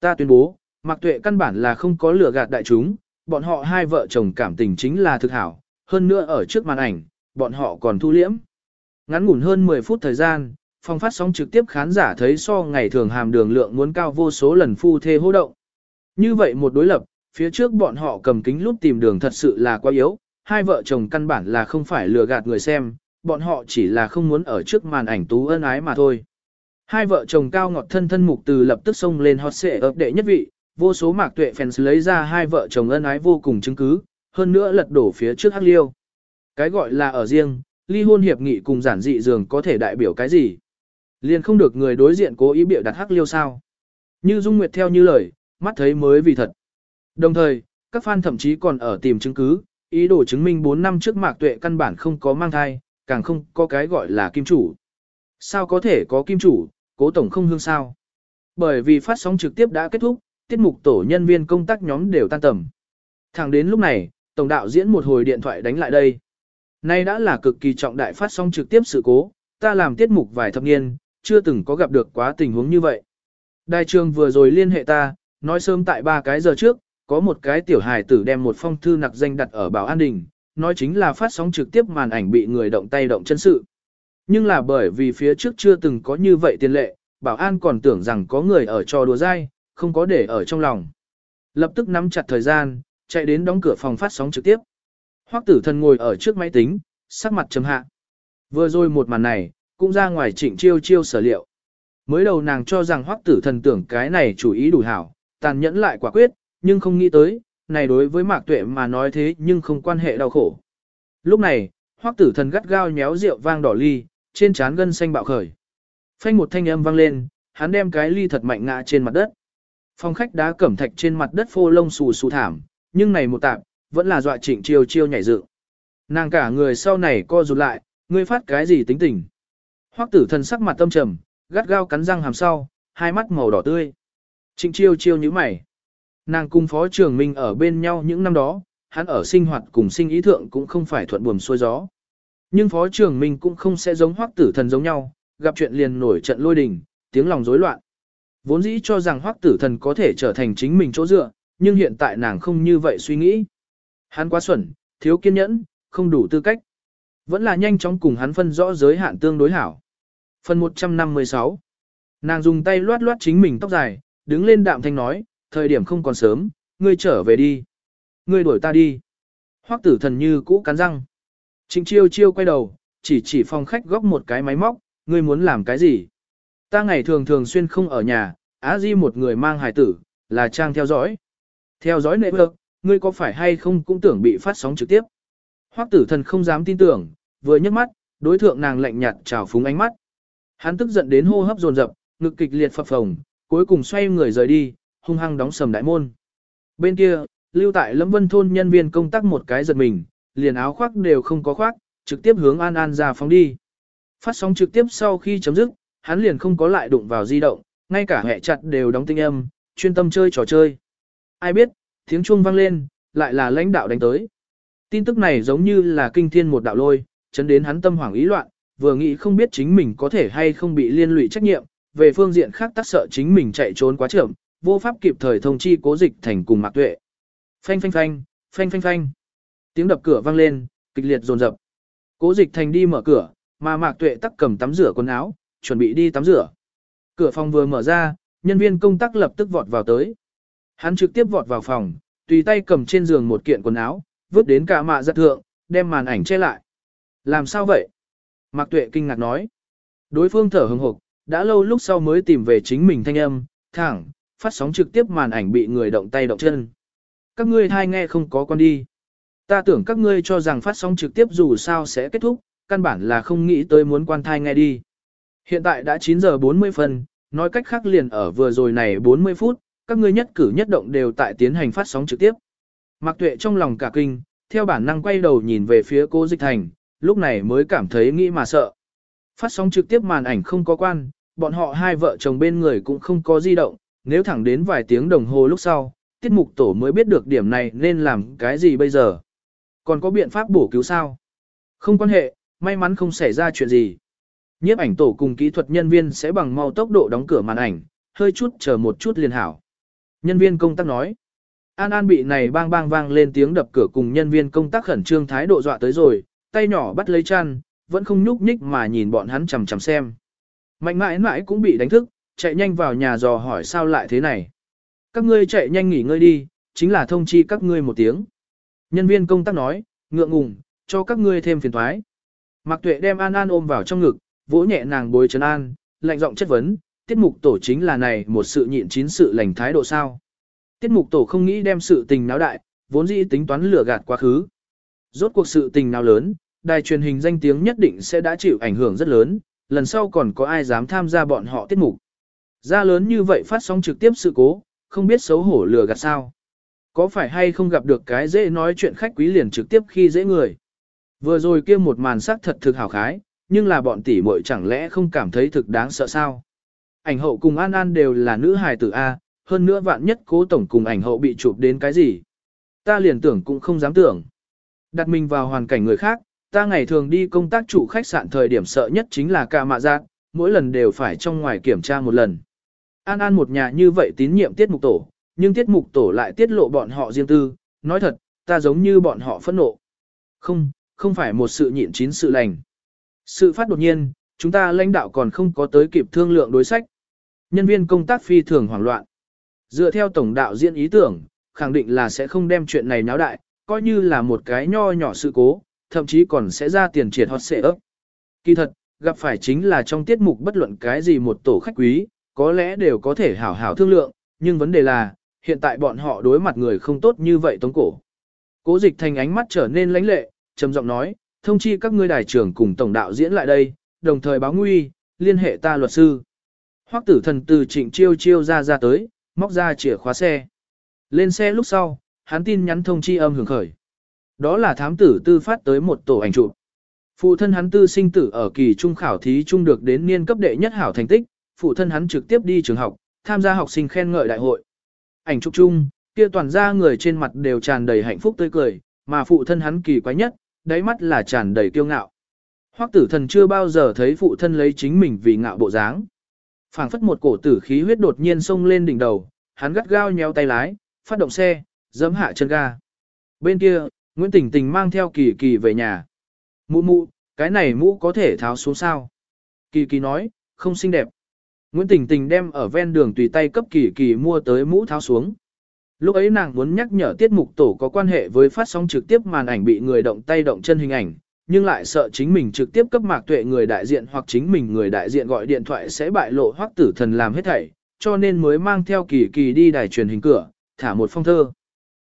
Ta tuyên bố, Mạc Tuệ căn bản là không có lừa gạt đại chúng, bọn họ hai vợ chồng cảm tình chính là thực hảo, hơn nữa ở trước màn ảnh, bọn họ còn thu liễm. Ngắn ngủn hơn 10 phút thời gian, phòng phát sóng trực tiếp khán giả thấy so ngày thường hàm đường lượng muốn cao vô số lần phu thê hô động. Như vậy một đối lập, phía trước bọn họ cầm kính lúc tìm đường thật sự là quá yếu, hai vợ chồng căn bản là không phải lừa gạt người xem, bọn họ chỉ là không muốn ở trước màn ảnh tú ân ái mà thôi. Hai vợ chồng cao ngọt thân thân mục từ lập tức xông lên hot xệ ấp đệ nhất vị, vô số mạc tuệ fans lấy ra hai vợ chồng ân ái vô cùng chứng cứ, hơn nữa lật đổ phía trước hắc liêu. Cái gọi là ở riêng, ly hôn hiệp nghị cùng giản dị dường có thể đại biểu cái gì? Liền không được người đối diện cố ý biểu đặt hắc liêu sao? Như Dung Nguyệt theo như lời, mắt thấy mới vì thật. Đồng thời, các fan thậm chí còn ở tìm chứng cứ, ý đồ chứng minh 4 năm trước mạc tuệ căn bản không có mang thai, càng không có cái gọi là kim chủ. Sao có thể có kim chủ, cố tổng không hương sao? Bởi vì phát sóng trực tiếp đã kết thúc, tiết mục tổ nhân viên công tác nhóm đều tan tầm. Thẳng đến lúc này, tổng đạo diễn một hồi điện thoại đánh lại đây. Nay đã là cực kỳ trọng đại phát sóng trực tiếp sự cố, ta làm tiết mục vài thập niên, chưa từng có gặp được quá tình huống như vậy. Đại trường vừa rồi liên hệ ta, nói sớm tại ba cái giờ trước, có một cái tiểu hài tử đem một phong thư nặc danh đặt ở bảo an đình, nói chính là phát sóng trực tiếp màn ảnh bị người động tay động chân sự. Nhưng là bởi vì phía trước chưa từng có như vậy tiền lệ, bảo an còn tưởng rằng có người ở trò đùa dai, không có để ở trong lòng. Lập tức nắm chặt thời gian, chạy đến đóng cửa phòng phát sóng trực tiếp. Hoắc tử thần ngồi ở trước máy tính, sắc mặt trầm hạ. Vừa rồi một màn này, cũng ra ngoài trịnh chiêu chiêu sở liệu. Mới đầu nàng cho rằng hoắc tử thần tưởng cái này chủ ý đủ hảo, tàn nhẫn lại quả quyết, nhưng không nghĩ tới, này đối với mạc tuệ mà nói thế nhưng không quan hệ đau khổ. Lúc này, hoắc tử thần gắt gao nhéo rượu vang đỏ ly, trên trán gân xanh bạo khởi. Phanh một thanh âm vang lên, hắn đem cái ly thật mạnh ngã trên mặt đất. Phòng khách đá cẩm thạch trên mặt đất phô lông xù xù thảm, nhưng này một tạp, vẫn là dọa trịnh chiêu chiêu nhảy dựng. Nàng cả người sau này co rụt lại, ngươi phát cái gì tính tình. Hoắc tử thần sắc mặt tâm trầm, gắt gao cắn răng hàm sau, hai mắt màu đỏ tươi. Trịnh chiêu chiêu như mày. Nàng cùng phó Trường minh ở bên nhau những năm đó, hắn ở sinh hoạt cùng sinh ý thượng cũng không phải thuận buồm xuôi gió. Nhưng phó Trường minh cũng không sẽ giống hoắc tử thần giống nhau, gặp chuyện liền nổi trận lôi đình, tiếng lòng rối loạn. Vốn dĩ cho rằng hoắc tử thần có thể trở thành chính mình chỗ dựa, nhưng hiện tại nàng không như vậy suy nghĩ. Hắn quá xuẩn, thiếu kiên nhẫn, không đủ tư cách. Vẫn là nhanh chóng cùng hắn phân rõ giới hạn tương đối hảo. Phần 156 Nàng dùng tay loát loát chính mình tóc dài, đứng lên đạm thanh nói, thời điểm không còn sớm, ngươi trở về đi. Ngươi đuổi ta đi. Hoắc tử thần như cũ cắn răng. Trịnh chiêu chiêu quay đầu, chỉ chỉ phòng khách góc một cái máy móc, ngươi muốn làm cái gì? Ta ngày thường thường xuyên không ở nhà, Á Di một người mang hài tử, là trang theo dõi. Theo dõi nệ vợ, ngươi có phải hay không cũng tưởng bị phát sóng trực tiếp. Hoắc tử thần không dám tin tưởng, vừa nhấc mắt, đối thượng nàng lạnh nhạt trào phúng ánh mắt. Hắn tức giận đến hô hấp dồn dập, ngực kịch liệt phập phồng, cuối cùng xoay người rời đi, hung hăng đóng sầm đại môn. Bên kia, lưu tại Lâm Vân thôn nhân viên công tác một cái giật mình, liền áo khoác đều không có khoác, trực tiếp hướng An An ra phóng đi. Phát sóng trực tiếp sau khi chấm dứt, hắn liền không có lại đụng vào di động, ngay cả hệ chặt đều đóng tinh âm, chuyên tâm chơi trò chơi. Ai biết, tiếng chuông vang lên, lại là lãnh đạo đánh tới. Tin tức này giống như là kinh thiên một đạo lôi, chấn đến hắn tâm hoảng ý loạn, vừa nghĩ không biết chính mình có thể hay không bị liên lụy trách nhiệm, về phương diện khác tác sợ chính mình chạy trốn quá chậm, vô pháp kịp thời thông chi cố dịch thành cùng mạc tuệ. Phanh phanh phanh, phanh phanh phanh. Tiếng đập cửa vang lên, kịch liệt dồn dập. Cố dịch thành đi mở cửa, mà mạc tuệ tắc cầm tắm rửa quần áo, chuẩn bị đi tắm rửa. Cửa phòng vừa mở ra, nhân viên công tác lập tức vọt vào tới. Hắn trực tiếp vọt vào phòng, tùy tay cầm trên giường một kiện quần áo, vứt đến cả mạ giật thượng, đem màn ảnh che lại. Làm sao vậy? Mạc Tuệ kinh ngạc nói. Đối phương thở hừng hực, đã lâu lúc sau mới tìm về chính mình thanh âm, thẳng, phát sóng trực tiếp màn ảnh bị người động tay động chân. Các ngươi hai nghe không có con đi. Ta tưởng các ngươi cho rằng phát sóng trực tiếp dù sao sẽ kết thúc, căn bản là không nghĩ tới muốn quan thai nghe đi. Hiện tại đã 9 giờ 40 phân, nói cách khác liền ở vừa rồi này 40 phút, các ngươi nhất cử nhất động đều tại tiến hành phát sóng trực tiếp. Mạc Tuệ trong lòng cả kinh, theo bản năng quay đầu nhìn về phía cô Dịch Thành, lúc này mới cảm thấy nghĩ mà sợ. Phát sóng trực tiếp màn ảnh không có quan, bọn họ hai vợ chồng bên người cũng không có di động, nếu thẳng đến vài tiếng đồng hồ lúc sau, tiết mục tổ mới biết được điểm này nên làm cái gì bây giờ. Còn có biện pháp bổ cứu sao? Không quan hệ, may mắn không xảy ra chuyện gì. Nhiếp ảnh tổ cùng kỹ thuật nhân viên sẽ bằng mau tốc độ đóng cửa màn ảnh, hơi chút chờ một chút liền hảo. Nhân viên công tác nói. An An bị này bang bang vang lên tiếng đập cửa cùng nhân viên công tác khẩn trương thái độ dọa tới rồi, tay nhỏ bắt lấy chăn, vẫn không nhúc nhích mà nhìn bọn hắn chằm chằm xem. Mạnh mãi mãi cũng bị đánh thức, chạy nhanh vào nhà dò hỏi sao lại thế này. Các ngươi chạy nhanh nghỉ ngơi đi, chính là thông chi các ngươi một tiếng. Nhân viên công tác nói, ngượng ngùng, cho các ngươi thêm phiền thoái. Mạc Tuệ đem An An ôm vào trong ngực, vỗ nhẹ nàng bối trấn an, lạnh giọng chất vấn, tiết mục tổ chính là này một sự nhịn chín sự lành thái độ sao. Tiết mục tổ không nghĩ đem sự tình náo đại, vốn dĩ tính toán lừa gạt quá khứ. Rốt cuộc sự tình nào lớn, đài truyền hình danh tiếng nhất định sẽ đã chịu ảnh hưởng rất lớn, lần sau còn có ai dám tham gia bọn họ tiết mục. Ra lớn như vậy phát sóng trực tiếp sự cố, không biết xấu hổ lừa gạt sao. Có phải hay không gặp được cái dễ nói chuyện khách quý liền trực tiếp khi dễ người. Vừa rồi kia một màn sắc thật thực hào khái, nhưng là bọn tỷ muội chẳng lẽ không cảm thấy thực đáng sợ sao? Ảnh hậu cùng An An đều là nữ hài tử A, hơn nữa vạn nhất cố tổng cùng ảnh hậu bị chụp đến cái gì? Ta liền tưởng cũng không dám tưởng. Đặt mình vào hoàn cảnh người khác, ta ngày thường đi công tác chủ khách sạn thời điểm sợ nhất chính là ca mạ giác, mỗi lần đều phải trong ngoài kiểm tra một lần. An An một nhà như vậy tín nhiệm tiết mục tổ, nhưng tiết mục tổ lại tiết lộ bọn họ riêng tư, nói thật, ta giống như bọn họ phẫn nộ. Không, không phải một sự nhịn chín sự lành. Sự phát đột nhiên, chúng ta lãnh đạo còn không có tới kịp thương lượng đối sách. Nhân viên công tác phi thường hoảng loạn. Dựa theo tổng đạo diễn ý tưởng, khẳng định là sẽ không đem chuyện này náo đại, coi như là một cái nho nhỏ sự cố, thậm chí còn sẽ ra tiền triệt hot xệ ấp. Kỳ thật, gặp phải chính là trong tiết mục bất luận cái gì một tổ khách quý, có lẽ đều có thể hảo hảo thương lượng, nhưng vấn đề là, hiện tại bọn họ đối mặt người không tốt như vậy tống cổ. Cố dịch thành ánh mắt trở nên lãnh lệ, trầm giọng nói, thông chi các ngươi đài trưởng cùng tổng đạo diễn lại đây, đồng thời báo nguy, liên hệ ta luật sư. Hoắc tử thần từ trịnh chiêu chiêu ra ra tới, móc ra chìa khóa xe. Lên xe lúc sau, hắn tin nhắn thông chi âm hưởng khởi. Đó là thám tử tư phát tới một tổ ảnh chụp. Phụ thân hắn tư sinh tử ở kỳ trung khảo thí trung được đến niên cấp đệ nhất hảo thành tích, phụ thân hắn trực tiếp đi trường học, tham gia học sinh khen ngợi đại hội. Ảnh chụp chung, kia toàn ra người trên mặt đều tràn đầy hạnh phúc tươi cười, mà phụ thân hắn kỳ quái nhất, đáy mắt là tràn đầy kiêu ngạo. Hoắc tử thần chưa bao giờ thấy phụ thân lấy chính mình vì ngạo bộ dáng. phảng phất một cổ tử khí huyết đột nhiên xông lên đỉnh đầu, hắn gắt gao nhéo tay lái, phát động xe, giẫm hạ chân ga. Bên kia, Nguyễn Tình Tình mang theo Kỳ Kỳ về nhà. Mụ mụ, cái này mũ có thể tháo xuống sao? Kỳ Kỳ nói, không xinh đẹp. Nguyễn Tình Tình đem ở ven đường tùy tay cấp Kỳ Kỳ mua tới mũ tháo xuống. Lúc ấy nàng muốn nhắc nhở tiết mục tổ có quan hệ với phát sóng trực tiếp màn ảnh bị người động tay động chân hình ảnh, nhưng lại sợ chính mình trực tiếp cấp mạc tuệ người đại diện hoặc chính mình người đại diện gọi điện thoại sẽ bại lộ hoắc tử thần làm hết thảy, cho nên mới mang theo kỳ kỳ đi đài truyền hình cửa, thả một phong thơ.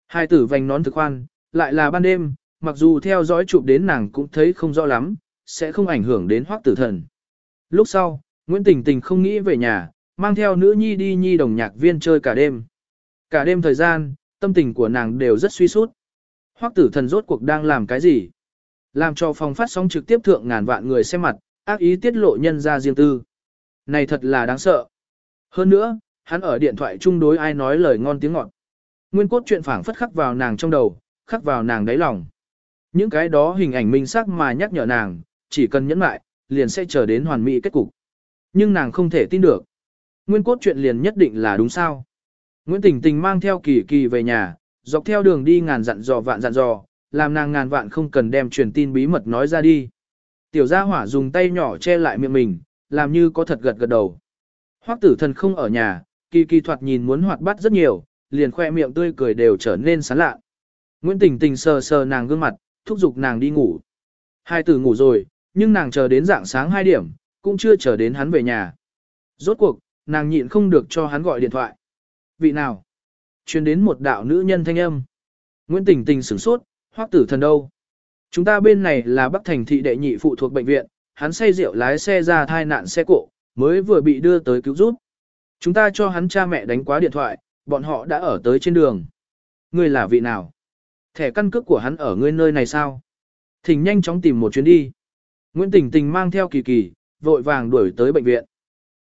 Hai tử vành nón thực khoan, lại là ban đêm, mặc dù theo dõi chụp đến nàng cũng thấy không rõ lắm, sẽ không ảnh hưởng đến hoắc tử thần. Lúc sau, Nguyễn Tình Tình không nghĩ về nhà, mang theo nữ nhi đi nhi đồng nhạc viên chơi cả đêm. Cả đêm thời gian, tâm tình của nàng đều rất suy sút. Hoắc tử thần rốt cuộc đang làm cái gì? Làm cho phòng phát sóng trực tiếp thượng ngàn vạn người xem mặt, ác ý tiết lộ nhân ra riêng tư. Này thật là đáng sợ. Hơn nữa, hắn ở điện thoại chung đối ai nói lời ngon tiếng ngọt. Nguyên cốt chuyện phảng phất khắc vào nàng trong đầu, khắc vào nàng đáy lòng. Những cái đó hình ảnh minh sắc mà nhắc nhở nàng, chỉ cần nhẫn lại, liền sẽ chờ đến hoàn mỹ kết cục. Nhưng nàng không thể tin được. Nguyên cốt chuyện liền nhất định là đúng sao. Nguyễn Tình Tình mang theo kỳ kỳ về nhà, dọc theo đường đi ngàn dặn dò vạn dặn dò, làm nàng ngàn vạn không cần đem truyền tin bí mật nói ra đi. Tiểu gia hỏa dùng tay nhỏ che lại miệng mình, làm như có thật gật gật đầu. Hoắc tử thần không ở nhà, kỳ kỳ thoạt nhìn muốn hoạt bát rất nhiều, liền khoe miệng tươi cười đều trở nên sán lạ. Nguyễn Tình Tình sờ sờ nàng gương mặt, thúc giục nàng đi ngủ. Hai tử ngủ rồi, nhưng nàng chờ đến dạng sáng 2 điểm, cũng chưa chờ đến hắn về nhà. Rốt cuộc, nàng nhịn không được cho hắn gọi điện thoại. Vị nào? Chuyên đến một đạo nữ nhân thanh âm. Nguyễn Tình Tình sửng sốt, hoắc tử thần đâu? Chúng ta bên này là Bắc Thành thị đệ nhị phụ thuộc bệnh viện, hắn say rượu lái xe ra thai nạn xe cộ, mới vừa bị đưa tới cứu giúp. Chúng ta cho hắn cha mẹ đánh quá điện thoại, bọn họ đã ở tới trên đường. Ngươi là vị nào? Thẻ căn cước của hắn ở ngươi nơi này sao? Thỉnh nhanh chóng tìm một chuyến đi. Nguyễn Tình Tình mang theo kỳ kỳ, vội vàng đuổi tới bệnh viện.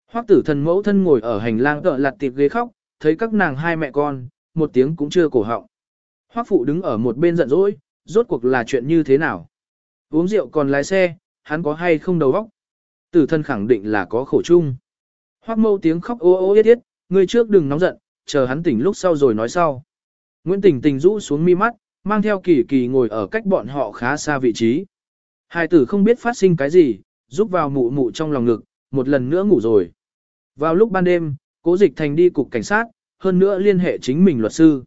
Hoắc tử thần mẫu thân ngồi ở hành lang tợ lặt tiệp ghế khóc, thấy các nàng hai mẹ con, một tiếng cũng chưa cổ họng. Hoắc phụ đứng ở một bên giận dỗi, rốt cuộc là chuyện như thế nào? Uống rượu còn lái xe, hắn có hay không đầu óc? Tử thân khẳng định là có khổ chung. Hoắc mâu tiếng khóc ô ô yết yết, người trước đừng nóng giận, chờ hắn tỉnh lúc sau rồi nói sau. Nguyễn Tình Tình rũ xuống mi mắt, mang theo kỳ kỳ ngồi ở cách bọn họ khá xa vị trí. Hai tử không biết phát sinh cái gì, giúp vào mụ mụ trong lòng ngực, một lần nữa ngủ rồi. Vào lúc ban đêm, cố dịch thành đi cục cảnh sát, hơn nữa liên hệ chính mình luật sư.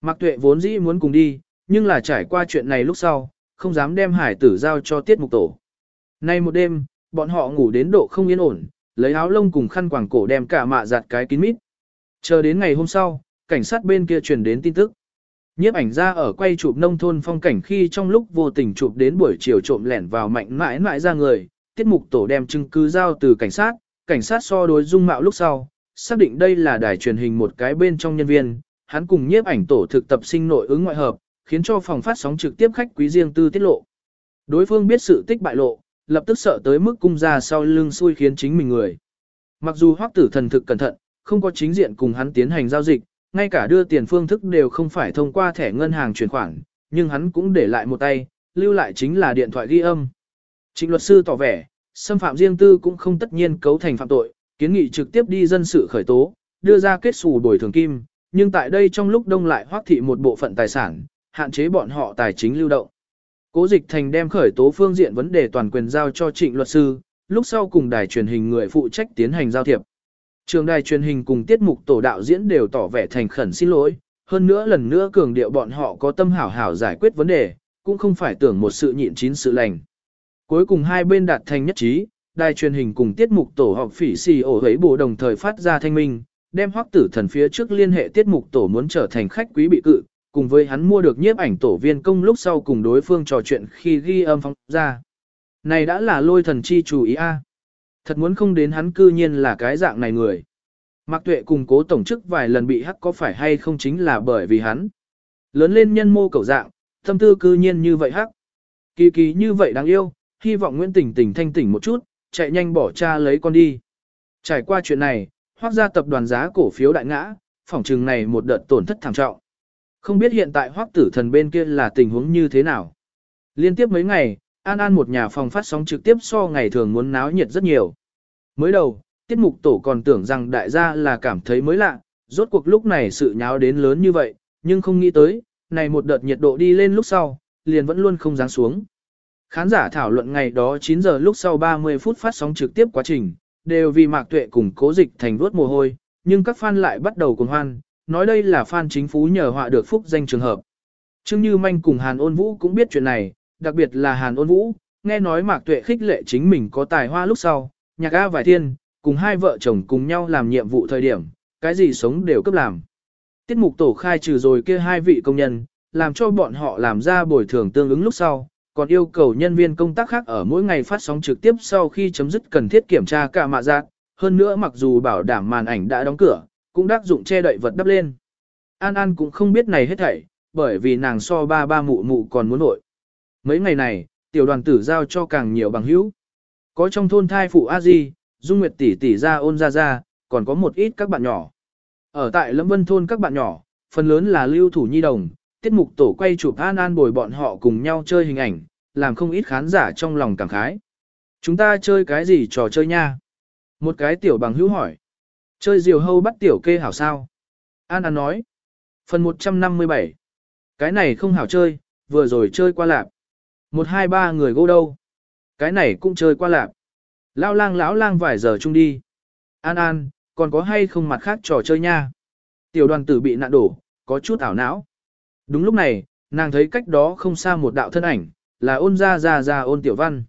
Mạc Tuệ vốn dĩ muốn cùng đi, nhưng là trải qua chuyện này lúc sau, không dám đem hải tử giao cho tiết mục tổ. Nay một đêm, bọn họ ngủ đến độ không yên ổn, lấy áo lông cùng khăn quàng cổ đem cả mạ giặt cái kín mít. Chờ đến ngày hôm sau, cảnh sát bên kia truyền đến tin tức. Nhiếp ảnh ra ở quay chụp nông thôn phong cảnh khi trong lúc vô tình chụp đến buổi chiều trộm lẻn vào mạnh mãi mãi ra người, tiết mục tổ đem chứng cứ giao từ cảnh sát, cảnh sát so đối dung mạo lúc sau, xác định đây là đài truyền hình một cái bên trong nhân viên, hắn cùng nhiếp ảnh tổ thực tập sinh nội ứng ngoại hợp, khiến cho phòng phát sóng trực tiếp khách quý riêng tư tiết lộ. Đối phương biết sự tích bại lộ, lập tức sợ tới mức cung ra sau lưng xui khiến chính mình người. Mặc dù hoắc tử thần thực cẩn thận, không có chính diện cùng hắn tiến hành giao dịch, ngay cả đưa tiền phương thức đều không phải thông qua thẻ ngân hàng chuyển khoản, nhưng hắn cũng để lại một tay, lưu lại chính là điện thoại ghi âm. Trịnh luật sư tỏ vẻ, xâm phạm riêng tư cũng không tất nhiên cấu thành phạm tội, kiến nghị trực tiếp đi dân sự khởi tố, đưa ra kết xù bồi thường kim, nhưng tại đây trong lúc đông lại hoác thị một bộ phận tài sản, hạn chế bọn họ tài chính lưu động. Cố dịch thành đem khởi tố phương diện vấn đề toàn quyền giao cho trịnh luật sư, lúc sau cùng đài truyền hình người phụ trách tiến hành giao thiệp. Trường đài truyền hình cùng tiết mục tổ đạo diễn đều tỏ vẻ thành khẩn xin lỗi, hơn nữa lần nữa cường điệu bọn họ có tâm hảo hảo giải quyết vấn đề, cũng không phải tưởng một sự nhịn chín sự lành. Cuối cùng hai bên đạt thành nhất trí, đài truyền hình cùng tiết mục tổ họp phỉ xì ổ ấy bộ đồng thời phát ra thanh minh, đem hoắc tử thần phía trước liên hệ tiết mục tổ muốn trở thành khách quý bị cự, cùng với hắn mua được nhiếp ảnh tổ viên công lúc sau cùng đối phương trò chuyện khi ghi âm phóng ra. Này đã là lôi thần chi chủ ý a. Thật muốn không đến hắn cư nhiên là cái dạng này người. Mạc Tuệ cùng cố tổng chức vài lần bị hắc có phải hay không chính là bởi vì hắn. Lớn lên nhân mô cầu dạng, tâm tư cư nhiên như vậy hắc. Kỳ kỳ như vậy đáng yêu, hy vọng Nguyễn Tỉnh Tỉnh thanh tỉnh một chút, chạy nhanh bỏ cha lấy con đi. Trải qua chuyện này, hoác gia tập đoàn giá cổ phiếu đại ngã, phỏng trừng này một đợt tổn thất thảm trọng. Không biết hiện tại hoác tử thần bên kia là tình huống như thế nào. Liên tiếp mấy ngày, An An một nhà phòng phát sóng trực tiếp so ngày thường muốn náo nhiệt rất nhiều. Mới đầu, tiết mục tổ còn tưởng rằng đại gia là cảm thấy mới lạ, rốt cuộc lúc này sự nháo đến lớn như vậy, nhưng không nghĩ tới, này một đợt nhiệt độ đi lên lúc sau, liền vẫn luôn không dáng xuống. Khán giả thảo luận ngày đó 9 giờ lúc sau 30 phút phát sóng trực tiếp quá trình, đều vì Mạc Tuệ cùng Cố Dịch thành vuốt mồ hôi, nhưng các fan lại bắt đầu cuồng hoan, nói đây là fan chính phú nhờ họa được phúc danh trường hợp. Trương Như Manh cùng Hàn Ôn Vũ cũng biết chuyện này, đặc biệt là Hàn Ôn Vũ, nghe nói Mạc Tuệ khích lệ chính mình có tài hoa lúc sau, nhạc A vài thiên, cùng hai vợ chồng cùng nhau làm nhiệm vụ thời điểm, cái gì sống đều cấp làm. Tiết mục tổ khai trừ rồi kia hai vị công nhân, làm cho bọn họ làm ra bồi thường tương ứng lúc sau, còn yêu cầu nhân viên công tác khác ở mỗi ngày phát sóng trực tiếp sau khi chấm dứt cần thiết kiểm tra cả mạ giác, hơn nữa mặc dù bảo đảm màn ảnh đã đóng cửa, cũng đắc dụng che đậy vật đắp lên. An An cũng không biết này hết thảy, bởi vì nàng so ba ba mụ mụ còn muốn nội. Mấy ngày này, tiểu đoàn tử giao cho càng nhiều bằng hữu. Có trong thôn thai phụ A Di, Dung Nguyệt tỷ tỷ ra ôn ra ra, còn có một ít các bạn nhỏ. Ở tại Lâm Vân thôn các bạn nhỏ, phần lớn là lưu thủ nhi đồng, tiết mục tổ quay chụp An An bồi bọn họ cùng nhau chơi hình ảnh, làm không ít khán giả trong lòng cảm khái. Chúng ta chơi cái gì trò chơi nha? Một cái tiểu bằng hữu hỏi. Chơi diều hâu bắt tiểu kê hảo sao? An An nói. Phần 157. Cái này không hảo chơi, vừa rồi chơi qua lạp. Một hai ba người gô đâu. Cái này cũng chơi qua lạp. Lao lang lão lang vài giờ chung đi. An An, còn có hay không mặt khác trò chơi nha? Tiểu đoàn tử bị nạn đổ, có chút ảo não. Đúng lúc này, nàng thấy cách đó không xa một đạo thân ảnh, là ôn ra ra ra ôn tiểu văn.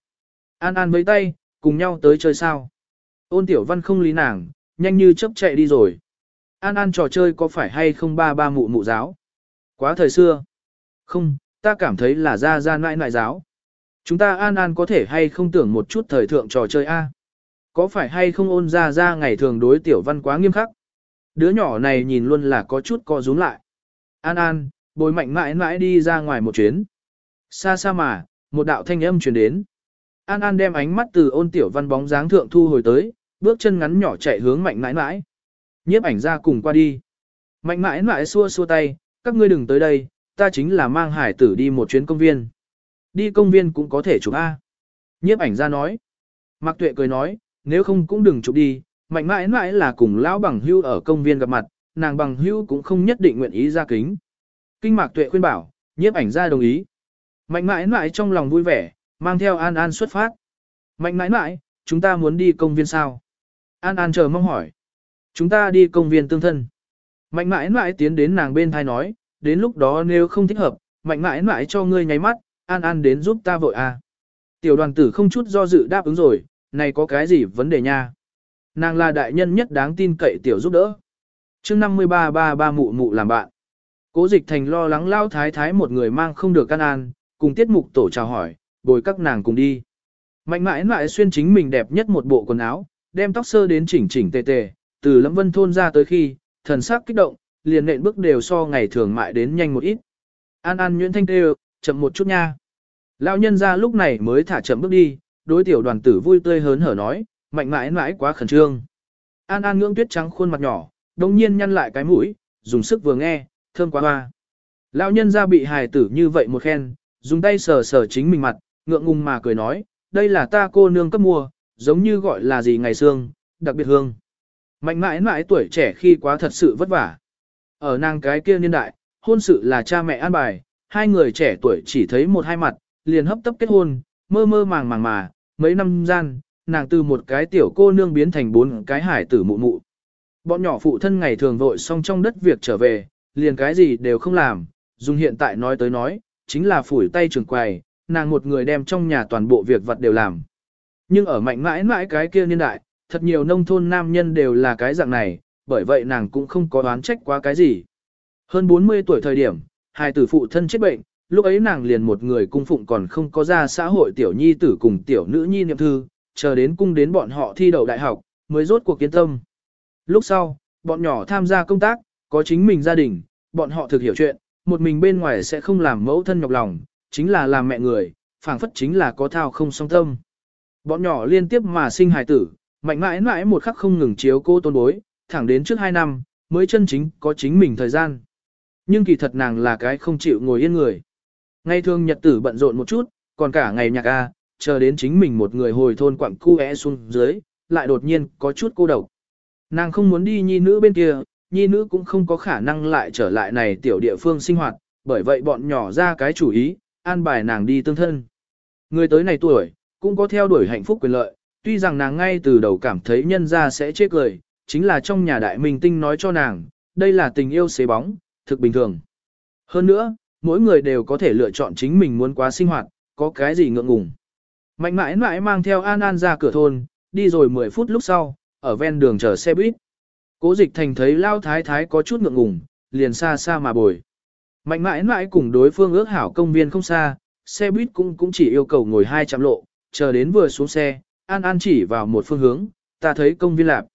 An An với tay, cùng nhau tới chơi sao. Ôn tiểu văn không lý nàng, nhanh như chớp chạy đi rồi. An An trò chơi có phải hay không ba ba mụ mụ giáo? Quá thời xưa. Không, ta cảm thấy là ra ra nại nại giáo. Chúng ta An An có thể hay không tưởng một chút thời thượng trò chơi a? Có phải hay không ôn ra ra ngày thường đối tiểu văn quá nghiêm khắc? Đứa nhỏ này nhìn luôn là có chút co rúm lại. An An, bồi mạnh mãi mãi đi ra ngoài một chuyến. Xa xa mà, một đạo thanh âm truyền đến. An An đem ánh mắt từ ôn tiểu văn bóng dáng thượng thu hồi tới, bước chân ngắn nhỏ chạy hướng mạnh mãi mãi. Nhiếp ảnh ra cùng qua đi. Mạnh mãi mãi xua xua tay, các ngươi đừng tới đây, ta chính là mang hải tử đi một chuyến công viên. Đi công viên cũng có thể chụp A. Nhiếp ảnh ra nói. Mạc Tuệ cười nói, nếu không cũng đừng chụp đi, mạnh mãi mãi là cùng lão bằng hưu ở công viên gặp mặt, nàng bằng hưu cũng không nhất định nguyện ý ra kính. Kinh mạc tuệ khuyên bảo, nhiếp ảnh ra đồng ý. Mạnh mãi mãi trong lòng vui vẻ, mang theo An An xuất phát. Mạnh mãi mãi, chúng ta muốn đi công viên sao? An An chờ mong hỏi. Chúng ta đi công viên tương thân. Mạnh mãi mãi tiến đến nàng bên thai nói, đến lúc đó nếu không thích hợp, mạnh mãi mãi cho ngươi nháy mắt, An An đến giúp ta vội à. Tiểu đoàn tử không chút do dự đáp ứng rồi, này có cái gì vấn đề nha. Nàng là đại nhân nhất đáng tin cậy tiểu giúp đỡ. chương 53 ba ba mụ mụ làm bạn. Cố dịch thành lo lắng lao thái thái một người mang không được căn an, cùng tiết mục tổ chào hỏi, bồi các nàng cùng đi. Mạnh mãi mãi xuyên chính mình đẹp nhất một bộ quần áo, đem tóc sơ đến chỉnh chỉnh tề tề, từ lâm vân thôn ra tới khi, thần sắc kích động, liền nện bước đều so ngày thường mại đến nhanh một ít. An An Nguyễn Thanh Tê, chậm một chút nha. Lão nhân ra lúc này mới thả chậm bước đi, đối tiểu đoàn tử vui tươi hớn hở nói, mạnh mãi mãi quá khẩn trương. An An ngưỡng tuyết trắng khuôn mặt nhỏ, đồng nhiên nhăn lại cái mũi, dùng sức vừa nghe, thơm quá hoa. Lão nhân ra bị hài tử như vậy một khen, dùng tay sờ sờ chính mình mặt, ngượng ngùng mà cười nói, đây là ta cô nương cấp mua, giống như gọi là gì ngày xương, đặc biệt hương. Mạnh mãi mãi tuổi trẻ khi quá thật sự vất vả. Ở nàng cái kia niên đại, hôn sự là cha mẹ an bài, hai người trẻ tuổi chỉ thấy một hai mặt, liền hấp tấp kết hôn, mơ mơ màng màng mà, mấy năm gian, nàng từ một cái tiểu cô nương biến thành bốn cái hải tử mụ mụ. Bọn nhỏ phụ thân ngày thường vội xong trong đất việc trở về, liền cái gì đều không làm, dùng hiện tại nói tới nói, chính là phủi tay trường quầy, nàng một người đem trong nhà toàn bộ việc vật đều làm. Nhưng ở mạnh mãi mãi cái kia niên đại, thật nhiều nông thôn nam nhân đều là cái dạng này, bởi vậy nàng cũng không có đoán trách quá cái gì. Hơn 40 tuổi thời điểm, hai tử phụ thân chết bệnh, lúc ấy nàng liền một người cung phụng còn không có ra xã hội tiểu nhi tử cùng tiểu nữ nhi niệm thư, chờ đến cung đến bọn họ thi đậu đại học, mới rốt cuộc kiến tâm. Lúc sau, bọn nhỏ tham gia công tác, có chính mình gia đình, bọn họ thực hiểu chuyện, một mình bên ngoài sẽ không làm mẫu thân nhọc lòng, chính là làm mẹ người, phảng phất chính là có thao không song tâm. Bọn nhỏ liên tiếp mà sinh hài tử, mạnh mãi mãi một khắc không ngừng chiếu cô tôn bối, thẳng đến trước hai năm, mới chân chính có chính mình thời gian. Nhưng kỳ thật nàng là cái không chịu ngồi yên người. Ngày thường nhật tử bận rộn một chút, còn cả ngày nhạc A, chờ đến chính mình một người hồi thôn quặng cu é xuống dưới, lại đột nhiên có chút cô độc. Nàng không muốn đi nhi nữ bên kia, nhi nữ cũng không có khả năng lại trở lại này tiểu địa phương sinh hoạt, bởi vậy bọn nhỏ ra cái chủ ý, an bài nàng đi tương thân. Người tới này tuổi, cũng có theo đuổi hạnh phúc quyền lợi, tuy rằng nàng ngay từ đầu cảm thấy nhân ra sẽ chết cười, chính là trong nhà đại minh tinh nói cho nàng, đây là tình yêu xế bóng, thực bình thường. Hơn nữa, mỗi người đều có thể lựa chọn chính mình muốn quá sinh hoạt, có cái gì ngượng ngùng. Mạnh mãi mãi mang theo An An ra cửa thôn, đi rồi 10 phút lúc sau, ở ven đường chờ xe buýt. Cố dịch thành thấy lao thái thái có chút ngượng ngùng, liền xa xa mà bồi. Mạnh mãi mãi cùng đối phương ước hảo công viên không xa, xe buýt cũng cũng chỉ yêu cầu ngồi 200 lộ, chờ đến vừa xuống xe, An An chỉ vào một phương hướng, ta thấy công viên lạp.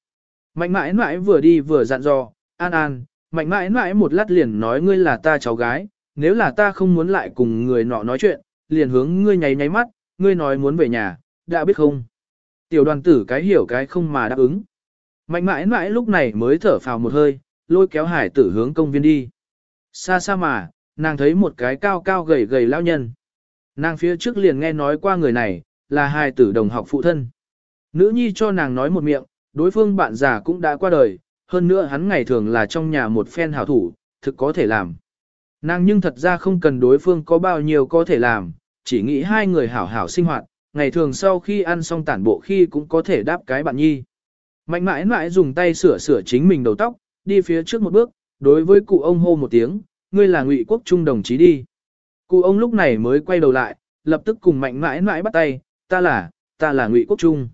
Mạnh mãi mãi vừa đi vừa dặn dò, An An, mạnh mãi mãi một lát liền nói ngươi là ta cháu gái, nếu là ta không muốn lại cùng người nọ nói chuyện, liền hướng ngươi nháy nháy mắt, ngươi nói muốn về nhà, đã biết không? Tiểu đoàn tử cái hiểu cái không mà đáp ứng. Mạnh mãi mãi lúc này mới thở phào một hơi, lôi kéo hải tử hướng công viên đi. Xa xa mà, nàng thấy một cái cao cao gầy gầy lao nhân. Nàng phía trước liền nghe nói qua người này, là hài tử đồng học phụ thân. Nữ nhi cho nàng nói một miệng, đối phương bạn già cũng đã qua đời, hơn nữa hắn ngày thường là trong nhà một phen hảo thủ, thực có thể làm. Nàng nhưng thật ra không cần đối phương có bao nhiêu có thể làm, chỉ nghĩ hai người hảo hảo sinh hoạt, ngày thường sau khi ăn xong tản bộ khi cũng có thể đáp cái bạn nhi. Mạnh mãi mãi dùng tay sửa sửa chính mình đầu tóc, đi phía trước một bước, đối với cụ ông hô một tiếng, ngươi là ngụy quốc trung đồng chí đi. Cụ ông lúc này mới quay đầu lại, lập tức cùng mạnh mãi mãi bắt tay, ta là, ta là ngụy quốc trung.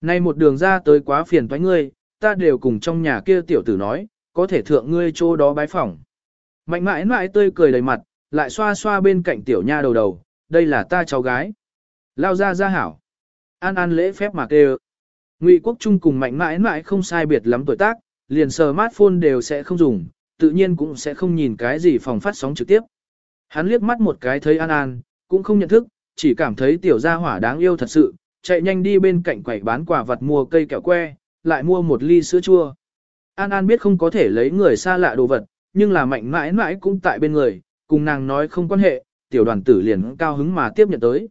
Nay một đường ra tới quá phiền toái ngươi, ta đều cùng trong nhà kia tiểu tử nói, có thể thượng ngươi chỗ đó bái phỏng. Mạnh mãi mãi tươi cười đầy mặt, lại xoa xoa bên cạnh tiểu nha đầu đầu, đây là ta cháu gái. Lao ra ra hảo. An an lễ phép mà kêu. Ngụy Quốc Trung cùng mạnh mãi mãi không sai biệt lắm tuổi tác, liền smartphone đều sẽ không dùng, tự nhiên cũng sẽ không nhìn cái gì phòng phát sóng trực tiếp. Hắn liếc mắt một cái thấy An An, cũng không nhận thức, chỉ cảm thấy tiểu gia hỏa đáng yêu thật sự, chạy nhanh đi bên cạnh quầy bán quả vật mua cây kẹo que, lại mua một ly sữa chua. An An biết không có thể lấy người xa lạ đồ vật, nhưng là mạnh mãi mãi cũng tại bên người, cùng nàng nói không quan hệ, tiểu đoàn tử liền cao hứng mà tiếp nhận tới.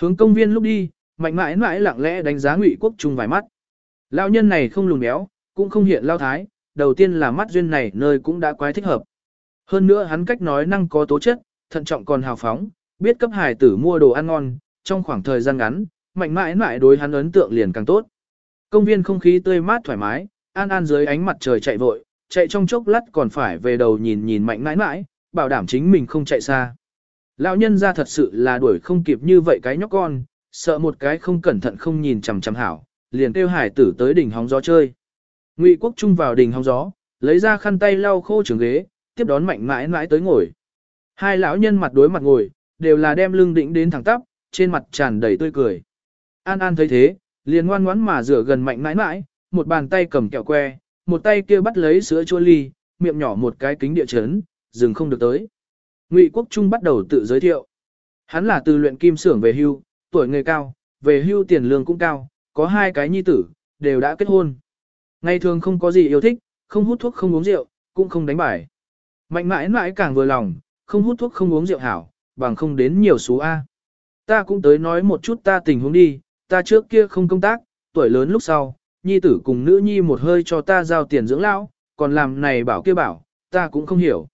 Hướng công viên lúc đi, mạnh mãi mãi lặng lẽ đánh giá ngụy quốc trung vài mắt. Lão nhân này không lùn béo, cũng không hiện lao thái, đầu tiên là mắt duyên này nơi cũng đã quái thích hợp. Hơn nữa hắn cách nói năng có tố chất, thận trọng còn hào phóng, biết cấp hài tử mua đồ ăn ngon, trong khoảng thời gian ngắn, mạnh mãi mãi đối hắn ấn tượng liền càng tốt. Công viên không khí tươi mát thoải mái, an an dưới ánh mặt trời chạy vội, chạy trong chốc lát còn phải về đầu nhìn nhìn mạnh mãi mãi, bảo đảm chính mình không chạy xa. Lão nhân ra thật sự là đuổi không kịp như vậy cái nhóc con, sợ một cái không cẩn thận không nhìn chằm chằm hảo, liền kêu hải tử tới đỉnh hóng gió chơi. Ngụy Quốc Trung vào đỉnh hóng gió, lấy ra khăn tay lau khô trường ghế, tiếp đón mạnh mãi mãi tới ngồi. Hai lão nhân mặt đối mặt ngồi, đều là đem lưng định đến thẳng tắp, trên mặt tràn đầy tươi cười. An An thấy thế, liền ngoan ngoãn mà rửa gần mạnh mãi mãi, một bàn tay cầm kẹo que, một tay kia bắt lấy sữa chua ly, miệng nhỏ một cái kính địa chấn, dừng không được tới. Ngụy Quốc Trung bắt đầu tự giới thiệu. Hắn là từ luyện kim xưởng về hưu, tuổi người cao, về hưu tiền lương cũng cao, có hai cái nhi tử, đều đã kết hôn. Ngày thường không có gì yêu thích, không hút thuốc không uống rượu, cũng không đánh bài. Mạnh mãi mãi càng vừa lòng, không hút thuốc không uống rượu hảo, bằng không đến nhiều số A. Ta cũng tới nói một chút ta tình huống đi, ta trước kia không công tác, tuổi lớn lúc sau, nhi tử cùng nữ nhi một hơi cho ta giao tiền dưỡng lão, còn làm này bảo kia bảo, ta cũng không hiểu.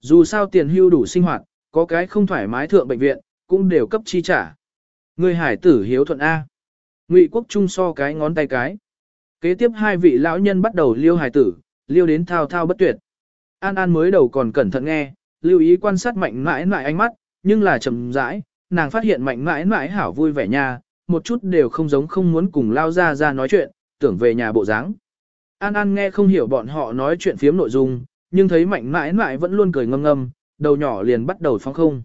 Dù sao tiền hưu đủ sinh hoạt, có cái không thoải mái thượng bệnh viện, cũng đều cấp chi trả. Người hải tử hiếu thuận A. Ngụy quốc trung so cái ngón tay cái. Kế tiếp hai vị lão nhân bắt đầu liêu hải tử, liêu đến thao thao bất tuyệt. An An mới đầu còn cẩn thận nghe, lưu ý quan sát mạnh mãi mãi ánh mắt, nhưng là chậm rãi, nàng phát hiện mạnh mãi mãi hảo vui vẻ nha, một chút đều không giống không muốn cùng lao ra ra nói chuyện, tưởng về nhà bộ dáng. An An nghe không hiểu bọn họ nói chuyện phiếm nội dung, nhưng thấy mạnh mãi mãi vẫn luôn cười ngâm ngâm, đầu nhỏ liền bắt đầu phong không.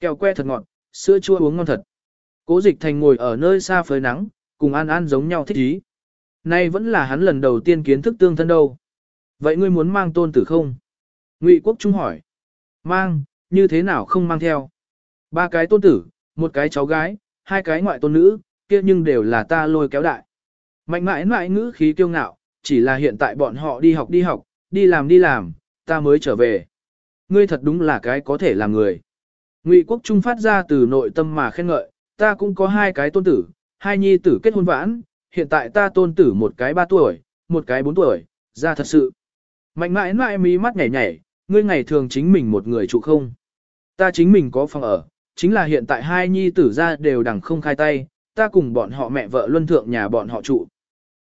Kẹo que thật ngọt, sữa chua uống ngon thật. Cố dịch thành ngồi ở nơi xa phơi nắng, cùng An An giống nhau thích ý. Nay vẫn là hắn lần đầu tiên kiến thức tương thân đâu. Vậy ngươi muốn mang tôn tử không? Ngụy Quốc Trung hỏi. Mang, như thế nào không mang theo? Ba cái tôn tử, một cái cháu gái, hai cái ngoại tôn nữ, kia nhưng đều là ta lôi kéo đại. Mạnh mãi mãi ngữ khí kiêu ngạo, chỉ là hiện tại bọn họ đi học đi học, đi làm đi làm, ta mới trở về. Ngươi thật đúng là cái có thể làm người. Ngụy Quốc Trung phát ra từ nội tâm mà khen ngợi, ta cũng có hai cái tôn tử, hai nhi tử kết hôn vãn, hiện tại ta tôn tử một cái ba tuổi, một cái bốn tuổi, ra thật sự. Mạnh mãi mãi mí mắt nhảy nhảy, ngươi ngày thường chính mình một người trụ không. Ta chính mình có phòng ở, chính là hiện tại hai nhi tử ra đều đằng không khai tay, ta cùng bọn họ mẹ vợ luân thượng nhà bọn họ trụ.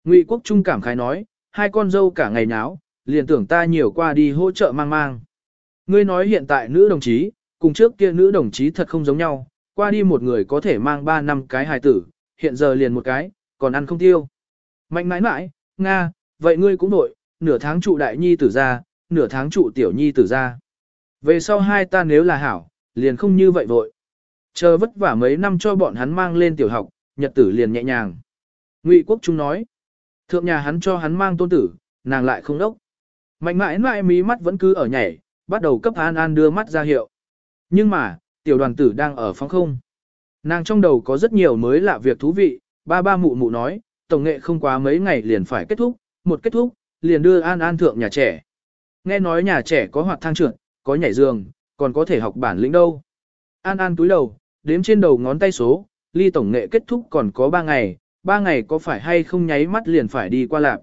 Ngụy Quốc Trung cảm khái nói, hai con dâu cả ngày náo, liền tưởng ta nhiều qua đi hỗ trợ mang mang. Ngươi nói hiện tại nữ đồng chí, cùng trước kia nữ đồng chí thật không giống nhau, qua đi một người có thể mang ba năm cái hài tử, hiện giờ liền một cái, còn ăn không tiêu. Mạnh mãi mãi, Nga, vậy ngươi cũng đội, nửa tháng trụ đại nhi tử ra, nửa tháng trụ tiểu nhi tử ra. Về sau hai ta nếu là hảo, liền không như vậy vội. Chờ vất vả mấy năm cho bọn hắn mang lên tiểu học, nhật tử liền nhẹ nhàng. Ngụy Quốc Trung nói, thượng nhà hắn cho hắn mang tôn tử, nàng lại không đốc. Mạnh mãi mãi mí mắt vẫn cứ ở nhảy, bắt đầu cấp An An đưa mắt ra hiệu. Nhưng mà, tiểu đoàn tử đang ở phóng không. Nàng trong đầu có rất nhiều mới lạ việc thú vị, ba ba mụ mụ nói, tổng nghệ không quá mấy ngày liền phải kết thúc, một kết thúc, liền đưa An An thượng nhà trẻ. Nghe nói nhà trẻ có hoạt thang trượt, có nhảy giường, còn có thể học bản lĩnh đâu. An An túi đầu, đếm trên đầu ngón tay số, ly tổng nghệ kết thúc còn có 3 ngày, 3 ngày có phải hay không nháy mắt liền phải đi qua lạc.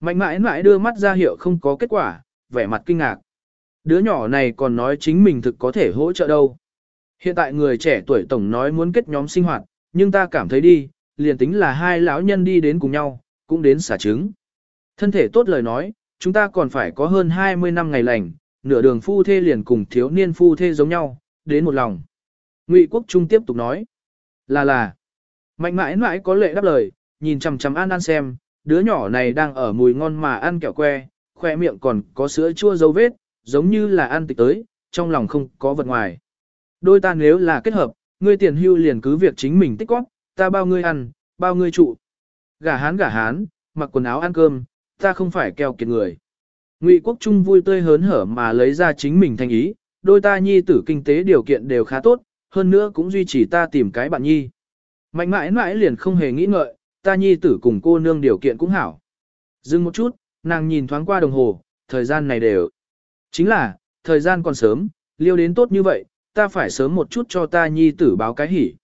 Mạnh mãi mãi đưa mắt ra hiệu không có kết quả, vẻ mặt kinh ngạc. Đứa nhỏ này còn nói chính mình thực có thể hỗ trợ đâu. Hiện tại người trẻ tuổi tổng nói muốn kết nhóm sinh hoạt, nhưng ta cảm thấy đi, liền tính là hai lão nhân đi đến cùng nhau, cũng đến xả trứng. Thân thể tốt lời nói, chúng ta còn phải có hơn 20 năm ngày lành, nửa đường phu thê liền cùng thiếu niên phu thê giống nhau, đến một lòng. Ngụy Quốc Trung tiếp tục nói, là là, mạnh mãi mãi có lệ đáp lời, nhìn chằm chằm An An xem, đứa nhỏ này đang ở mùi ngon mà ăn kẹo que, khoe miệng còn có sữa chua dấu vết, giống như là ăn tịch tới, trong lòng không có vật ngoài. Đôi ta nếu là kết hợp, ngươi tiền hưu liền cứ việc chính mình tích góp, ta bao ngươi ăn, bao ngươi trụ. Gả hán gả hán, mặc quần áo ăn cơm, ta không phải keo kiệt người. Ngụy Quốc Trung vui tươi hớn hở mà lấy ra chính mình thành ý, đôi ta nhi tử kinh tế điều kiện đều khá tốt, hơn nữa cũng duy trì ta tìm cái bạn nhi. Mạnh mãi mãi liền không hề nghĩ ngợi, ta nhi tử cùng cô nương điều kiện cũng hảo. Dừng một chút, nàng nhìn thoáng qua đồng hồ, thời gian này đều. Chính là, thời gian còn sớm, liêu đến tốt như vậy, ta phải sớm một chút cho ta nhi tử báo cái hỉ.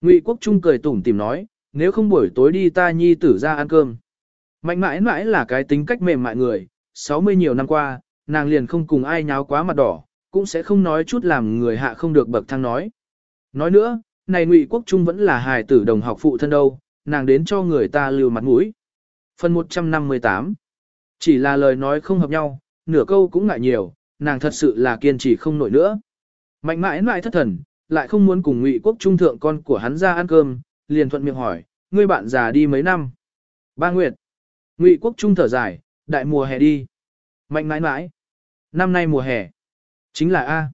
Ngụy Quốc Trung cười tủm tìm nói, nếu không buổi tối đi ta nhi tử ra ăn cơm. Mạnh mãi mãi là cái tính cách mềm mại người, 60 nhiều năm qua, nàng liền không cùng ai nháo quá mặt đỏ, cũng sẽ không nói chút làm người hạ không được bậc thang nói. Nói nữa, này Ngụy Quốc Trung vẫn là hài tử đồng học phụ thân đâu, nàng đến cho người ta lưu mặt mũi. Phần 158 Chỉ là lời nói không hợp nhau, nửa câu cũng ngại nhiều, nàng thật sự là kiên trì không nổi nữa. Mạnh mãi mãi thất thần, lại không muốn cùng Ngụy Quốc Trung thượng con của hắn ra ăn cơm, liền thuận miệng hỏi, ngươi bạn già đi mấy năm? Ba Nguyệt. Ngụy Quốc Trung thở dài, đại mùa hè đi. Mạnh mãi mãi. Năm nay mùa hè. Chính là A.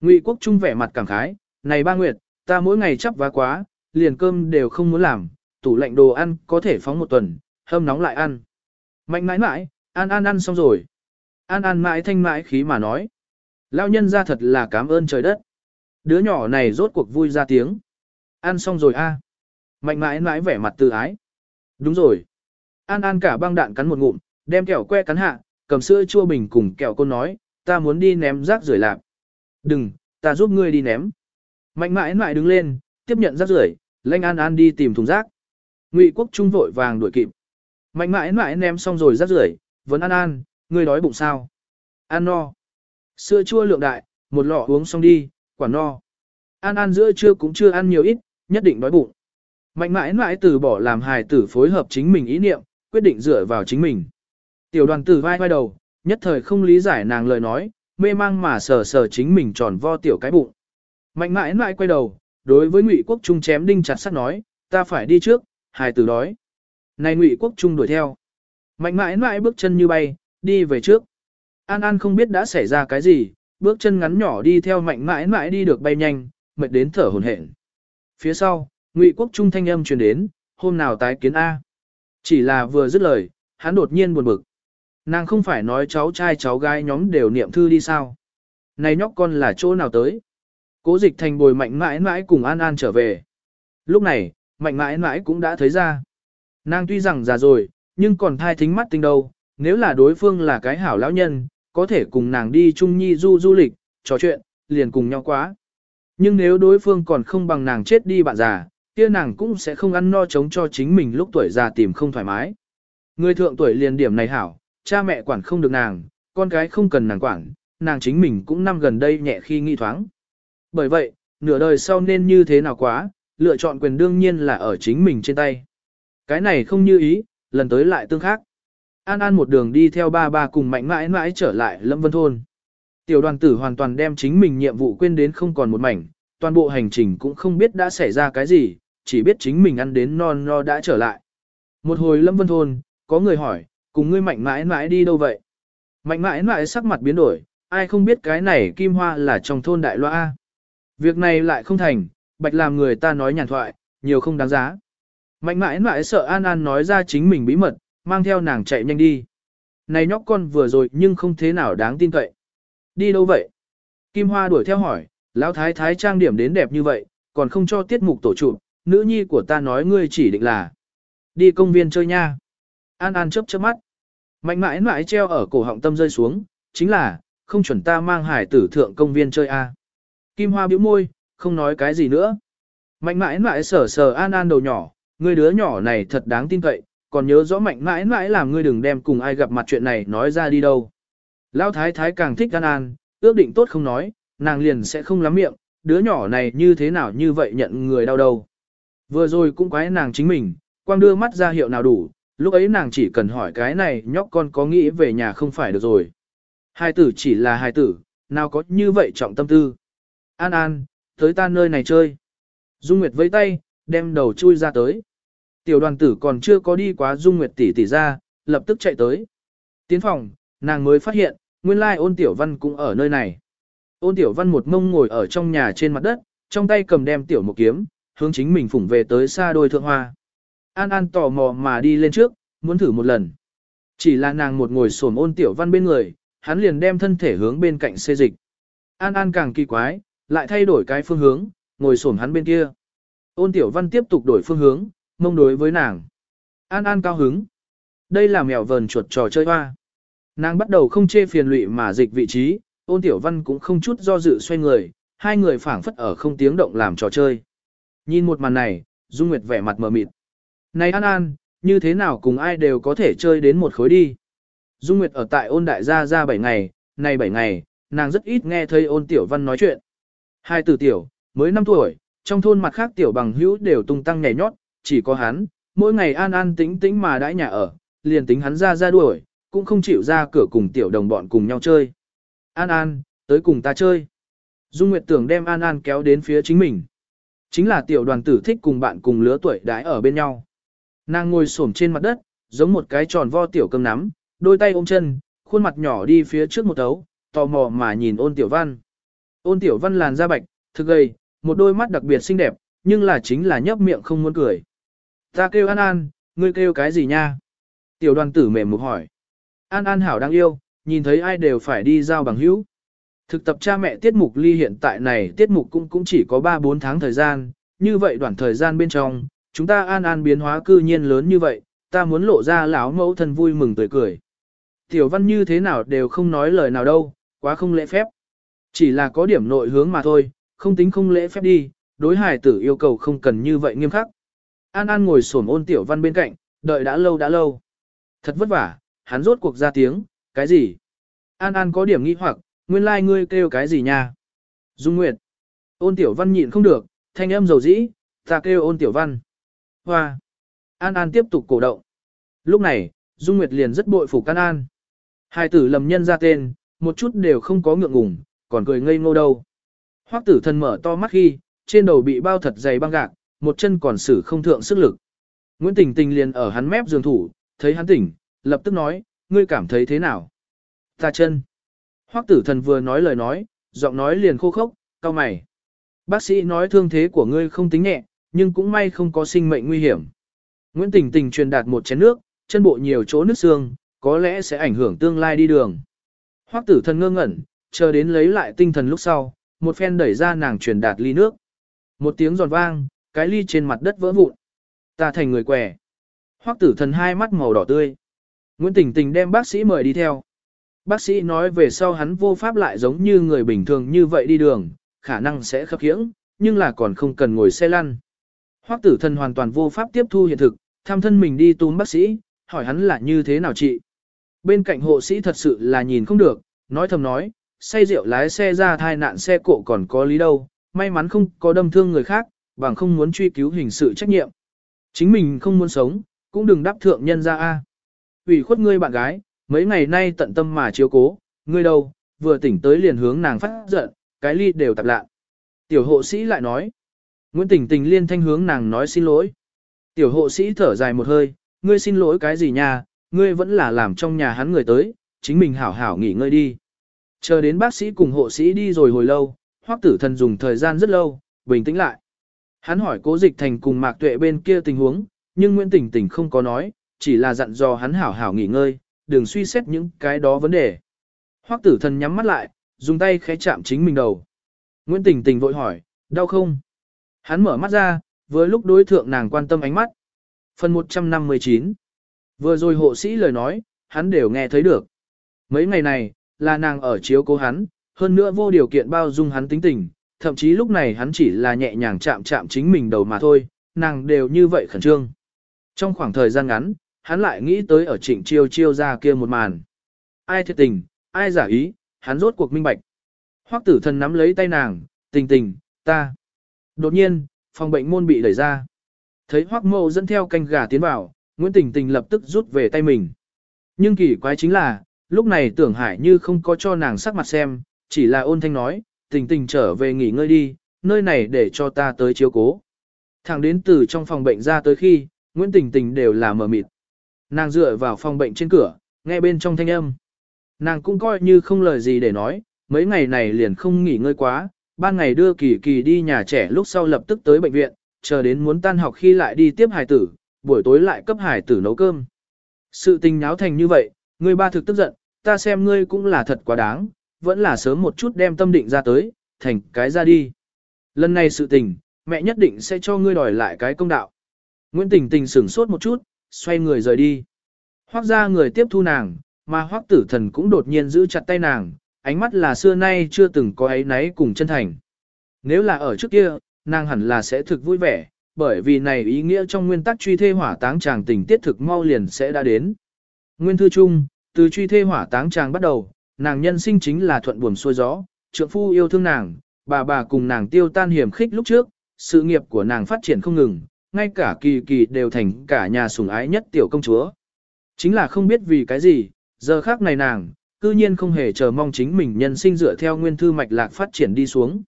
Ngụy Quốc Trung vẻ mặt cảm khái, này ba Nguyệt, ta mỗi ngày chắp vá quá, liền cơm đều không muốn làm, tủ lạnh đồ ăn có thể phóng một tuần, hâm nóng lại ăn. Mạnh mãi mãi, ăn ăn ăn xong rồi. An An mãi thanh mãi khí mà nói. Lao nhân ra thật là cảm ơn trời đất. Đứa nhỏ này rốt cuộc vui ra tiếng. Ăn xong rồi a. Mạnh mãi mãi vẻ mặt từ ái. Đúng rồi. An An cả băng đạn cắn một ngụm, đem kẹo que cắn hạ, cầm sữa chua bình cùng kẹo cô nói, ta muốn đi ném rác rưởi lạc. Đừng, ta giúp ngươi đi ném. Mạnh mãi mãi đứng lên, tiếp nhận rác rưởi, lênh An An đi tìm thùng rác. Ngụy Quốc Trung vội vàng đuổi kịp. Mạnh mãi mãi ném xong rồi rác rưởi, vấn An An, ngươi đói bụng sao? An no. Sữa chua lượng đại, một lọ uống xong đi, quả no. An An giữa trưa cũng chưa ăn nhiều ít, nhất định đói bụng. Mạnh mãi mãi từ bỏ làm hài tử phối hợp chính mình ý niệm, quyết định dựa vào chính mình. Tiểu đoàn tử vai vai đầu, nhất thời không lý giải nàng lời nói, mê mang mà sờ sờ chính mình tròn vo tiểu cái bụng. Mạnh mãi mãi quay đầu, đối với Ngụy Quốc Trung chém đinh chặt sắt nói, ta phải đi trước, hài tử đói. Này Ngụy Quốc Trung đuổi theo. Mạnh mãi mãi bước chân như bay, đi về trước. An An không biết đã xảy ra cái gì, bước chân ngắn nhỏ đi theo mạnh mãi mãi đi được bay nhanh, mệt đến thở hổn hển. Phía sau, Ngụy Quốc Trung thanh âm truyền đến, hôm nào tái kiến A. Chỉ là vừa dứt lời, hắn đột nhiên buồn bực. Nàng không phải nói cháu trai cháu gái nhóm đều niệm thư đi sao. Này nhóc con là chỗ nào tới? Cố dịch thành bồi mạnh mãi mãi cùng An An trở về. Lúc này, mạnh mãi mãi cũng đã thấy ra. Nàng tuy rằng già rồi, nhưng còn thai thính mắt tinh đâu, nếu là đối phương là cái hảo lão nhân, có thể cùng nàng đi chung nhi du du lịch, trò chuyện, liền cùng nhau quá. Nhưng nếu đối phương còn không bằng nàng chết đi bạn già, kia nàng cũng sẽ không ăn no chống cho chính mình lúc tuổi già tìm không thoải mái. Người thượng tuổi liền điểm này hảo, cha mẹ quản không được nàng, con cái không cần nàng quản, nàng chính mình cũng năm gần đây nhẹ khi nghi thoáng. Bởi vậy, nửa đời sau nên như thế nào quá, lựa chọn quyền đương nhiên là ở chính mình trên tay. Cái này không như ý, lần tới lại tương khác. An An một đường đi theo ba ba cùng mạnh mãi mãi trở lại Lâm Vân Thôn. Tiểu đoàn tử hoàn toàn đem chính mình nhiệm vụ quên đến không còn một mảnh, toàn bộ hành trình cũng không biết đã xảy ra cái gì, chỉ biết chính mình ăn đến non no đã trở lại. Một hồi Lâm Vân Thôn, có người hỏi, cùng ngươi mạnh mãi mãi đi đâu vậy? Mạnh mãi mãi sắc mặt biến đổi, ai không biết cái này kim hoa là trong thôn đại loa. Việc này lại không thành, bạch làm người ta nói nhàn thoại, nhiều không đáng giá. Mạnh mãi mãi sợ An An nói ra chính mình bí mật, mang theo nàng chạy nhanh đi. Này nhóc con vừa rồi nhưng không thế nào đáng tin cậy. Đi đâu vậy? Kim Hoa đuổi theo hỏi, lão thái thái trang điểm đến đẹp như vậy, còn không cho tiết mục tổ trụ, nữ nhi của ta nói ngươi chỉ định là đi công viên chơi nha. An An chớp chớp mắt. Mạnh mãi mãi treo ở cổ họng tâm rơi xuống, chính là, không chuẩn ta mang hải tử thượng công viên chơi a. Kim Hoa bĩu môi, không nói cái gì nữa. Mạnh mãi mãi sờ sờ An An đầu nhỏ, người đứa nhỏ này thật đáng tin cậy, còn nhớ rõ mạnh mãi mãi làm ngươi đừng đem cùng ai gặp mặt chuyện này nói ra đi đâu. Lão thái thái càng thích An An, ước định tốt không nói, nàng liền sẽ không lắm miệng, đứa nhỏ này như thế nào như vậy nhận người đau đầu. Vừa rồi cũng quái nàng chính mình, quang đưa mắt ra hiệu nào đủ, lúc ấy nàng chỉ cần hỏi cái này nhóc con có nghĩ về nhà không phải được rồi. Hai tử chỉ là hai tử, nào có như vậy trọng tâm tư. An An, tới ta nơi này chơi. Dung Nguyệt với tay, đem đầu chui ra tới. Tiểu đoàn tử còn chưa có đi quá Dung Nguyệt tỷ tỷ ra, lập tức chạy tới. Tiến phòng, nàng mới phát hiện, nguyên lai ôn tiểu văn cũng ở nơi này. Ôn tiểu văn một mông ngồi ở trong nhà trên mặt đất, trong tay cầm đem tiểu một kiếm, hướng chính mình phủng về tới xa đôi thượng hoa. An An tò mò mà đi lên trước, muốn thử một lần. Chỉ là nàng một ngồi xổm ôn tiểu văn bên người, hắn liền đem thân thể hướng bên cạnh xê dịch. An An càng kỳ quái, lại thay đổi cái phương hướng, ngồi xổm hắn bên kia. Ôn tiểu văn tiếp tục đổi phương hướng, mông đối với nàng. An An cao hứng. Đây là mèo vờn chuột trò chơi hoa. Nàng bắt đầu không chê phiền lụy mà dịch vị trí, ôn tiểu văn cũng không chút do dự xoay người, hai người phảng phất ở không tiếng động làm trò chơi. Nhìn một màn này, Dung Nguyệt vẻ mặt mờ mịt. Này An An, như thế nào cùng ai đều có thể chơi đến một khối đi. Dung Nguyệt ở tại ôn đại gia ra 7 ngày, này 7 ngày, nàng rất ít nghe thấy ôn tiểu văn nói chuyện. Hai tử tiểu, mới 5 tuổi, trong thôn mặt khác tiểu bằng hữu đều tung tăng nhảy nhót, chỉ có hắn, mỗi ngày an an tĩnh tĩnh mà đãi nhà ở, liền tính hắn ra ra đuổi, cũng không chịu ra cửa cùng tiểu đồng bọn cùng nhau chơi. An An, tới cùng ta chơi. Dung Nguyệt tưởng đem An An kéo đến phía chính mình. Chính là tiểu đoàn tử thích cùng bạn cùng lứa tuổi đãi ở bên nhau. Nàng ngồi xổm trên mặt đất, giống một cái tròn vo tiểu cơm nắm, đôi tay ôm chân, khuôn mặt nhỏ đi phía trước một tấu, tò mò mà nhìn ôn tiểu văn. Ôn tiểu văn làn da bạch, thực gầy, một đôi mắt đặc biệt xinh đẹp, nhưng là chính là nhấp miệng không muốn cười. Ta kêu An An, ngươi kêu cái gì nha? Tiểu đoàn tử mềm mục hỏi. An An hảo đang yêu, nhìn thấy ai đều phải đi giao bằng hữu. Thực tập cha mẹ tiết mục ly hiện tại này tiết mục cũng cũng chỉ có 3-4 tháng thời gian, như vậy đoạn thời gian bên trong, chúng ta An An biến hóa cư nhiên lớn như vậy, ta muốn lộ ra lão mẫu thân vui mừng tươi cười. Tiểu văn như thế nào đều không nói lời nào đâu, quá không lễ phép. Chỉ là có điểm nội hướng mà thôi, không tính không lễ phép đi, đối hài tử yêu cầu không cần như vậy nghiêm khắc. An An ngồi xổm ôn tiểu văn bên cạnh, đợi đã lâu đã lâu. Thật vất vả, hắn rốt cuộc ra tiếng, cái gì? An An có điểm nghi hoặc, nguyên lai like ngươi kêu cái gì nha? Dung Nguyệt. Ôn tiểu văn nhịn không được, thanh âm dầu dĩ, ta kêu ôn tiểu văn. Hoa. An An tiếp tục cổ động. Lúc này, Dung Nguyệt liền rất bội phục An An. Hai tử lầm nhân ra tên, một chút đều không có ngượng ngùng, còn cười ngây ngô đâu. Hoắc tử thần mở to mắt khi, trên đầu bị bao thật dày băng gạc, một chân còn xử không thượng sức lực. Nguyễn Tình Tình liền ở hắn mép giường thủ, thấy hắn tỉnh, lập tức nói, ngươi cảm thấy thế nào? Ta chân. Hoắc tử thần vừa nói lời nói, giọng nói liền khô khốc, cao mày. Bác sĩ nói thương thế của ngươi không tính nhẹ, nhưng cũng may không có sinh mệnh nguy hiểm. Nguyễn Tình Tình truyền đạt một chén nước, chân bộ nhiều chỗ nứt xương, có lẽ sẽ ảnh hưởng tương lai đi đường. Hoắc tử thần ngơ ngẩn, chờ đến lấy lại tinh thần lúc sau, một phen đẩy ra nàng truyền đạt ly nước. Một tiếng giòn vang, cái ly trên mặt đất vỡ vụn. Ta thành người què. Hoắc tử thần hai mắt màu đỏ tươi. Nguyễn Tình Tình đem bác sĩ mời đi theo. Bác sĩ nói về sau hắn vô pháp lại giống như người bình thường như vậy đi đường, khả năng sẽ khập khiễng, nhưng là còn không cần ngồi xe lăn. Hoắc tử thần hoàn toàn vô pháp tiếp thu hiện thực, tham thân mình đi túm bác sĩ, hỏi hắn là như thế nào chị. Bên cạnh hộ sĩ thật sự là nhìn không được, nói thầm nói, say rượu lái xe ra thai nạn xe cộ còn có lý đâu, may mắn không có đâm thương người khác, bằng không muốn truy cứu hình sự trách nhiệm. Chính mình không muốn sống, cũng đừng đáp thượng nhân ra a. ủy khuất ngươi bạn gái, mấy ngày nay tận tâm mà chiếu cố, ngươi đâu, vừa tỉnh tới liền hướng nàng phát giận, cái ly đều tạp lạ. Tiểu hộ sĩ lại nói, Nguyễn Tỉnh Tình liên thanh hướng nàng nói xin lỗi. Tiểu hộ sĩ thở dài một hơi, ngươi xin lỗi cái gì nha, ngươi vẫn là làm trong nhà hắn người tới, chính mình hảo hảo nghỉ ngơi đi. Chờ đến bác sĩ cùng hộ sĩ đi rồi hồi lâu, hoắc tử thần dùng thời gian rất lâu, bình tĩnh lại. Hắn hỏi cố dịch thành cùng mạc tuệ bên kia tình huống, nhưng Nguyễn Tỉnh Tỉnh không có nói, chỉ là dặn dò hắn hảo hảo nghỉ ngơi, đừng suy xét những cái đó vấn đề. Hoắc tử thần nhắm mắt lại, dùng tay khẽ chạm chính mình đầu. Nguyễn Tỉnh Tỉnh vội hỏi, đau không? Hắn mở mắt ra, với lúc đối thượng nàng quan tâm ánh mắt. Phần 159 Vừa rồi hộ sĩ lời nói, hắn đều nghe thấy được. Mấy ngày này, là nàng ở chiếu cố hắn, hơn nữa vô điều kiện bao dung hắn tính tình, thậm chí lúc này hắn chỉ là nhẹ nhàng chạm chạm chính mình đầu mà thôi, nàng đều như vậy khẩn trương. Trong khoảng thời gian ngắn, hắn lại nghĩ tới ở trịnh chiêu chiêu ra kia một màn. Ai thiệt tình, ai giả ý, hắn rốt cuộc minh bạch. Hoắc tử thần nắm lấy tay nàng, tình tình, ta. Đột nhiên, phòng bệnh môn bị đẩy ra. Thấy Hoắc mâu dẫn theo canh gà tiến vào, Nguyễn Tình Tình lập tức rút về tay mình. Nhưng kỳ quái chính là, lúc này tưởng hải như không có cho nàng sắc mặt xem, chỉ là ôn thanh nói, tình tình trở về nghỉ ngơi đi, nơi này để cho ta tới chiếu cố. Thẳng đến từ trong phòng bệnh ra tới khi, Nguyễn Tình Tình đều là mờ mịt. Nàng dựa vào phòng bệnh trên cửa, nghe bên trong thanh âm. Nàng cũng coi như không lời gì để nói, mấy ngày này liền không nghỉ ngơi quá, ban ngày đưa kỳ kỳ đi nhà trẻ lúc sau lập tức tới bệnh viện, chờ đến muốn tan học khi lại đi tiếp hải tử, buổi tối lại cấp hải tử nấu cơm. Sự tình náo thành như vậy, ngươi ba thực tức giận, ta xem ngươi cũng là thật quá đáng, vẫn là sớm một chút đem tâm định ra tới, thành cái ra đi. Lần này sự tình, mẹ nhất định sẽ cho ngươi đòi lại cái công đạo. Nguyễn Tình Tình sửng sốt một chút, xoay người rời đi. Hoác ra người tiếp thu nàng, mà hoác tử thần cũng đột nhiên giữ chặt tay nàng, ánh mắt là xưa nay chưa từng có ấy náy cùng chân thành. Nếu là ở trước kia, nàng hẳn là sẽ thực vui vẻ, bởi vì này ý nghĩa trong nguyên tắc truy thê hỏa táng chàng tình tiết thực mau liền sẽ đã đến. Nguyên thư chung, từ truy thê hỏa táng chàng bắt đầu, nàng nhân sinh chính là thuận buồm xuôi gió, trượng phu yêu thương nàng, bà bà cùng nàng tiêu tan hiểm khích lúc trước, sự nghiệp của nàng phát triển không ngừng, ngay cả kỳ kỳ đều thành cả nhà sủng ái nhất tiểu công chúa. Chính là không biết vì cái gì, giờ khác này nàng, cư nhiên không hề chờ mong chính mình nhân sinh dựa theo nguyên thư mạch lạc phát triển đi xuống.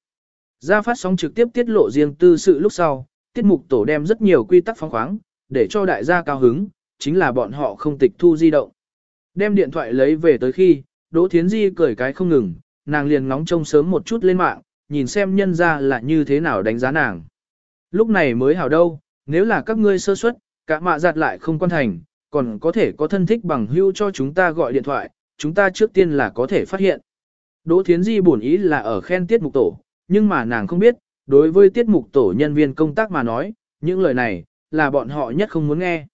Ra phát sóng trực tiếp tiết lộ riêng tư sự lúc sau, tiết mục tổ đem rất nhiều quy tắc phóng khoáng, để cho đại gia cao hứng, chính là bọn họ không tịch thu di động. Đem điện thoại lấy về tới khi, Đỗ Thiến Di cười cái không ngừng, nàng liền ngóng trông sớm một chút lên mạng, nhìn xem nhân ra là như thế nào đánh giá nàng. Lúc này mới hảo đâu, nếu là các ngươi sơ suất, cả mạ giặt lại không quan thành, còn có thể có thân thích bằng hưu cho chúng ta gọi điện thoại, chúng ta trước tiên là có thể phát hiện. Đỗ Thiến Di bổn ý là ở khen tiết mục tổ, nhưng mà nàng không biết, đối với tiết mục tổ nhân viên công tác mà nói, những lời này, là bọn họ nhất không muốn nghe.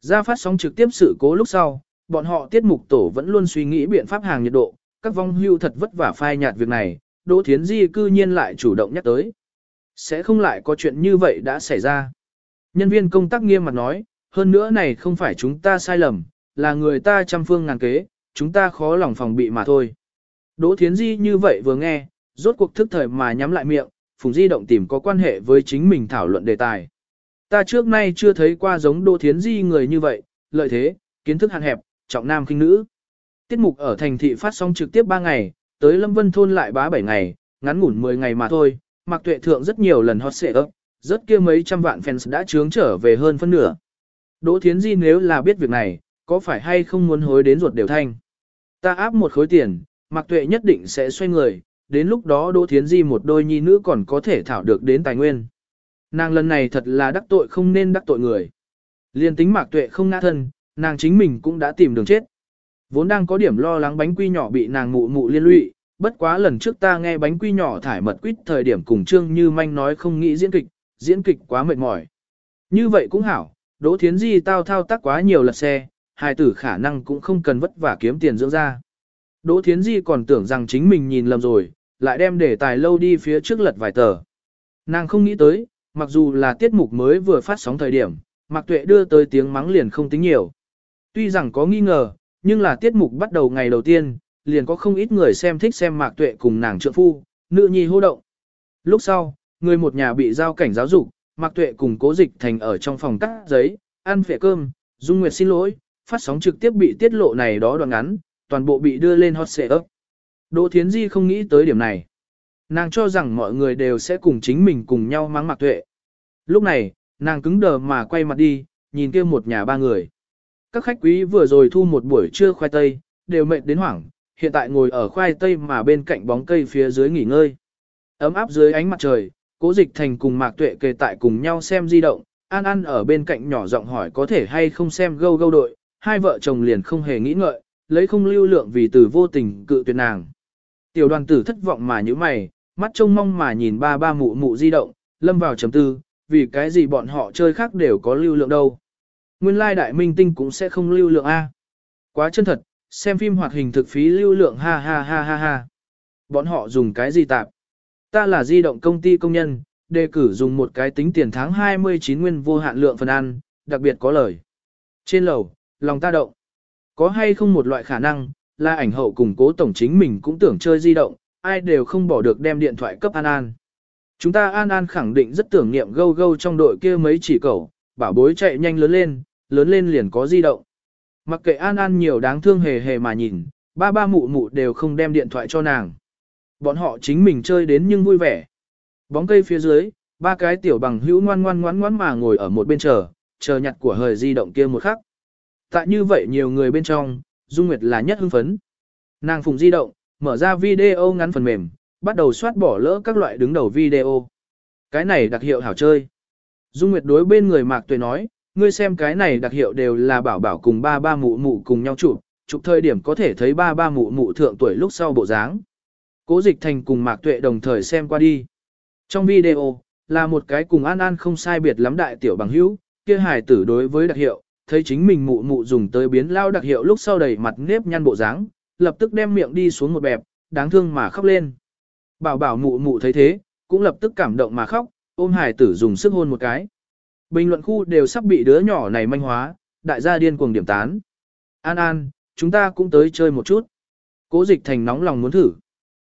Ra phát sóng trực tiếp sự cố lúc sau, bọn họ tiết mục tổ vẫn luôn suy nghĩ biện pháp hàng nhiệt độ, các vong hưu thật vất vả phai nhạt việc này, Đỗ Thiến Di cư nhiên lại chủ động nhắc tới. Sẽ không lại có chuyện như vậy đã xảy ra. Nhân viên công tác nghiêm mặt nói, hơn nữa này không phải chúng ta sai lầm, là người ta trăm phương ngàn kế, chúng ta khó lòng phòng bị mà thôi. Đỗ Thiến Di như vậy vừa nghe, rốt cuộc thức thời mà nhắm lại miệng, Phùng Di động tìm có quan hệ với chính mình thảo luận đề tài. Ta trước nay chưa thấy qua giống Đỗ Thiến Di người như vậy, lợi thế, kiến thức hạn hẹp, trọng nam khinh nữ. Tiết mục ở thành thị phát sóng trực tiếp 3 ngày, tới Lâm Vân Thôn lại bá 7 ngày, ngắn ngủn 10 ngày mà thôi, Mạc Tuệ Thượng rất nhiều lần hot xệ ấp, rất kia mấy trăm vạn fans đã trướng trở về hơn phân nửa. Đỗ Thiến Di nếu là biết việc này, có phải hay không muốn hối đến ruột đều thanh. Ta áp một khối tiền, Mạc Tuệ nhất định sẽ xoay người, đến lúc đó Đỗ Thiến Di một đôi nhi nữ còn có thể thảo được đến tài nguyên. Nàng lần này thật là đắc tội không nên đắc tội người. Liên tính Mạc Tuệ không ngã thân, nàng chính mình cũng đã tìm đường chết. Vốn đang có điểm lo lắng bánh quy nhỏ bị nàng mụ mụ liên lụy, bất quá lần trước ta nghe bánh quy nhỏ thải mật quýt thời điểm cùng Trương Như Manh nói không nghĩ diễn kịch, diễn kịch quá mệt mỏi. Như vậy cũng hảo, Đỗ Thiến Di tao thao tác quá nhiều lật xe, hài tử khả năng cũng không cần vất vả kiếm tiền dưỡng ra. Đỗ Thiến Di còn tưởng rằng chính mình nhìn lầm rồi, lại đem để tài lâu đi phía trước lật vài tờ. Nàng không nghĩ tới, mặc dù là tiết mục mới vừa phát sóng thời điểm, Mạc Tuệ đưa tới tiếng mắng liền không tính nhiều. Tuy rằng có nghi ngờ, nhưng là tiết mục bắt đầu ngày đầu tiên, liền có không ít người xem thích xem Mạc Tuệ cùng nàng trượng phu, nữ nhi hô động. Lúc sau, người một nhà bị giao cảnh giáo dục, Mạc Tuệ cùng Cố Dịch Thành ở trong phòng cắt giấy, ăn phệ cơm, Dung Nguyệt xin lỗi, phát sóng trực tiếp bị tiết lộ này đó đoạn ngắn, toàn bộ bị đưa lên hot search. Đỗ Thiến Di không nghĩ tới điểm này. Nàng cho rằng mọi người đều sẽ cùng chính mình cùng nhau mắng Mạc Tuệ. Lúc này, nàng cứng đờ mà quay mặt đi, nhìn kia một nhà ba người. Các khách quý vừa rồi thu một buổi trưa khoai tây, đều mệt đến hoảng, hiện tại ngồi ở khoai tây mà bên cạnh bóng cây phía dưới nghỉ ngơi. Ấm áp dưới ánh mặt trời, cố dịch thành cùng mạc tuệ kề tại cùng nhau xem di động, An An ở bên cạnh nhỏ giọng hỏi có thể hay không xem gâu gâu đội, hai vợ chồng liền không hề nghĩ ngợi, lấy không lưu lượng vì từ vô tình cự tuyệt nàng. Tiểu đoàn tử thất vọng mà như mày, mắt trông mong mà nhìn ba ba mụ mụ di động, lâm vào chấm tư, vì cái gì bọn họ chơi khác đều có lưu lượng đâu. Nguyên lai đại minh tinh cũng sẽ không lưu lượng A. Quá chân thật, xem phim hoạt hình thực phí lưu lượng ha ha ha ha ha. Bọn họ dùng cái gì tạp? Ta là di động công ty công nhân, đề cử dùng một cái tính tiền tháng 29 nguyên vô hạn lượng phần ăn, đặc biệt có lời. Trên lầu, lòng ta động. Có hay không một loại khả năng, là ảnh hậu cùng cố tổng chính mình cũng tưởng chơi di động, ai đều không bỏ được đem điện thoại cấp An An. Chúng ta An An khẳng định rất tưởng niệm gâu gâu trong đội kia mấy chỉ cầu, bảo bối chạy nhanh lớn lên, lớn lên liền có di động. Mặc kệ An An nhiều đáng thương hề hề mà nhìn, ba ba mụ mụ đều không đem điện thoại cho nàng. Bọn họ chính mình chơi đến nhưng vui vẻ. Bóng cây phía dưới, ba cái tiểu bằng hữu ngoan ngoan ngoan ngoan mà ngồi ở một bên chờ, chờ nhặt của hời di động kia một khắc. Tại như vậy nhiều người bên trong, Dung Nguyệt là nhất hưng phấn. Nàng phùng di động, mở ra video ngắn phần mềm, bắt đầu soát bỏ lỡ các loại đứng đầu video. Cái này đặc hiệu hảo chơi. Dung Nguyệt đối bên người Mạc Tuệ nói, ngươi xem cái này đặc hiệu đều là bảo bảo cùng ba ba mụ mụ cùng nhau chụp, chụp thời điểm có thể thấy ba ba mụ mụ thượng tuổi lúc sau bộ dáng. Cố dịch thành cùng Mạc Tuệ đồng thời xem qua đi. Trong video, là một cái cùng An An không sai biệt lắm đại tiểu bằng hữu, kia hài tử đối với đặc hiệu, thấy chính mình mụ mụ dùng tới biến lao đặc hiệu lúc sau đầy mặt nếp nhăn bộ dáng, lập tức đem miệng đi xuống một bẹp, đáng thương mà khóc lên. Bảo bảo mụ mụ thấy thế, cũng lập tức cảm động mà khóc, ôm hài tử dùng sức hôn một cái. Bình luận khu đều sắp bị đứa nhỏ này manh hóa, đại gia điên cuồng điểm tán. An An, chúng ta cũng tới chơi một chút. Cố dịch thành nóng lòng muốn thử.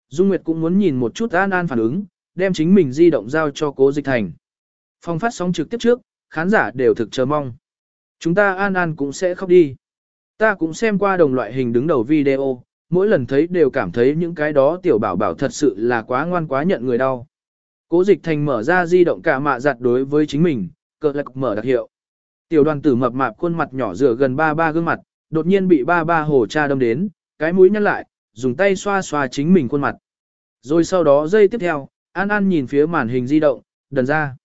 Dung Nguyệt cũng muốn nhìn một chút An An phản ứng, đem chính mình di động giao cho cố dịch thành. Phong phát sóng trực tiếp trước, khán giả đều thực chờ mong. Chúng ta An An cũng sẽ khóc đi. Ta cũng xem qua đồng loại hình đứng đầu video, mỗi lần thấy đều cảm thấy những cái đó tiểu bảo bảo thật sự là quá ngoan quá nhận người đau. Cố dịch thành mở ra di động cả mạ giặt đối với chính mình, cờ lạc mở đặc hiệu. Tiểu đoàn tử mập mạp khuôn mặt nhỏ rửa gần ba ba gương mặt, đột nhiên bị ba ba hồ cha đâm đến, cái mũi nhăn lại, dùng tay xoa xoa chính mình khuôn mặt. Rồi sau đó giây tiếp theo, An An nhìn phía màn hình di động, đần ra.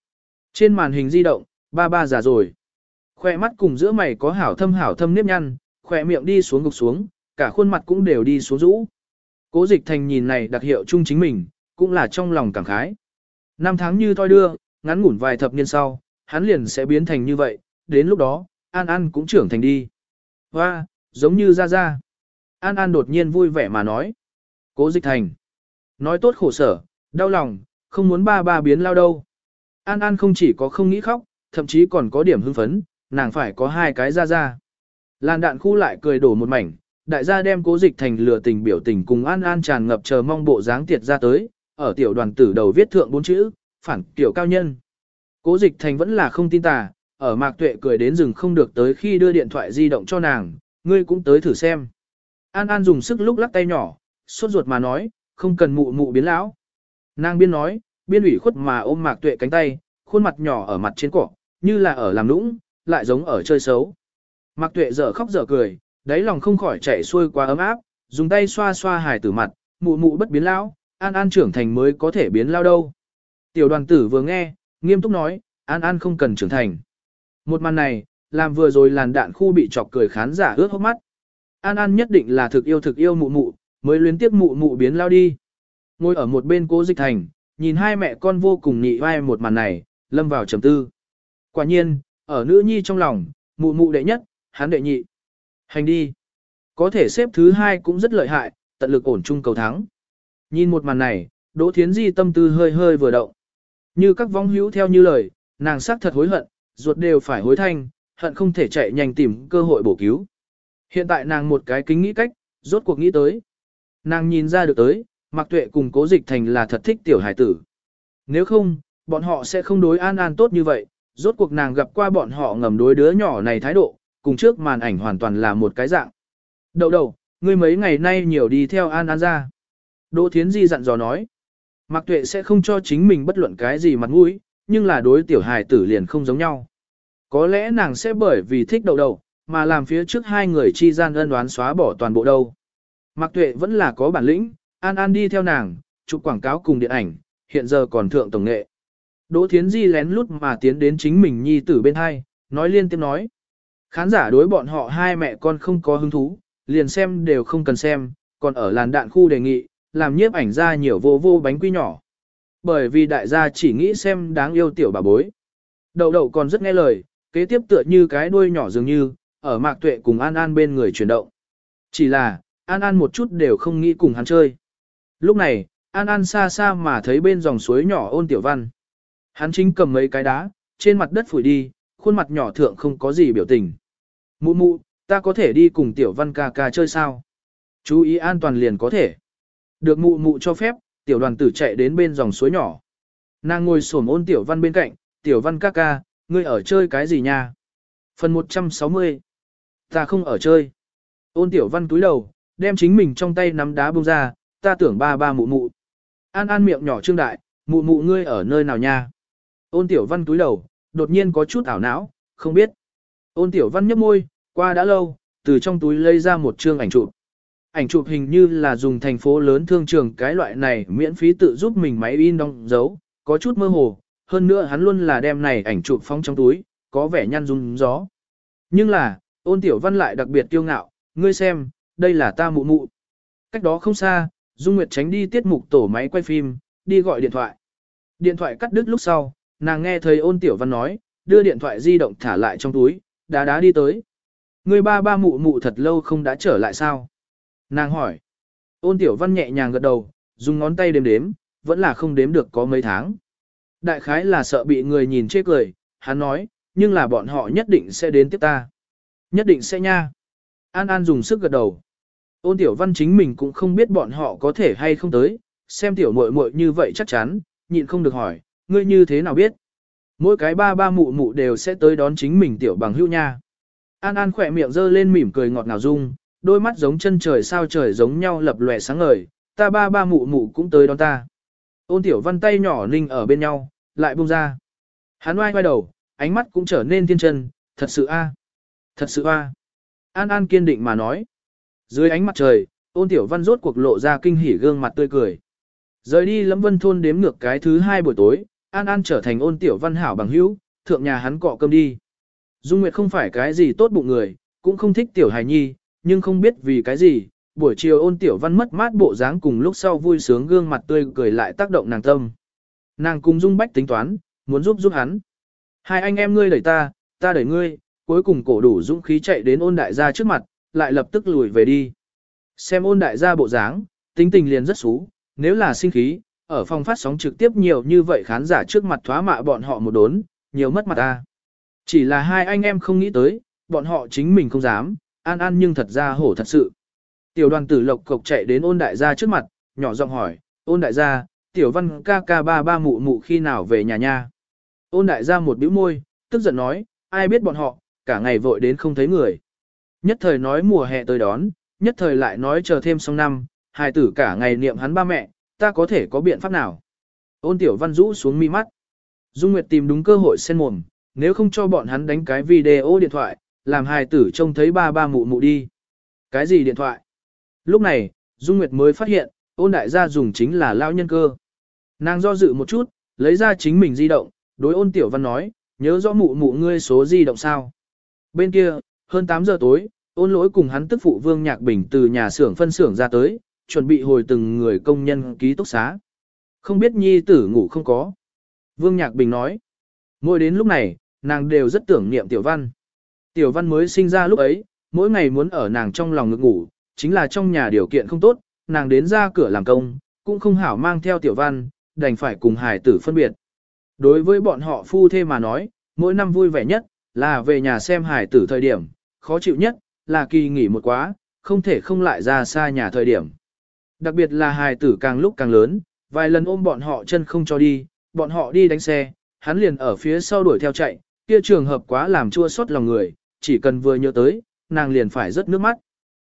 Trên màn hình di động, ba ba già rồi. Khoe mắt cùng giữa mày có hảo thâm hảo thâm nếp nhăn, khoe miệng đi xuống gục xuống, cả khuôn mặt cũng đều đi xuống rũ. Cố dịch thành nhìn này đặc hiệu chung chính mình, cũng là trong lòng cảm khái. Năm tháng như thoi đưa, ngắn ngủn vài thập niên sau, hắn liền sẽ biến thành như vậy, đến lúc đó, An An cũng trưởng thành đi. Và, giống như ra ra. An An đột nhiên vui vẻ mà nói. Cố dịch thành. Nói tốt khổ sở, đau lòng, không muốn ba ba biến lao đâu. An An không chỉ có không nghĩ khóc, thậm chí còn có điểm hưng phấn, nàng phải có hai cái ra ra. Làn đạn khu lại cười đổ một mảnh, đại gia đem cố dịch thành lừa tình biểu tình cùng An An tràn ngập chờ mong bộ dáng tiệt ra tới, ở tiểu đoàn tử đầu viết thượng bốn chữ, phản tiểu cao nhân. Cố dịch thành vẫn là không tin tà, ở mạc tuệ cười đến rừng không được tới khi đưa điện thoại di động cho nàng, ngươi cũng tới thử xem. An An dùng sức lúc lắc tay nhỏ, sốt ruột mà nói, không cần mụ mụ biến lão. Nàng biên nói, biên ủy khuất mà ôm mạc tuệ cánh tay, khuôn mặt nhỏ ở mặt trên cỏ, như là ở làm nũng, lại giống ở chơi xấu. Mạc tuệ dở khóc dở cười, đáy lòng không khỏi chảy xuôi qua ấm áp, dùng tay xoa xoa hài tử mặt, mụ mụ bất biến lão, An An trưởng thành mới có thể biến lao đâu. Tiểu đoàn tử vừa nghe, nghiêm túc nói, An An không cần trưởng thành. Một màn này, làm vừa rồi làn đạn khu bị chọc cười khán giả ướt hốc mắt. An An nhất định là thực yêu thực yêu mụ mụ, mới luyến tiếp mụ mụ biến lao đi. Ngồi ở một bên cố dịch thành, nhìn hai mẹ con vô cùng nhị vai một màn này, lâm vào trầm tư. Quả nhiên, ở nữ nhi trong lòng, mụ mụ đệ nhất, hắn đệ nhị. Hành đi. Có thể xếp thứ hai cũng rất lợi hại, tận lực ổn chung cầu thắng. Nhìn một màn này, Đỗ Thiến Di tâm tư hơi hơi vừa động. Như các vong hữu theo như lời, nàng xác thật hối hận, ruột đều phải hối thanh, hận không thể chạy nhanh tìm cơ hội bổ cứu. Hiện tại nàng một cái kính nghĩ cách, rốt cuộc nghĩ tới. Nàng nhìn ra được tới, Mạc Tuệ cùng Cố Dịch Thành là thật thích tiểu hải tử. Nếu không, bọn họ sẽ không đối An An tốt như vậy, rốt cuộc nàng gặp qua bọn họ ngầm đối đứa nhỏ này thái độ, cùng trước màn ảnh hoàn toàn là một cái dạng. Đầu đầu, ngươi mấy ngày nay nhiều đi theo An An ra. Đỗ Thiến Di dặn dò nói, Mạc Tuệ sẽ không cho chính mình bất luận cái gì mặt mũi, nhưng là đối tiểu hài tử liền không giống nhau. Có lẽ nàng sẽ bởi vì thích đầu đầu, mà làm phía trước hai người chi gian ân đoán xóa bỏ toàn bộ đâu. Mạc Tuệ vẫn là có bản lĩnh, An An đi theo nàng, chụp quảng cáo cùng điện ảnh, hiện giờ còn thượng tổng nghệ. Đỗ Thiến Di lén lút mà tiến đến chính mình nhi tử bên hai, nói liên tiếp nói. Khán giả đối bọn họ hai mẹ con không có hứng thú, liền xem đều không cần xem, còn ở làn đạn khu đề nghị, làm nhiếp ảnh ra nhiều vô vô bánh quy nhỏ. Bởi vì đại gia chỉ nghĩ xem đáng yêu tiểu bà bối. Đậu đậu còn rất nghe lời, kế tiếp tựa như cái đuôi nhỏ dường như, ở mạc tuệ cùng An An bên người chuyển động. Chỉ là, An An một chút đều không nghĩ cùng hắn chơi. Lúc này, An An xa xa mà thấy bên dòng suối nhỏ ôn tiểu văn. Hắn chính cầm mấy cái đá, trên mặt đất phủi đi, khuôn mặt nhỏ thượng không có gì biểu tình. Mụ mụ, ta có thể đi cùng tiểu văn ca ca chơi sao? Chú ý an toàn liền có thể. Được mụ mụ cho phép, tiểu đoàn tử chạy đến bên dòng suối nhỏ. Nàng ngồi xổm ôn tiểu văn bên cạnh, tiểu văn ca ca, ngươi ở chơi cái gì nha? Phần 160 Ta không ở chơi. Ôn tiểu văn túi đầu, đem chính mình trong tay nắm đá bông ra, ta tưởng ba ba mụ mụ. An an miệng nhỏ trương đại, mụ mụ ngươi ở nơi nào nha? Ôn tiểu văn túi đầu, đột nhiên có chút ảo não, không biết. Ôn tiểu văn nhấp môi, qua đã lâu, từ trong túi lấy ra một chương ảnh chụp. Ảnh chụp hình như là dùng thành phố lớn thương trường cái loại này miễn phí tự giúp mình máy in đong dấu, có chút mơ hồ, hơn nữa hắn luôn là đem này ảnh chụp phong trong túi, có vẻ nhăn rung gió. Nhưng là, ôn tiểu văn lại đặc biệt kiêu ngạo, ngươi xem, đây là ta mụ mụ. Cách đó không xa, Dung Nguyệt tránh đi tiết mục tổ máy quay phim, đi gọi điện thoại. Điện thoại cắt đứt lúc sau, nàng nghe thấy ôn tiểu văn nói, đưa điện thoại di động thả lại trong túi, đá đá đi tới. Người ba ba mụ mụ thật lâu không đã trở lại sao? Nàng hỏi. Ôn tiểu văn nhẹ nhàng gật đầu, dùng ngón tay đếm đếm, vẫn là không đếm được có mấy tháng. Đại khái là sợ bị người nhìn chê cười, hắn nói, nhưng là bọn họ nhất định sẽ đến tiếp ta. Nhất định sẽ nha. An An dùng sức gật đầu. Ôn tiểu văn chính mình cũng không biết bọn họ có thể hay không tới, xem tiểu muội muội như vậy chắc chắn, nhịn không được hỏi, ngươi như thế nào biết? Mỗi cái ba ba mụ mụ đều sẽ tới đón chính mình tiểu bằng hữu nha. An An khỏe miệng dơ lên mỉm cười ngọt ngào dung, đôi mắt giống chân trời sao trời giống nhau lập lòe sáng ngời, ta ba ba mụ mụ cũng tới đón ta. Ôn tiểu văn tay nhỏ ninh ở bên nhau, lại buông ra. Hắn oai quay đầu, ánh mắt cũng trở nên thiên chân, thật sự a, thật sự a. An An kiên định mà nói. Dưới ánh mặt trời, ôn tiểu văn rốt cuộc lộ ra kinh hỉ gương mặt tươi cười. Rời đi lâm vân thôn đếm ngược cái thứ hai buổi tối, An An trở thành ôn tiểu văn hảo bằng hữu, thượng nhà hắn cọ cơm đi. Dung Nguyệt không phải cái gì tốt bụng người, cũng không thích tiểu hài nhi, nhưng không biết vì cái gì, buổi chiều ôn tiểu văn mất mát bộ dáng cùng lúc sau vui sướng gương mặt tươi cười lại tác động nàng tâm. Nàng cùng Dung Bách tính toán, muốn giúp giúp hắn. Hai anh em ngươi đẩy ta, ta đẩy ngươi, cuối cùng cổ đủ dũng khí chạy đến ôn đại gia trước mặt, lại lập tức lùi về đi. Xem ôn đại gia bộ dáng, tính tình liền rất xú, nếu là sinh khí, ở phòng phát sóng trực tiếp nhiều như vậy khán giả trước mặt thoá mạ bọn họ một đốn, nhiều mất mặt ta. Chỉ là hai anh em không nghĩ tới, bọn họ chính mình không dám, an an nhưng thật ra hổ thật sự. Tiểu đoàn tử lộc cộc chạy đến ôn đại gia trước mặt, nhỏ giọng hỏi, ôn đại gia, tiểu văn ca ca ba ba mụ mụ khi nào về nhà nha. Ôn đại gia một bĩu môi, tức giận nói, ai biết bọn họ, cả ngày vội đến không thấy người. Nhất thời nói mùa hè tới đón, nhất thời lại nói chờ thêm xong năm, hài tử cả ngày niệm hắn ba mẹ, ta có thể có biện pháp nào. Ôn tiểu văn rũ xuống mi mắt. Dung Nguyệt tìm đúng cơ hội sen mồm, nếu không cho bọn hắn đánh cái video điện thoại, làm hài tử trông thấy ba ba mụ mụ đi. Cái gì điện thoại? Lúc này, Dung Nguyệt mới phát hiện, ôn đại gia dùng chính là lao nhân cơ. Nàng do dự một chút, lấy ra chính mình di động, đối ôn tiểu văn nói, nhớ rõ mụ mụ ngươi số di động sao. Bên kia, hơn 8 giờ tối, ôn lỗi cùng hắn tức phụ Vương Nhạc Bình từ nhà xưởng phân xưởng ra tới, chuẩn bị hồi từng người công nhân ký túc xá. Không biết nhi tử ngủ không có. Vương Nhạc Bình nói, mỗi đến lúc này, nàng đều rất tưởng niệm Tiểu Văn. Tiểu Văn mới sinh ra lúc ấy, mỗi ngày muốn ở nàng trong lòng ngực ngủ, chính là trong nhà điều kiện không tốt, nàng đến ra cửa làm công, cũng không hảo mang theo Tiểu Văn, đành phải cùng hải tử phân biệt. Đối với bọn họ phu thê mà nói, mỗi năm vui vẻ nhất, là về nhà xem hải tử thời điểm, khó chịu nhất, là kỳ nghỉ một quá, không thể không lại ra xa nhà thời điểm. Đặc biệt là Hải tử càng lúc càng lớn, vài lần ôm bọn họ chân không cho đi, bọn họ đi đánh xe, hắn liền ở phía sau đuổi theo chạy, kia trường hợp quá làm chua xót lòng người, chỉ cần vừa nhớ tới, nàng liền phải rớt nước mắt.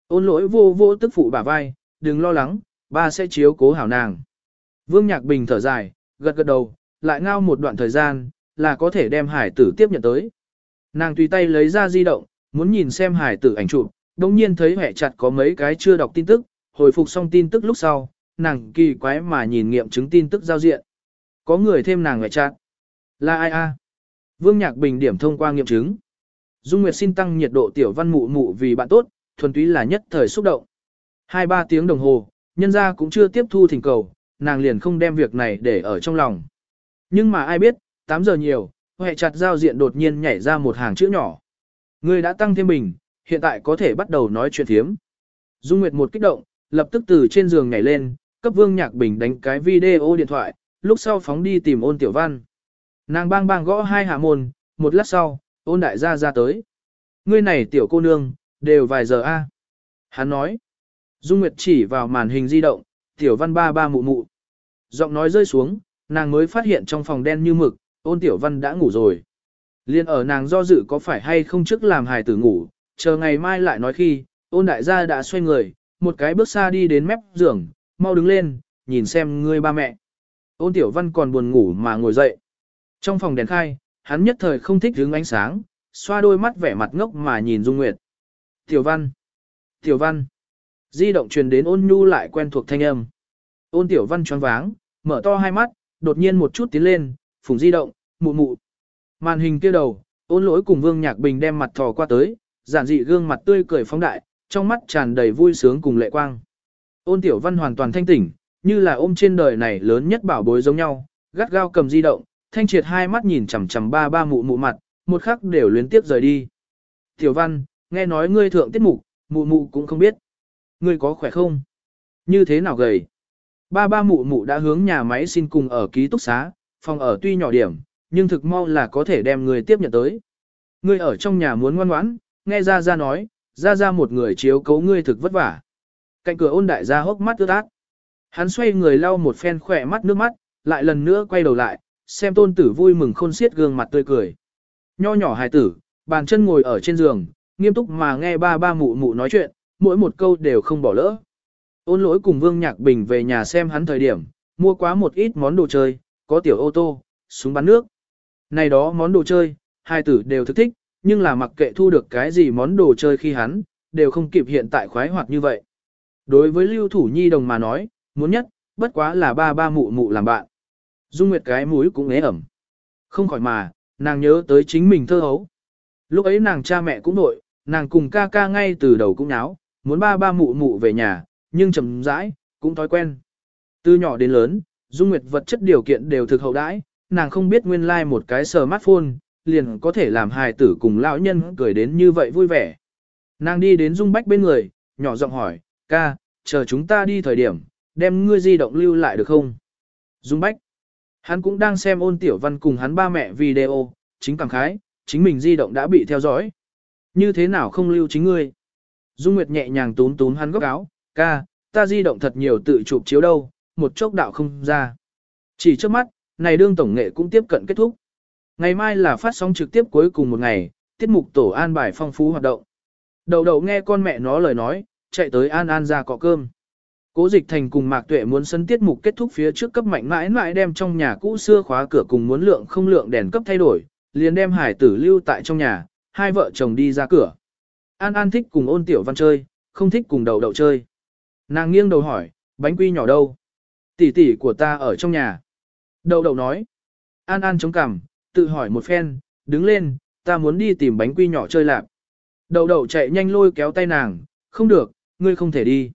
Ôn lỗi vô vô tức phụ bả vai, đừng lo lắng, ba sẽ chiếu cố hảo nàng. Vương Nhạc Bình thở dài, gật gật đầu, lại ngao một đoạn thời gian, là có thể đem hải tử tiếp nhận tới. Nàng tùy tay lấy ra di động, muốn nhìn xem hải tử ảnh chụp, đồng nhiên thấy hẹ chặt có mấy cái chưa đọc tin tức, hồi phục xong tin tức lúc sau, nàng kỳ quái mà nhìn nghiệm chứng tin tức giao diện. Có người thêm nàng hẹ chặt. Là ai a? Vương Nhạc Bình điểm thông qua nghiệm chứng. Dung Nguyệt xin tăng nhiệt độ tiểu văn mụ mụ vì bạn tốt, thuần túy là nhất thời xúc động. Hai ba tiếng đồng hồ, nhân gia cũng chưa tiếp thu thỉnh cầu, nàng liền không đem việc này để ở trong lòng. Nhưng mà ai biết, 8 giờ nhiều, hệ chặt giao diện đột nhiên nhảy ra một hàng chữ nhỏ. Người đã tăng thêm bình, hiện tại có thể bắt đầu nói chuyện thiếm. Dung Nguyệt một kích động, lập tức từ trên giường nhảy lên, cấp Vương Nhạc Bình đánh cái video điện thoại, lúc sau phóng đi tìm ôn tiểu văn. Nàng bang bang gõ hai hạ môn, một lát sau, ôn đại gia ra tới. Ngươi này tiểu cô nương, đều vài giờ a. Hắn nói. Dung Nguyệt chỉ vào màn hình di động, tiểu văn ba ba mụ mụ. Giọng nói rơi xuống, nàng mới phát hiện trong phòng đen như mực, ôn tiểu văn đã ngủ rồi. Liên ở nàng do dự có phải hay không trước làm hài tử ngủ, chờ ngày mai lại nói khi, ôn đại gia đã xoay người, một cái bước xa đi đến mép giường, mau đứng lên, nhìn xem ngươi ba mẹ. Ôn tiểu văn còn buồn ngủ mà ngồi dậy. Trong phòng đèn khai, hắn nhất thời không thích hướng ánh sáng, xoa đôi mắt vẻ mặt ngốc mà nhìn Dung Nguyệt. Tiểu văn, tiểu văn, di động truyền đến ôn nhu lại quen thuộc thanh âm. Ôn tiểu văn choáng váng, mở to hai mắt, đột nhiên một chút tiến lên, phùng di động, mụ mụ. Màn hình kia đầu, ôn lỗi cùng Vương Nhạc Bình đem mặt thò qua tới, giản dị gương mặt tươi cười phóng đại, trong mắt tràn đầy vui sướng cùng lệ quang. Ôn tiểu văn hoàn toàn thanh tỉnh, như là ôm trên đời này lớn nhất bảo bối giống nhau, gắt gao cầm di động, thanh triệt hai mắt nhìn chằm chằm ba ba mụ mụ mặt, một khắc đều luyến tiếp rời đi. Tiểu văn, nghe nói ngươi thượng tiết mục, mụ mụ cũng không biết. Ngươi có khỏe không? Như thế nào gầy? Ba ba mụ mụ đã hướng nhà máy xin cùng ở ký túc xá, phòng ở tuy nhỏ điểm, nhưng thực mau là có thể đem người tiếp nhận tới. Ngươi ở trong nhà muốn ngoan ngoãn, nghe ra ra nói, ra ra một người chiếu cấu ngươi thực vất vả. Cạnh cửa ôn đại gia hốc mắt ướt át. Hắn xoay người lau một phen khỏe mắt nước mắt, lại lần nữa quay đầu lại, xem tôn tử vui mừng khôn xiết gương mặt tươi cười. Nho nhỏ hài tử, bàn chân ngồi ở trên giường, nghiêm túc mà nghe ba ba mụ mụ nói chuyện, mỗi một câu đều không bỏ lỡ. Ôn lỗi cùng Vương Nhạc Bình về nhà xem hắn thời điểm, mua quá một ít món đồ chơi, có tiểu ô tô, súng bắn nước. Này đó món đồ chơi, hai tử đều thức thích, nhưng là mặc kệ thu được cái gì món đồ chơi khi hắn, đều không kịp hiện tại khoái hoạt như vậy. Đối với lưu thủ nhi đồng mà nói, muốn nhất, bất quá là ba ba mụ mụ làm bạn. Dung Nguyệt cái mũi cũng ế ẩm. Không khỏi mà, nàng nhớ tới chính mình thơ hấu. Lúc ấy nàng cha mẹ cũng nội, nàng cùng ca ca ngay từ đầu cũng náo, muốn ba ba mụ mụ về nhà, nhưng chậm rãi, cũng thói quen. Từ nhỏ đến lớn, Dung Nguyệt vật chất điều kiện đều thực hậu đãi, nàng không biết nguyên lai like một cái smartphone, liền có thể làm hài tử cùng lão nhân cười đến như vậy vui vẻ. Nàng đi đến Dung Bách bên người, nhỏ giọng hỏi, ca, chờ chúng ta đi thời điểm, đem ngươi di động lưu lại được không? Dung Bách, hắn cũng đang xem ôn tiểu văn cùng hắn ba mẹ video, chính cảm khái, chính mình di động đã bị theo dõi. Như thế nào không lưu chính ngươi? Dung Nguyệt nhẹ nhàng tún tún hắn góc áo, ca, ta di động thật nhiều tự chụp chiếu đâu, một chốc đạo không ra. Chỉ trước mắt, này đương tổng nghệ cũng tiếp cận kết thúc. Ngày mai là phát sóng trực tiếp cuối cùng một ngày, tiết mục tổ an bài phong phú hoạt động. Đầu đầu nghe con mẹ nó lời nói, chạy tới an an ra cọ cơm. Cố dịch thành cùng Mạc Tuệ muốn sân tiết mục kết thúc phía trước cấp mạnh mãi mãi đem trong nhà cũ xưa khóa cửa cùng muốn lượng không lượng đèn cấp thay đổi, liền đem hải tử lưu tại trong nhà, hai vợ chồng đi ra cửa. An An thích cùng ôn tiểu văn chơi, không thích cùng đầu đậu chơi. Nàng nghiêng đầu hỏi, bánh quy nhỏ đâu? Tỷ tỷ của ta ở trong nhà. Đầu đậu nói. An An chống cằm, tự hỏi một phen, đứng lên, ta muốn đi tìm bánh quy nhỏ chơi lạp. Đầu đậu chạy nhanh lôi kéo tay nàng, không được, ngươi không thể đi.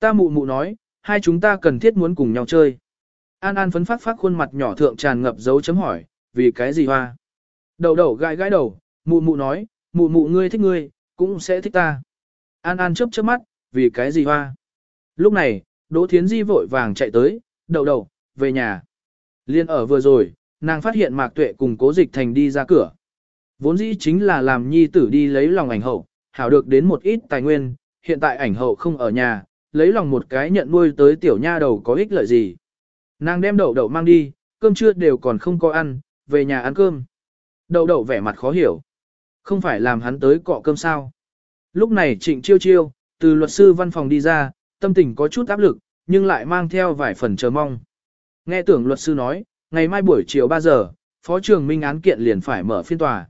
Ta mụ mụ nói, hai chúng ta cần thiết muốn cùng nhau chơi. An An phấn phát phát khuôn mặt nhỏ thượng tràn ngập dấu chấm hỏi, vì cái gì hoa? Đầu đầu gãi gãi đầu, mụ mụ nói, mụ mụ ngươi thích ngươi, cũng sẽ thích ta. An An chớp chớp mắt, vì cái gì hoa? Lúc này, Đỗ Thiến Di vội vàng chạy tới, đầu đầu, về nhà. Liên ở vừa rồi, nàng phát hiện Mạc Tuệ cùng Cố Dịch Thành đi ra cửa. Vốn dĩ chính là làm nhi tử đi lấy lòng ảnh hậu, hảo được đến một ít tài nguyên, hiện tại ảnh hậu không ở nhà, lấy lòng một cái nhận nuôi tới tiểu nha đầu có ích lợi gì. Nàng đem đậu đậu mang đi, cơm trưa đều còn không có ăn, về nhà ăn cơm. Đậu đậu vẻ mặt khó hiểu. Không phải làm hắn tới cọ cơm sao. Lúc này trịnh chiêu chiêu, từ luật sư văn phòng đi ra, tâm tình có chút áp lực, nhưng lại mang theo vài phần chờ mong. Nghe tưởng luật sư nói, ngày mai buổi chiều 3 giờ, phó trưởng minh án kiện liền phải mở phiên tòa.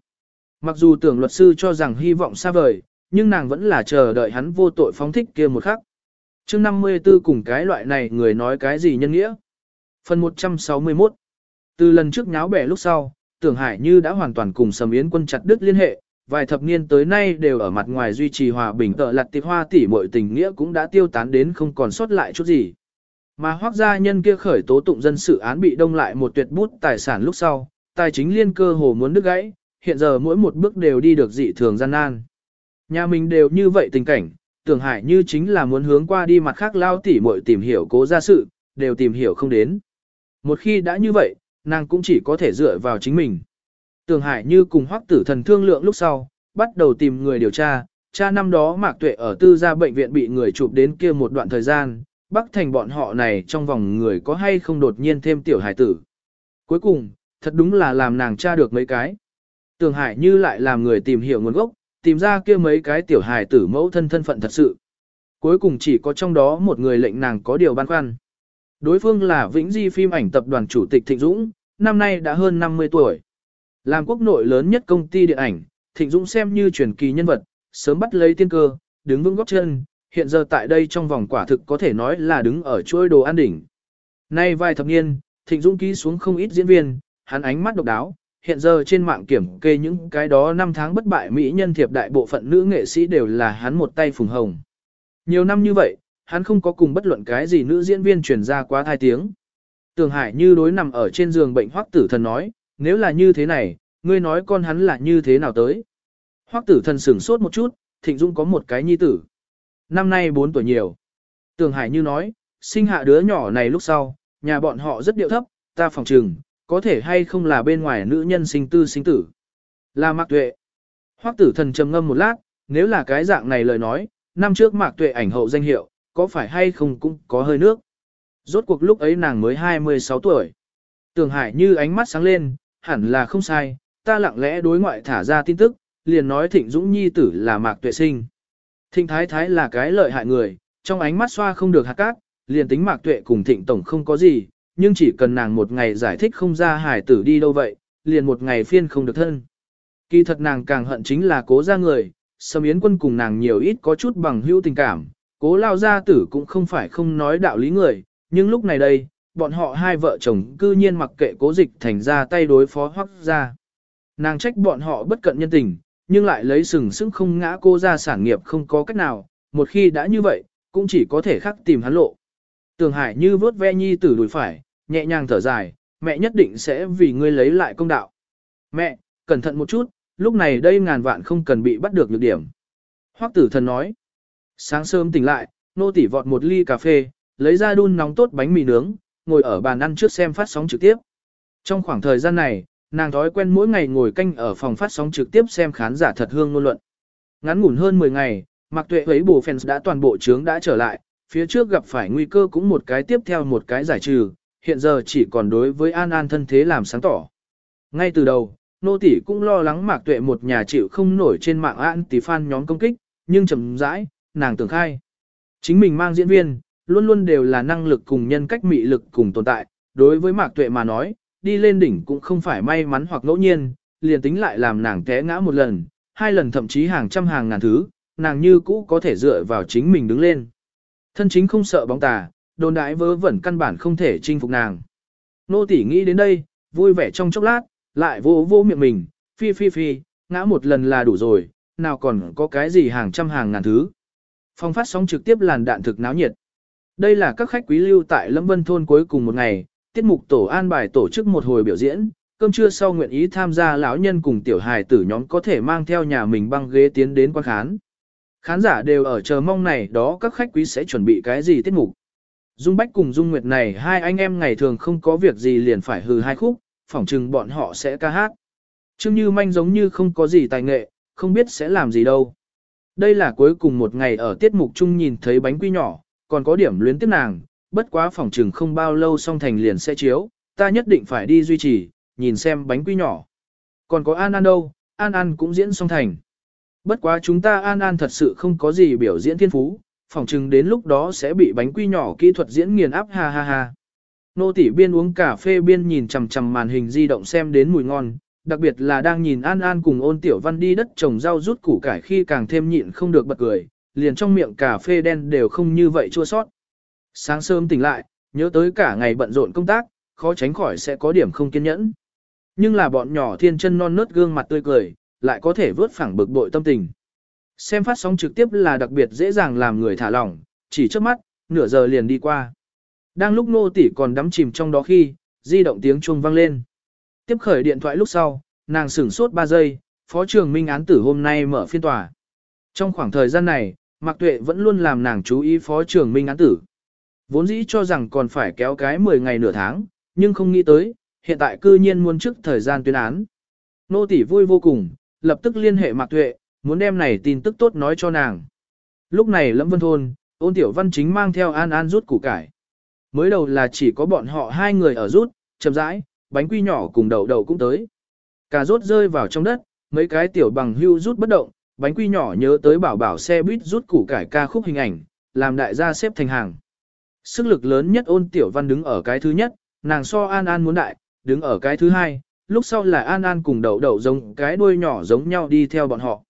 Mặc dù tưởng luật sư cho rằng hy vọng xa vời, nhưng nàng vẫn là chờ đợi hắn vô tội phóng thích kia một khắc chương 54 cùng cái loại này người nói cái gì nhân nghĩa. Phần 161 Từ lần trước nháo bẻ lúc sau, tưởng hải như đã hoàn toàn cùng sầm yến quân chặt đứt liên hệ, vài thập niên tới nay đều ở mặt ngoài duy trì hòa bình tợ lặt tiệp hoa tỷ mọi tình nghĩa cũng đã tiêu tán đến không còn sót lại chút gì. Mà hoác gia nhân kia khởi tố tụng dân sự án bị đông lại một tuyệt bút tài sản lúc sau, tài chính liên cơ hồ muốn đứt gãy, hiện giờ mỗi một bước đều đi được dị thường gian nan. Nhà mình đều như vậy tình cảnh, tưởng hải như chính là muốn hướng qua đi mặt khác lao tỉ muội tìm hiểu cố gia sự, đều tìm hiểu không đến. Một khi đã như vậy, nàng cũng chỉ có thể dựa vào chính mình. Tưởng hải như cùng hoắc tử thần thương lượng lúc sau, bắt đầu tìm người điều tra, cha năm đó mạc tuệ ở tư gia bệnh viện bị người chụp đến kia một đoạn thời gian, bắc thành bọn họ này trong vòng người có hay không đột nhiên thêm tiểu hải tử. Cuối cùng, thật đúng là làm nàng tra được mấy cái. Tưởng hải như lại làm người tìm hiểu nguồn gốc, tìm ra kia mấy cái tiểu hài tử mẫu thân thân phận thật sự. Cuối cùng chỉ có trong đó một người lệnh nàng có điều băn khoăn. Đối phương là Vĩnh Di phim ảnh tập đoàn chủ tịch Thịnh Dũng, năm nay đã hơn 50 tuổi. Làm quốc nội lớn nhất công ty điện ảnh, Thịnh Dũng xem như truyền kỳ nhân vật, sớm bắt lấy tiên cơ, đứng vững góc chân, hiện giờ tại đây trong vòng quả thực có thể nói là đứng ở chuôi đồ an đỉnh. Nay vài thập niên, Thịnh Dũng ký xuống không ít diễn viên, hắn ánh mắt độc đáo, hiện giờ trên mạng kiểm kê những cái đó năm tháng bất bại mỹ nhân thiệp đại bộ phận nữ nghệ sĩ đều là hắn một tay phùng hồng. Nhiều năm như vậy, hắn không có cùng bất luận cái gì nữ diễn viên truyền ra quá thai tiếng. Tường Hải như đối nằm ở trên giường bệnh hoắc tử thần nói, nếu là như thế này, ngươi nói con hắn là như thế nào tới. Hoắc tử thần sửng sốt một chút, thịnh dung có một cái nhi tử. Năm nay 4 tuổi nhiều. Tường Hải như nói, sinh hạ đứa nhỏ này lúc sau, nhà bọn họ rất điệu thấp, ta phòng trừng, có thể hay không là bên ngoài nữ nhân sinh tư sinh tử. Là Mạc Tuệ. Hoắc tử thần trầm ngâm một lát, nếu là cái dạng này lời nói, năm trước mạc tuệ ảnh hậu danh hiệu, có phải hay không cũng có hơi nước. Rốt cuộc lúc ấy nàng mới 26 tuổi. Tường Hải như ánh mắt sáng lên, hẳn là không sai, ta lặng lẽ đối ngoại thả ra tin tức, liền nói Thịnh Dũng Nhi tử là mạc tuệ sinh. Thịnh Thái Thái là cái lợi hại người, trong ánh mắt xoa không được hạt cát, liền tính mạc tuệ cùng Thịnh Tổng không có gì, nhưng chỉ cần nàng một ngày giải thích không ra hải tử đi đâu vậy, liền một ngày phiên không được thân. Kỳ thật nàng càng hận chính là cố ra người, Sầm Yến quân cùng nàng nhiều ít có chút bằng hữu tình cảm, cố lao gia tử cũng không phải không nói đạo lý người, nhưng lúc này đây, bọn họ hai vợ chồng cư nhiên mặc kệ cố dịch thành ra tay đối phó hoắc ra. Nàng trách bọn họ bất cận nhân tình, nhưng lại lấy sừng sững không ngã cô ra sản nghiệp không có cách nào, một khi đã như vậy, cũng chỉ có thể khắc tìm hắn lộ. Tường Hải như vớt ve nhi tử đùi phải, nhẹ nhàng thở dài, mẹ nhất định sẽ vì ngươi lấy lại công đạo. Mẹ, cẩn thận một chút, lúc này đây ngàn vạn không cần bị bắt được nhược điểm. Hoắc tử thần nói. Sáng sớm tỉnh lại, nô tỉ vọt một ly cà phê, lấy ra đun nóng tốt bánh mì nướng, ngồi ở bàn ăn trước xem phát sóng trực tiếp. Trong khoảng thời gian này, nàng thói quen mỗi ngày ngồi canh ở phòng phát sóng trực tiếp xem khán giả thật hương ngôn luận. Ngắn ngủn hơn 10 ngày, Mạc Tuệ ấy bổ fans đã toàn bộ trướng đã trở lại, phía trước gặp phải nguy cơ cũng một cái tiếp theo một cái giải trừ, hiện giờ chỉ còn đối với An An thân thế làm sáng tỏ. Ngay từ đầu, nô tỷ cũng lo lắng Mạc Tuệ một nhà chịu không nổi trên mạng An tỷ fan nhóm công kích, nhưng chậm rãi, nàng tưởng khai. Chính mình mang diễn viên, luôn luôn đều là năng lực cùng nhân cách mị lực cùng tồn tại, đối với Mạc Tuệ mà nói, đi lên đỉnh cũng không phải may mắn hoặc ngẫu nhiên, liền tính lại làm nàng té ngã một lần, hai lần thậm chí hàng trăm hàng ngàn thứ, nàng như cũ có thể dựa vào chính mình đứng lên. Thân chính không sợ bóng tà, đồn đại vớ vẩn căn bản không thể chinh phục nàng. Nô tỷ nghĩ đến đây, vui vẻ trong chốc lát, lại vô vô miệng mình, phi phi phi, ngã một lần là đủ rồi, nào còn có cái gì hàng trăm hàng ngàn thứ. Phong phát sóng trực tiếp làn đạn thực náo nhiệt. Đây là các khách quý lưu tại Lâm Vân Thôn cuối cùng một ngày, tiết mục tổ an bài tổ chức một hồi biểu diễn, cơm trưa sau nguyện ý tham gia lão nhân cùng tiểu hài tử nhóm có thể mang theo nhà mình băng ghế tiến đến quan khán. Khán giả đều ở chờ mong này đó các khách quý sẽ chuẩn bị cái gì tiết mục. Dung Bách cùng Dung Nguyệt này hai anh em ngày thường không có việc gì liền phải hừ hai khúc, phỏng chừng bọn họ sẽ ca hát. Trương Như Manh giống như không có gì tài nghệ, không biết sẽ làm gì đâu. Đây là cuối cùng một ngày ở tiết mục chung nhìn thấy bánh quy nhỏ, còn có điểm luyến tiếp nàng, bất quá phỏng chừng không bao lâu xong thành liền sẽ chiếu, ta nhất định phải đi duy trì, nhìn xem bánh quy nhỏ. Còn có An An đâu, An An cũng diễn xong thành. Bất quá chúng ta An An thật sự không có gì biểu diễn thiên phú, phỏng chừng đến lúc đó sẽ bị bánh quy nhỏ kỹ thuật diễn nghiền áp ha ha ha. Nô tỷ biên uống cà phê biên nhìn chằm chằm màn hình di động xem đến mùi ngon, đặc biệt là đang nhìn An An cùng ôn tiểu văn đi đất trồng rau rút củ cải khi càng thêm nhịn không được bật cười, liền trong miệng cà phê đen đều không như vậy chua sót. Sáng sớm tỉnh lại, nhớ tới cả ngày bận rộn công tác, khó tránh khỏi sẽ có điểm không kiên nhẫn. Nhưng là bọn nhỏ thiên chân non nớt gương mặt tươi cười, lại có thể vớt phẳng bực bội tâm tình. Xem phát sóng trực tiếp là đặc biệt dễ dàng làm người thả lỏng, chỉ trước mắt, nửa giờ liền đi qua. Đang lúc nô tỷ còn đắm chìm trong đó khi, di động tiếng chuông vang lên. Tiếp khởi điện thoại lúc sau, nàng sửng sốt 3 giây, phó trường minh án tử hôm nay mở phiên tòa. Trong khoảng thời gian này, Mạc Tuệ vẫn luôn làm nàng chú ý phó trường minh án tử. Vốn dĩ cho rằng còn phải kéo cái 10 ngày nửa tháng, nhưng không nghĩ tới, hiện tại cư nhiên muốn trước thời gian tuyên án. Nô tỷ vui vô cùng, lập tức liên hệ Mạc Tuệ, muốn đem này tin tức tốt nói cho nàng. Lúc này Lâm Vân Thôn, ôn tiểu văn chính mang theo An An rút củ cải. Mới đầu là chỉ có bọn họ hai người ở rút, chậm rãi, bánh quy nhỏ cùng đầu đầu cũng tới. Cà rốt rơi vào trong đất, mấy cái tiểu bằng hưu rút bất động, bánh quy nhỏ nhớ tới bảo bảo xe buýt rút củ cải ca khúc hình ảnh, làm đại gia xếp thành hàng. Sức lực lớn nhất ôn tiểu văn đứng ở cái thứ nhất, nàng so An An muốn đại, đứng ở cái thứ hai, lúc sau là An An cùng đầu đầu giống cái đuôi nhỏ giống nhau đi theo bọn họ.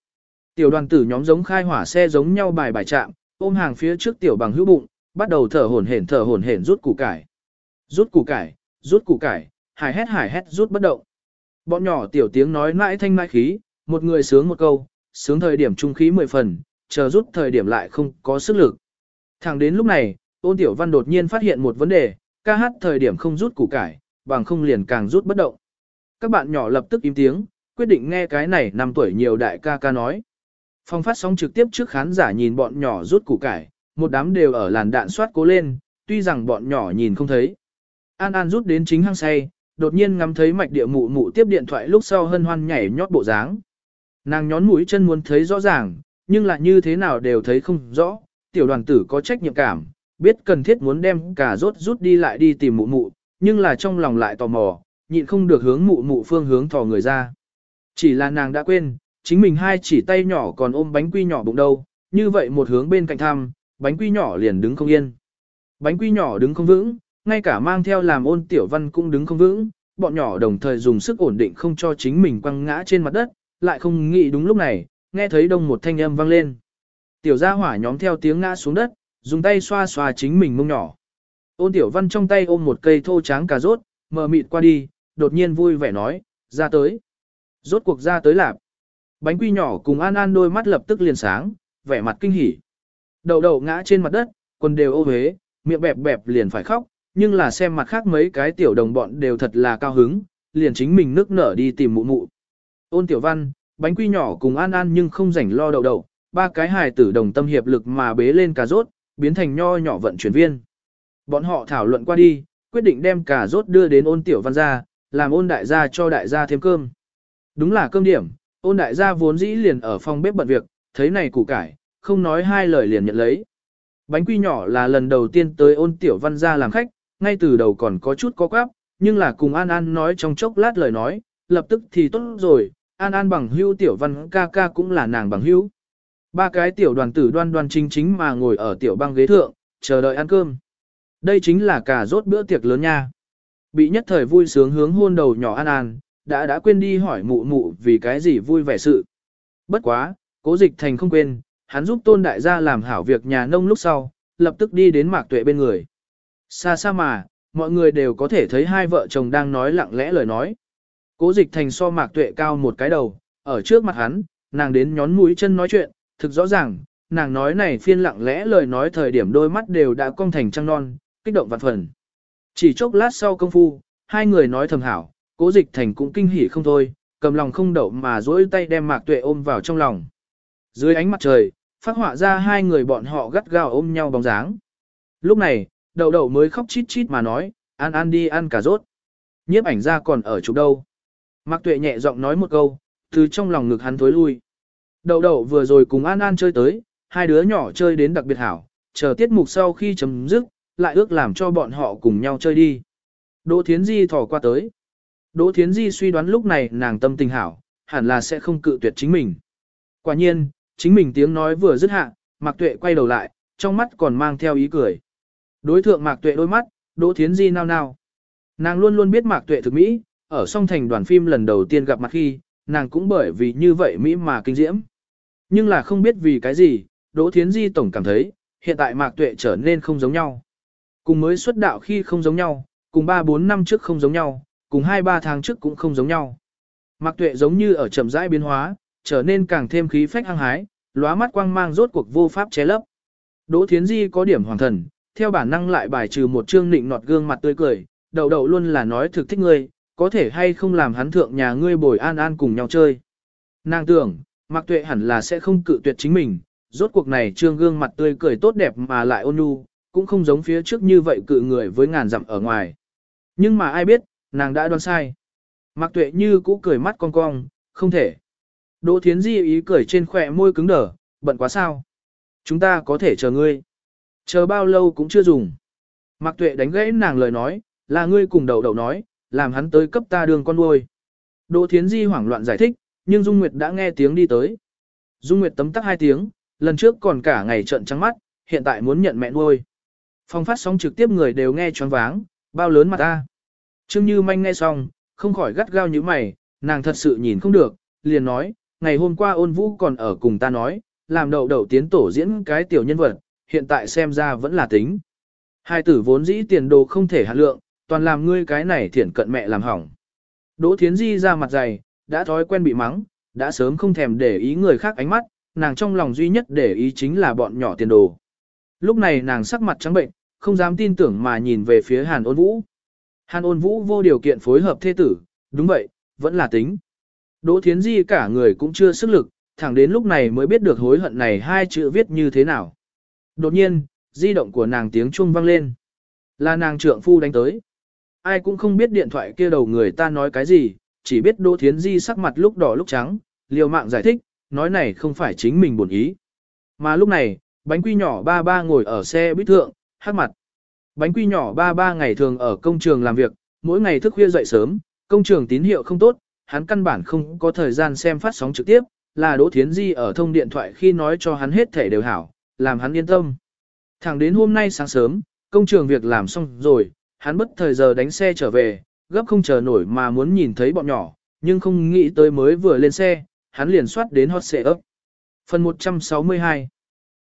Tiểu đoàn tử nhóm giống khai hỏa xe giống nhau bài bài chạm, ôm hàng phía trước tiểu bằng hữu bụng, bắt đầu thở hổn hển thở hổn hển rút củ cải. Rút củ cải, rút củ cải, hải hét hải hét rút bất động. Bọn nhỏ tiểu tiếng nói mãi thanh mãi khí, một người sướng một câu, sướng thời điểm trung khí mười phần, chờ rút thời điểm lại không có sức lực. Thẳng đến lúc này, ôn tiểu văn đột nhiên phát hiện một vấn đề, ca hát thời điểm không rút củ cải, bằng không liền càng rút bất động. Các bạn nhỏ lập tức im tiếng, quyết định nghe cái này năm tuổi nhiều đại ca ca nói. Phong phát sóng trực tiếp trước khán giả nhìn bọn nhỏ rút củ cải, một đám đều ở làn đạn soát cố lên, tuy rằng bọn nhỏ nhìn không thấy. An An rút đến chính hang say, đột nhiên ngắm thấy mạch địa mụ mụ tiếp điện thoại lúc sau hân hoan nhảy nhót bộ dáng. Nàng nhón mũi chân muốn thấy rõ ràng, nhưng là như thế nào đều thấy không rõ, tiểu đoàn tử có trách nhiệm cảm, biết cần thiết muốn đem cả rốt rút đi lại đi tìm mụ mụ, nhưng là trong lòng lại tò mò, nhịn không được hướng mụ mụ phương hướng thò người ra. Chỉ là nàng đã quên, chính mình hai chỉ tay nhỏ còn ôm bánh quy nhỏ bụng đâu, như vậy một hướng bên cạnh thăm, bánh quy nhỏ liền đứng không yên. Bánh quy nhỏ đứng không vững, ngay cả mang theo làm ôn tiểu văn cũng đứng không vững, bọn nhỏ đồng thời dùng sức ổn định không cho chính mình quăng ngã trên mặt đất, lại không nghĩ đúng lúc này, nghe thấy đông một thanh âm vang lên. Tiểu gia hỏa nhóm theo tiếng ngã xuống đất, dùng tay xoa xoa chính mình mông nhỏ. Ôn tiểu văn trong tay ôm một cây thô tráng cà rốt, mờ mịt qua đi, đột nhiên vui vẻ nói, ra tới. Rốt cuộc ra tới lạp. Bánh quy nhỏ cùng an an đôi mắt lập tức liền sáng, vẻ mặt kinh hỉ. Đầu đầu ngã trên mặt đất, quần đều ô huế, miệng bẹp bẹp liền phải khóc, nhưng là xem mặt khác mấy cái tiểu đồng bọn đều thật là cao hứng, liền chính mình nước nở đi tìm mụ mụ. Ôn tiểu văn, bánh quy nhỏ cùng an an nhưng không rảnh lo đầu đầu, ba cái hài tử đồng tâm hiệp lực mà bế lên cà rốt, biến thành nho nhỏ vận chuyển viên. Bọn họ thảo luận qua đi, quyết định đem cà rốt đưa đến ôn tiểu văn ra, làm ôn đại gia cho đại gia thêm cơm. Đúng là cơm điểm, ôn đại gia vốn dĩ liền ở phòng bếp bận việc, thấy này củ cải, không nói hai lời liền nhận lấy. Bánh quy nhỏ là lần đầu tiên tới ôn tiểu văn gia làm khách, ngay từ đầu còn có chút có quáp, nhưng là cùng An An nói trong chốc lát lời nói, lập tức thì tốt rồi, An An bằng hưu tiểu văn ca ca cũng là nàng bằng hưu. Ba cái tiểu đoàn tử đoan đoan chính chính mà ngồi ở tiểu băng ghế thượng, chờ đợi ăn cơm. Đây chính là cả rốt bữa tiệc lớn nha. Bị nhất thời vui sướng hướng hôn đầu nhỏ An An, đã đã quên đi hỏi mụ mụ vì cái gì vui vẻ sự. Bất quá, cố dịch thành không quên, hắn giúp tôn đại gia làm hảo việc nhà nông lúc sau, lập tức đi đến mạc tuệ bên người. Xa xa mà, mọi người đều có thể thấy hai vợ chồng đang nói lặng lẽ lời nói. Cố dịch thành so mạc tuệ cao một cái đầu, ở trước mặt hắn, nàng đến nhón mũi chân nói chuyện, thực rõ ràng, nàng nói này phiên lặng lẽ lời nói thời điểm đôi mắt đều đã cong thành trăng non, kích động vạn phần. Chỉ chốc lát sau công phu, hai người nói thầm hảo, cố dịch thành cũng kinh hỉ không thôi, cầm lòng không đậu mà dỗi tay đem mạc tuệ ôm vào trong lòng. Dưới ánh mặt trời, phát họa ra hai người bọn họ gắt gao ôm nhau bóng dáng. Lúc này, đậu đậu mới khóc chít chít mà nói, ăn ăn đi ăn cả rốt. Nhiếp ảnh ra còn ở chỗ đâu. Mạc tuệ nhẹ giọng nói một câu, từ trong lòng ngực hắn thối lui. Đậu đậu vừa rồi cùng An An chơi tới, hai đứa nhỏ chơi đến đặc biệt hảo, chờ tiết mục sau khi chấm dứt, lại ước làm cho bọn họ cùng nhau chơi đi. Đỗ Thiến Di thò qua tới. Đỗ Thiến Di suy đoán lúc này nàng tâm tình hảo, hẳn là sẽ không cự tuyệt chính mình. Quả nhiên, chính mình tiếng nói vừa dứt hạ, Mạc Tuệ quay đầu lại, trong mắt còn mang theo ý cười. Đối thượng Mạc Tuệ đôi mắt, Đỗ Thiến Di nao nao. Nàng luôn luôn biết Mạc Tuệ thực mỹ, ở song thành đoàn phim lần đầu tiên gặp mặt khi, nàng cũng bởi vì như vậy mỹ mà kinh diễm. Nhưng là không biết vì cái gì, Đỗ Thiến Di tổng cảm thấy, hiện tại Mạc Tuệ trở nên không giống nhau. Cùng mới xuất đạo khi không giống nhau, cùng 3-4 năm trước không giống nhau, cùng 2-3 tháng trước cũng không giống nhau. Mạc Tuệ giống như ở chậm rãi biến hóa, trở nên càng thêm khí phách hăng hái, lóa mắt quang mang rốt cuộc vô pháp che lấp. Đỗ Thiến Di có điểm hoàng thần, theo bản năng lại bài trừ một trương nịnh nọt gương mặt tươi cười, đầu đầu luôn là nói thực thích ngươi, có thể hay không làm hắn thượng nhà ngươi bồi an an cùng nhau chơi. Nàng tưởng, Mạc Tuệ hẳn là sẽ không cự tuyệt chính mình, rốt cuộc này trương gương mặt tươi cười tốt đẹp mà lại ôn nhu, cũng không giống phía trước như vậy cự người với ngàn dặm ở ngoài. Nhưng mà ai biết, nàng đã đoán sai. Mạc Tuệ như cũ cười mắt cong cong, không thể. Đỗ Thiến Di ý cười trên khóe môi cứng đờ, bận quá sao? Chúng ta có thể chờ ngươi. Chờ bao lâu cũng chưa dùng. Mạc Tuệ đánh gãy nàng lời nói, là ngươi cùng đầu đầu nói, làm hắn tới cấp ta đường con nuôi. Đỗ Thiến Di hoảng loạn giải thích, nhưng Dung Nguyệt đã nghe tiếng đi tới. Dung Nguyệt tấm tắc hai tiếng, lần trước còn cả ngày trợn trắng mắt, hiện tại muốn nhận mẹ nuôi. Phong phát sóng trực tiếp người đều nghe choáng váng, bao lớn mặt ta. Trương Như Manh nghe xong, không khỏi gắt gao như mày, nàng thật sự nhìn không được, liền nói, ngày hôm qua ôn vũ còn ở cùng ta nói, làm đậu đậu tiến tổ diễn cái tiểu nhân vật, hiện tại xem ra vẫn là tính. Hai tử vốn dĩ tiền đồ không thể hạt lượng, toàn làm ngươi cái này thiển cận mẹ làm hỏng. Đỗ Thiến Di ra mặt dày, đã thói quen bị mắng, đã sớm không thèm để ý người khác ánh mắt, nàng trong lòng duy nhất để ý chính là bọn nhỏ tiền đồ. Lúc này nàng sắc mặt trắng bệnh, không dám tin tưởng mà nhìn về phía Hàn ôn vũ. Hàn ôn vũ vô điều kiện phối hợp thê tử, đúng vậy, vẫn là tính. Đỗ Thiến Di cả người cũng chưa sức lực, thẳng đến lúc này mới biết được hối hận này hai chữ viết như thế nào. Đột nhiên, di động của nàng tiếng chuông vang lên. Là nàng trượng phu đánh tới. Ai cũng không biết điện thoại kia đầu người ta nói cái gì, chỉ biết Đỗ Thiến Di sắc mặt lúc đỏ lúc trắng, liều mạng giải thích, nói này không phải chính mình buồn ý. Mà lúc này, bánh quy nhỏ ba ba ngồi ở xe buýt thượng, hát mặt. Bánh quy nhỏ ba ba ngày thường ở công trường làm việc, mỗi ngày thức khuya dậy sớm, công trường tín hiệu không tốt, hắn căn bản không có thời gian xem phát sóng trực tiếp, là Đỗ Thiến Di ở thông điện thoại khi nói cho hắn hết thể đều hảo, làm hắn yên tâm. Thẳng đến hôm nay sáng sớm, công trường việc làm xong rồi, hắn bất thời giờ đánh xe trở về, gấp không chờ nổi mà muốn nhìn thấy bọn nhỏ, nhưng không nghĩ tới mới vừa lên xe, hắn liền soát đến hot xệ ấp. Phần 162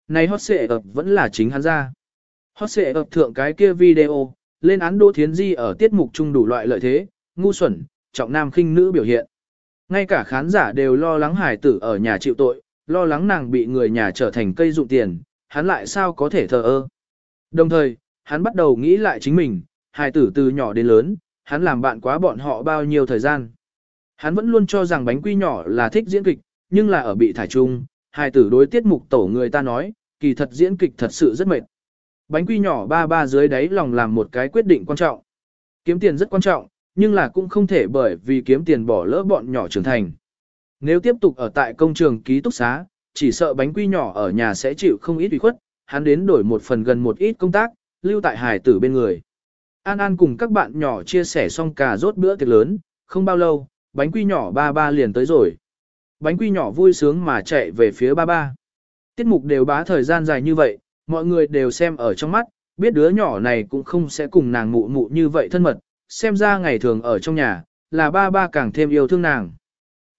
Này hot xệ ấp vẫn là chính hắn ra. Hot xệ ập thượng cái kia video, lên án Đỗ Thiến Di ở tiết mục chung đủ loại lợi thế, ngu xuẩn, trọng nam khinh nữ biểu hiện. Ngay cả khán giả đều lo lắng hải tử ở nhà chịu tội, lo lắng nàng bị người nhà trở thành cây dụng tiền, hắn lại sao có thể thờ ơ. Đồng thời, hắn bắt đầu nghĩ lại chính mình, hải tử từ nhỏ đến lớn, hắn làm bạn quá bọn họ bao nhiêu thời gian. Hắn vẫn luôn cho rằng bánh quy nhỏ là thích diễn kịch, nhưng là ở bị thải chung, hải tử đối tiết mục tổ người ta nói, kỳ thật diễn kịch thật sự rất mệt. Bánh quy nhỏ ba ba dưới đáy lòng làm một cái quyết định quan trọng. Kiếm tiền rất quan trọng, nhưng là cũng không thể bởi vì kiếm tiền bỏ lỡ bọn nhỏ trưởng thành. Nếu tiếp tục ở tại công trường ký túc xá, chỉ sợ bánh quy nhỏ ở nhà sẽ chịu không ít ủy khuất, hắn đến đổi một phần gần một ít công tác, lưu tại hải tử bên người. An An cùng các bạn nhỏ chia sẻ xong cà rốt bữa tiệc lớn, không bao lâu, bánh quy nhỏ ba ba liền tới rồi. Bánh quy nhỏ vui sướng mà chạy về phía ba ba. Tiết mục đều bá thời gian dài như vậy, mọi người đều xem ở trong mắt, biết đứa nhỏ này cũng không sẽ cùng nàng mụ mụ như vậy thân mật, xem ra ngày thường ở trong nhà, là ba ba càng thêm yêu thương nàng.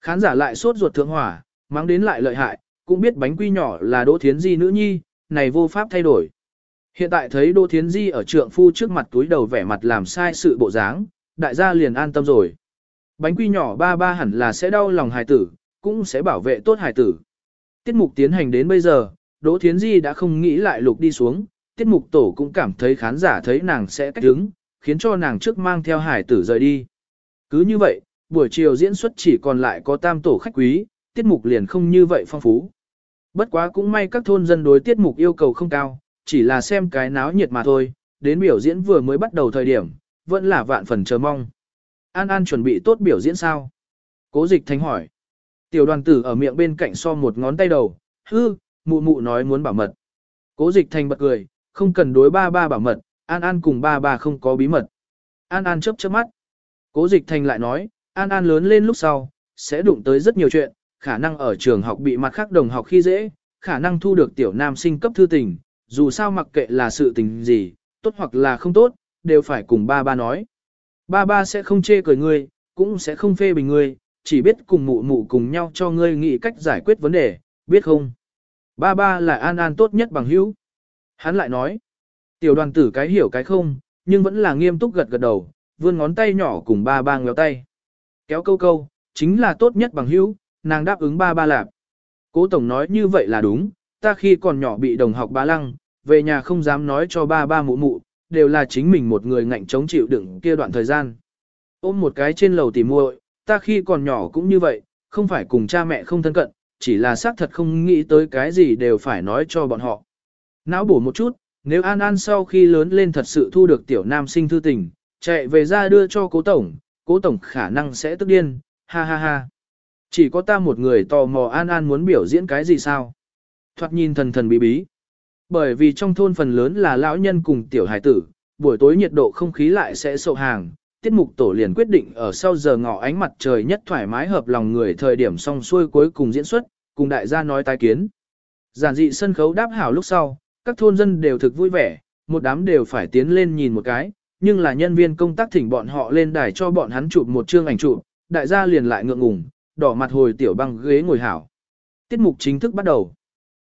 Khán giả lại sốt ruột thượng hỏa, mắng đến lại lợi hại, cũng biết bánh quy nhỏ là Đỗ Thiến Di nữ nhi, này vô pháp thay đổi. Hiện tại thấy Đỗ Thiến Di ở trượng phu trước mặt túi đầu vẻ mặt làm sai sự bộ dáng, đại gia liền an tâm rồi. Bánh quy nhỏ ba ba hẳn là sẽ đau lòng hài tử, cũng sẽ bảo vệ tốt hài tử. Tiết mục tiến hành đến bây giờ, Đỗ Thiến Di đã không nghĩ lại lục đi xuống, tiết mục tổ cũng cảm thấy khán giả thấy nàng sẽ cách đứng, khiến cho nàng trước mang theo hải tử rời đi. Cứ như vậy, buổi chiều diễn xuất chỉ còn lại có tam tổ khách quý, tiết mục liền không như vậy phong phú. Bất quá cũng may các thôn dân đối tiết mục yêu cầu không cao, chỉ là xem cái náo nhiệt mà thôi, đến biểu diễn vừa mới bắt đầu thời điểm, vẫn là vạn phần chờ mong. An An chuẩn bị tốt biểu diễn sao? Cố dịch thanh hỏi. Tiểu đoàn tử ở miệng bên cạnh so một ngón tay đầu, hư, mụ mụ nói muốn bảo mật. Cố dịch thành bật cười, không cần đối ba ba bảo mật, An An cùng ba ba không có bí mật. An An chớp chớp mắt. Cố dịch thành lại nói, An An lớn lên lúc sau, sẽ đụng tới rất nhiều chuyện, khả năng ở trường học bị mặt khác đồng học khi dễ, khả năng thu được tiểu nam sinh cấp thư tình, dù sao mặc kệ là sự tình gì, tốt hoặc là không tốt, đều phải cùng ba ba nói. Ba ba sẽ không chê cười ngươi, cũng sẽ không phê bình ngươi, chỉ biết cùng mụ mụ cùng nhau cho ngươi nghĩ cách giải quyết vấn đề, biết không? Ba ba là An An tốt nhất bằng hữu. Hắn lại nói, Tiểu đoàn tử cái hiểu cái không, nhưng vẫn là nghiêm túc gật gật đầu, vươn ngón tay nhỏ cùng ba ba ngéo tay. Kéo câu câu, chính là tốt nhất bằng hữu, nàng đáp ứng ba ba lạp. Cố tổng nói như vậy là đúng, ta khi còn nhỏ bị đồng học bá lăng, về nhà không dám nói cho ba ba mụ mụ, đều là chính mình một người ngạnh chống chịu đựng kia đoạn thời gian. Ôm một cái trên lầu tỉ muội, ta khi còn nhỏ cũng như vậy, không phải cùng cha mẹ không thân cận, chỉ là xác thật không nghĩ tới cái gì đều phải nói cho bọn họ. Não bổ một chút, nếu An An sau khi lớn lên thật sự thu được tiểu nam sinh thư tình, chạy về ra đưa cho cố tổng, cố tổng khả năng sẽ tức điên, ha ha ha. Chỉ có ta một người tò mò An An muốn biểu diễn cái gì sao? Thoạt nhìn thần thần bí bí. Bởi vì trong thôn phần lớn là lão nhân cùng tiểu hải tử, buổi tối nhiệt độ không khí lại sẽ sậu hàng. Tiết mục tổ liền quyết định ở sau giờ ngọ ánh mặt trời nhất thoải mái hợp lòng người thời điểm xong xuôi cuối cùng diễn xuất, cùng đại gia nói tái kiến. Giản dị sân khấu đáp hảo lúc sau, các thôn dân đều thực vui vẻ, một đám đều phải tiến lên nhìn một cái, nhưng là nhân viên công tác thỉnh bọn họ lên đài cho bọn hắn chụp một chương ảnh chụp, đại gia liền lại ngượng ngùng, đỏ mặt hồi tiểu băng ghế ngồi hảo. Tiết mục chính thức bắt đầu.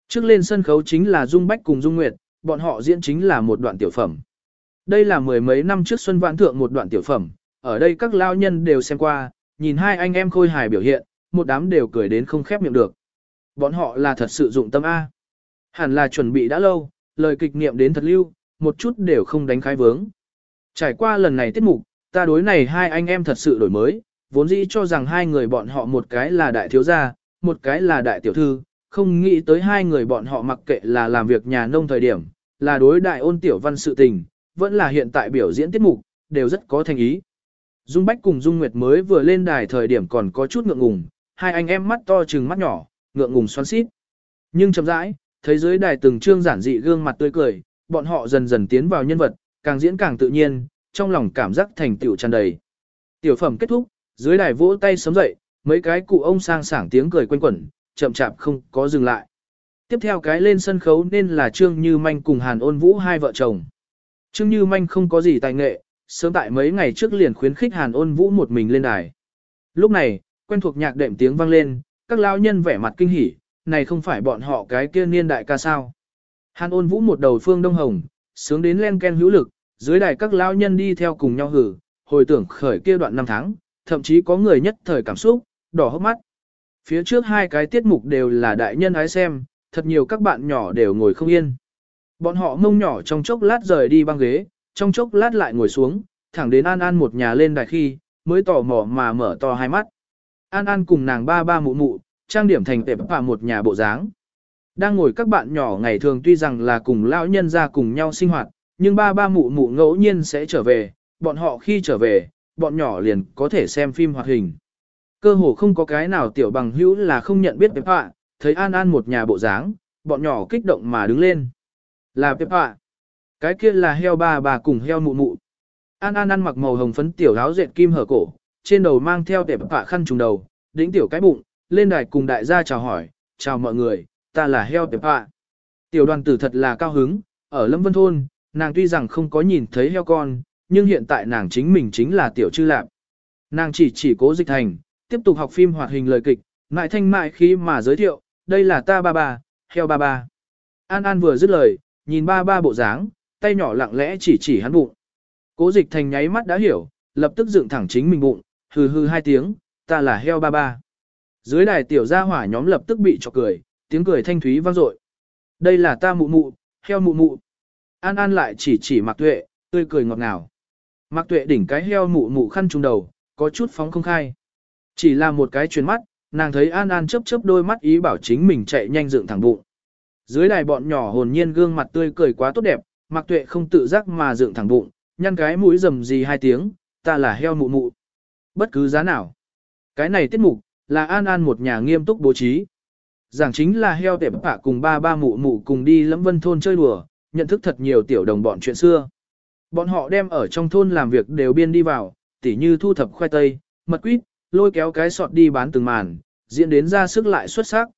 Trước lên sân khấu chính là Dung Bách cùng Dung Nguyệt, bọn họ diễn chính là một đoạn tiểu phẩm. Đây là mười mấy năm trước Xuân Vãn Thượng một đoạn tiểu phẩm, ở đây các lao nhân đều xem qua, nhìn hai anh em khôi hài biểu hiện, một đám đều cười đến không khép miệng được. Bọn họ là thật sự dụng tâm A. Hẳn là chuẩn bị đã lâu, lời kịch niệm đến thật lưu, một chút đều không đánh khai vướng. Trải qua lần này tiết mục, ta đối này hai anh em thật sự đổi mới, vốn dĩ cho rằng hai người bọn họ một cái là đại thiếu gia, một cái là đại tiểu thư, không nghĩ tới hai người bọn họ mặc kệ là làm việc nhà nông thời điểm, là đối đại ôn tiểu văn sự tình, vẫn là hiện tại biểu diễn tiết mục, đều rất có thành ý. Dung Bách cùng Dung Nguyệt mới vừa lên đài thời điểm còn có chút ngượng ngùng, hai anh em mắt to trừng mắt nhỏ, ngượng ngùng xoắn xít. Nhưng chậm rãi, thấy dưới đài từng trương giản dị gương mặt tươi cười, bọn họ dần dần tiến vào nhân vật, càng diễn càng tự nhiên, trong lòng cảm giác thành tựu tràn đầy. Tiểu phẩm kết thúc, dưới đài vỗ tay sớm dậy, mấy cái cụ ông sang sảng tiếng cười quanh quẩn, chậm chạp không có dừng lại. Tiếp theo cái lên sân khấu nên là Trương Như Manh cùng Hàn Ôn Vũ hai vợ chồng. Trương Như Manh không có gì tài nghệ, sớm tại mấy ngày trước liền khuyến khích Hàn Ôn Vũ một mình lên đài. Lúc này, quen thuộc nhạc đệm tiếng vang lên, các lão nhân vẻ mặt kinh hỉ, này không phải bọn họ cái kia niên đại ca sao. Hàn Ôn Vũ một đầu phương đông hồng, sướng đến len ken hữu lực, dưới đài các lão nhân đi theo cùng nhau hử, hồi tưởng khởi kia đoạn năm tháng, thậm chí có người nhất thời cảm xúc, đỏ hốc mắt. Phía trước hai cái tiết mục đều là đại nhân ái xem, thật nhiều các bạn nhỏ đều ngồi không yên. Bọn họ mông nhỏ trong chốc lát rời đi băng ghế, trong chốc lát lại ngồi xuống, thẳng đến An An một nhà lên đài khi, mới tò mò mà mở to hai mắt. An An cùng nàng ba ba mụ mụ, trang điểm thành tệp và một nhà bộ dáng. Đang ngồi các bạn nhỏ ngày thường tuy rằng là cùng lão nhân ra cùng nhau sinh hoạt, nhưng ba ba mụ mụ ngẫu nhiên sẽ trở về, bọn họ khi trở về, bọn nhỏ liền có thể xem phim hoạt hình. Cơ hồ không có cái nào tiểu bằng hữu là không nhận biết Peppa, thấy An An một nhà bộ dáng, bọn nhỏ kích động mà đứng lên. Là Peppa. Cái kia là heo ba bà cùng heo mụ mụ. An An ăn mặc màu hồng phấn tiểu áo dệt kim hở cổ, trên đầu mang theo Peppa khăn trùng đầu, đỉnh tiểu cái bụng, lên đài cùng đại gia chào hỏi, chào mọi người, ta là heo Peppa. Tiểu đoàn tử thật là cao hứng, ở Lâm Vân Thôn, nàng tuy rằng không có nhìn thấy heo con, nhưng hiện tại nàng chính mình chính là tiểu chư lạp. Nàng chỉ chỉ cố dịch thành, tiếp tục học phim hoạt hình lời kịch, mại thanh mại khi mà giới thiệu, đây là ta ba ba, heo ba ba. An An vừa dứt lời, nhìn ba ba bộ dáng, tay nhỏ lặng lẽ chỉ chỉ hắn bụng. Cố dịch thành nháy mắt đã hiểu, lập tức dựng thẳng chính mình bụng, hừ hừ hai tiếng, ta là heo ba ba. Dưới đài tiểu gia hỏa nhóm lập tức bị chọc cười, tiếng cười thanh thúy vang dội. Đây là ta mụ mụ, heo mụ mụ. An An lại chỉ chỉ Mạc Tuệ, tươi cười ngọt ngào. Mạc Tuệ đỉnh cái heo mụ mụ khăn trùng đầu, có chút phóng không khai. Chỉ là một cái chuyển mắt, nàng thấy An An chớp chớp đôi mắt ý bảo chính mình chạy nhanh dựng thẳng bụng. Dưới đài bọn nhỏ hồn nhiên gương mặt tươi cười quá tốt đẹp, mặc Tuệ không tự giác mà dựng thẳng bụng, nhăn cái mũi rầm gì hai tiếng, ta là heo mụ mụ. Bất cứ giá nào. Cái này tiết mục, là An An một nhà nghiêm túc bố trí. Giảng chính là heo tệp bạ cùng ba ba mụ mụ cùng đi lẫm vân thôn chơi đùa, nhận thức thật nhiều tiểu đồng bọn chuyện xưa. Bọn họ đem ở trong thôn làm việc đều biên đi vào, tỉ như thu thập khoai tây, mật quýt, lôi kéo cái sọt đi bán từng màn, diễn đến ra sức lại xuất sắc.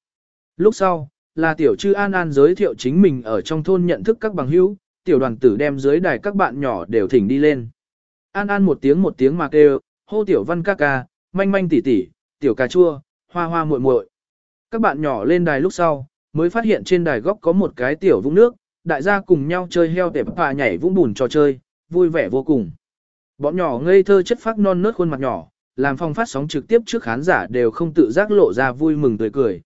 Lúc sau, là tiểu chư An An giới thiệu chính mình ở trong thôn nhận thức các bằng hữu, tiểu đoàn tử đem dưới đài các bạn nhỏ đều thỉnh đi lên. An An một tiếng một tiếng mà kêu, hô tiểu văn ca ca, manh manh tỉ tỉ, tiểu cà chua, hoa hoa muội muội. Các bạn nhỏ lên đài lúc sau, mới phát hiện trên đài góc có một cái tiểu vũng nước, đại gia cùng nhau chơi heo tệp và nhảy vũng bùn trò chơi, vui vẻ vô cùng. Bọn nhỏ ngây thơ chất phát non nớt khuôn mặt nhỏ, làm phong phát sóng trực tiếp trước khán giả đều không tự giác lộ ra vui mừng tươi cười.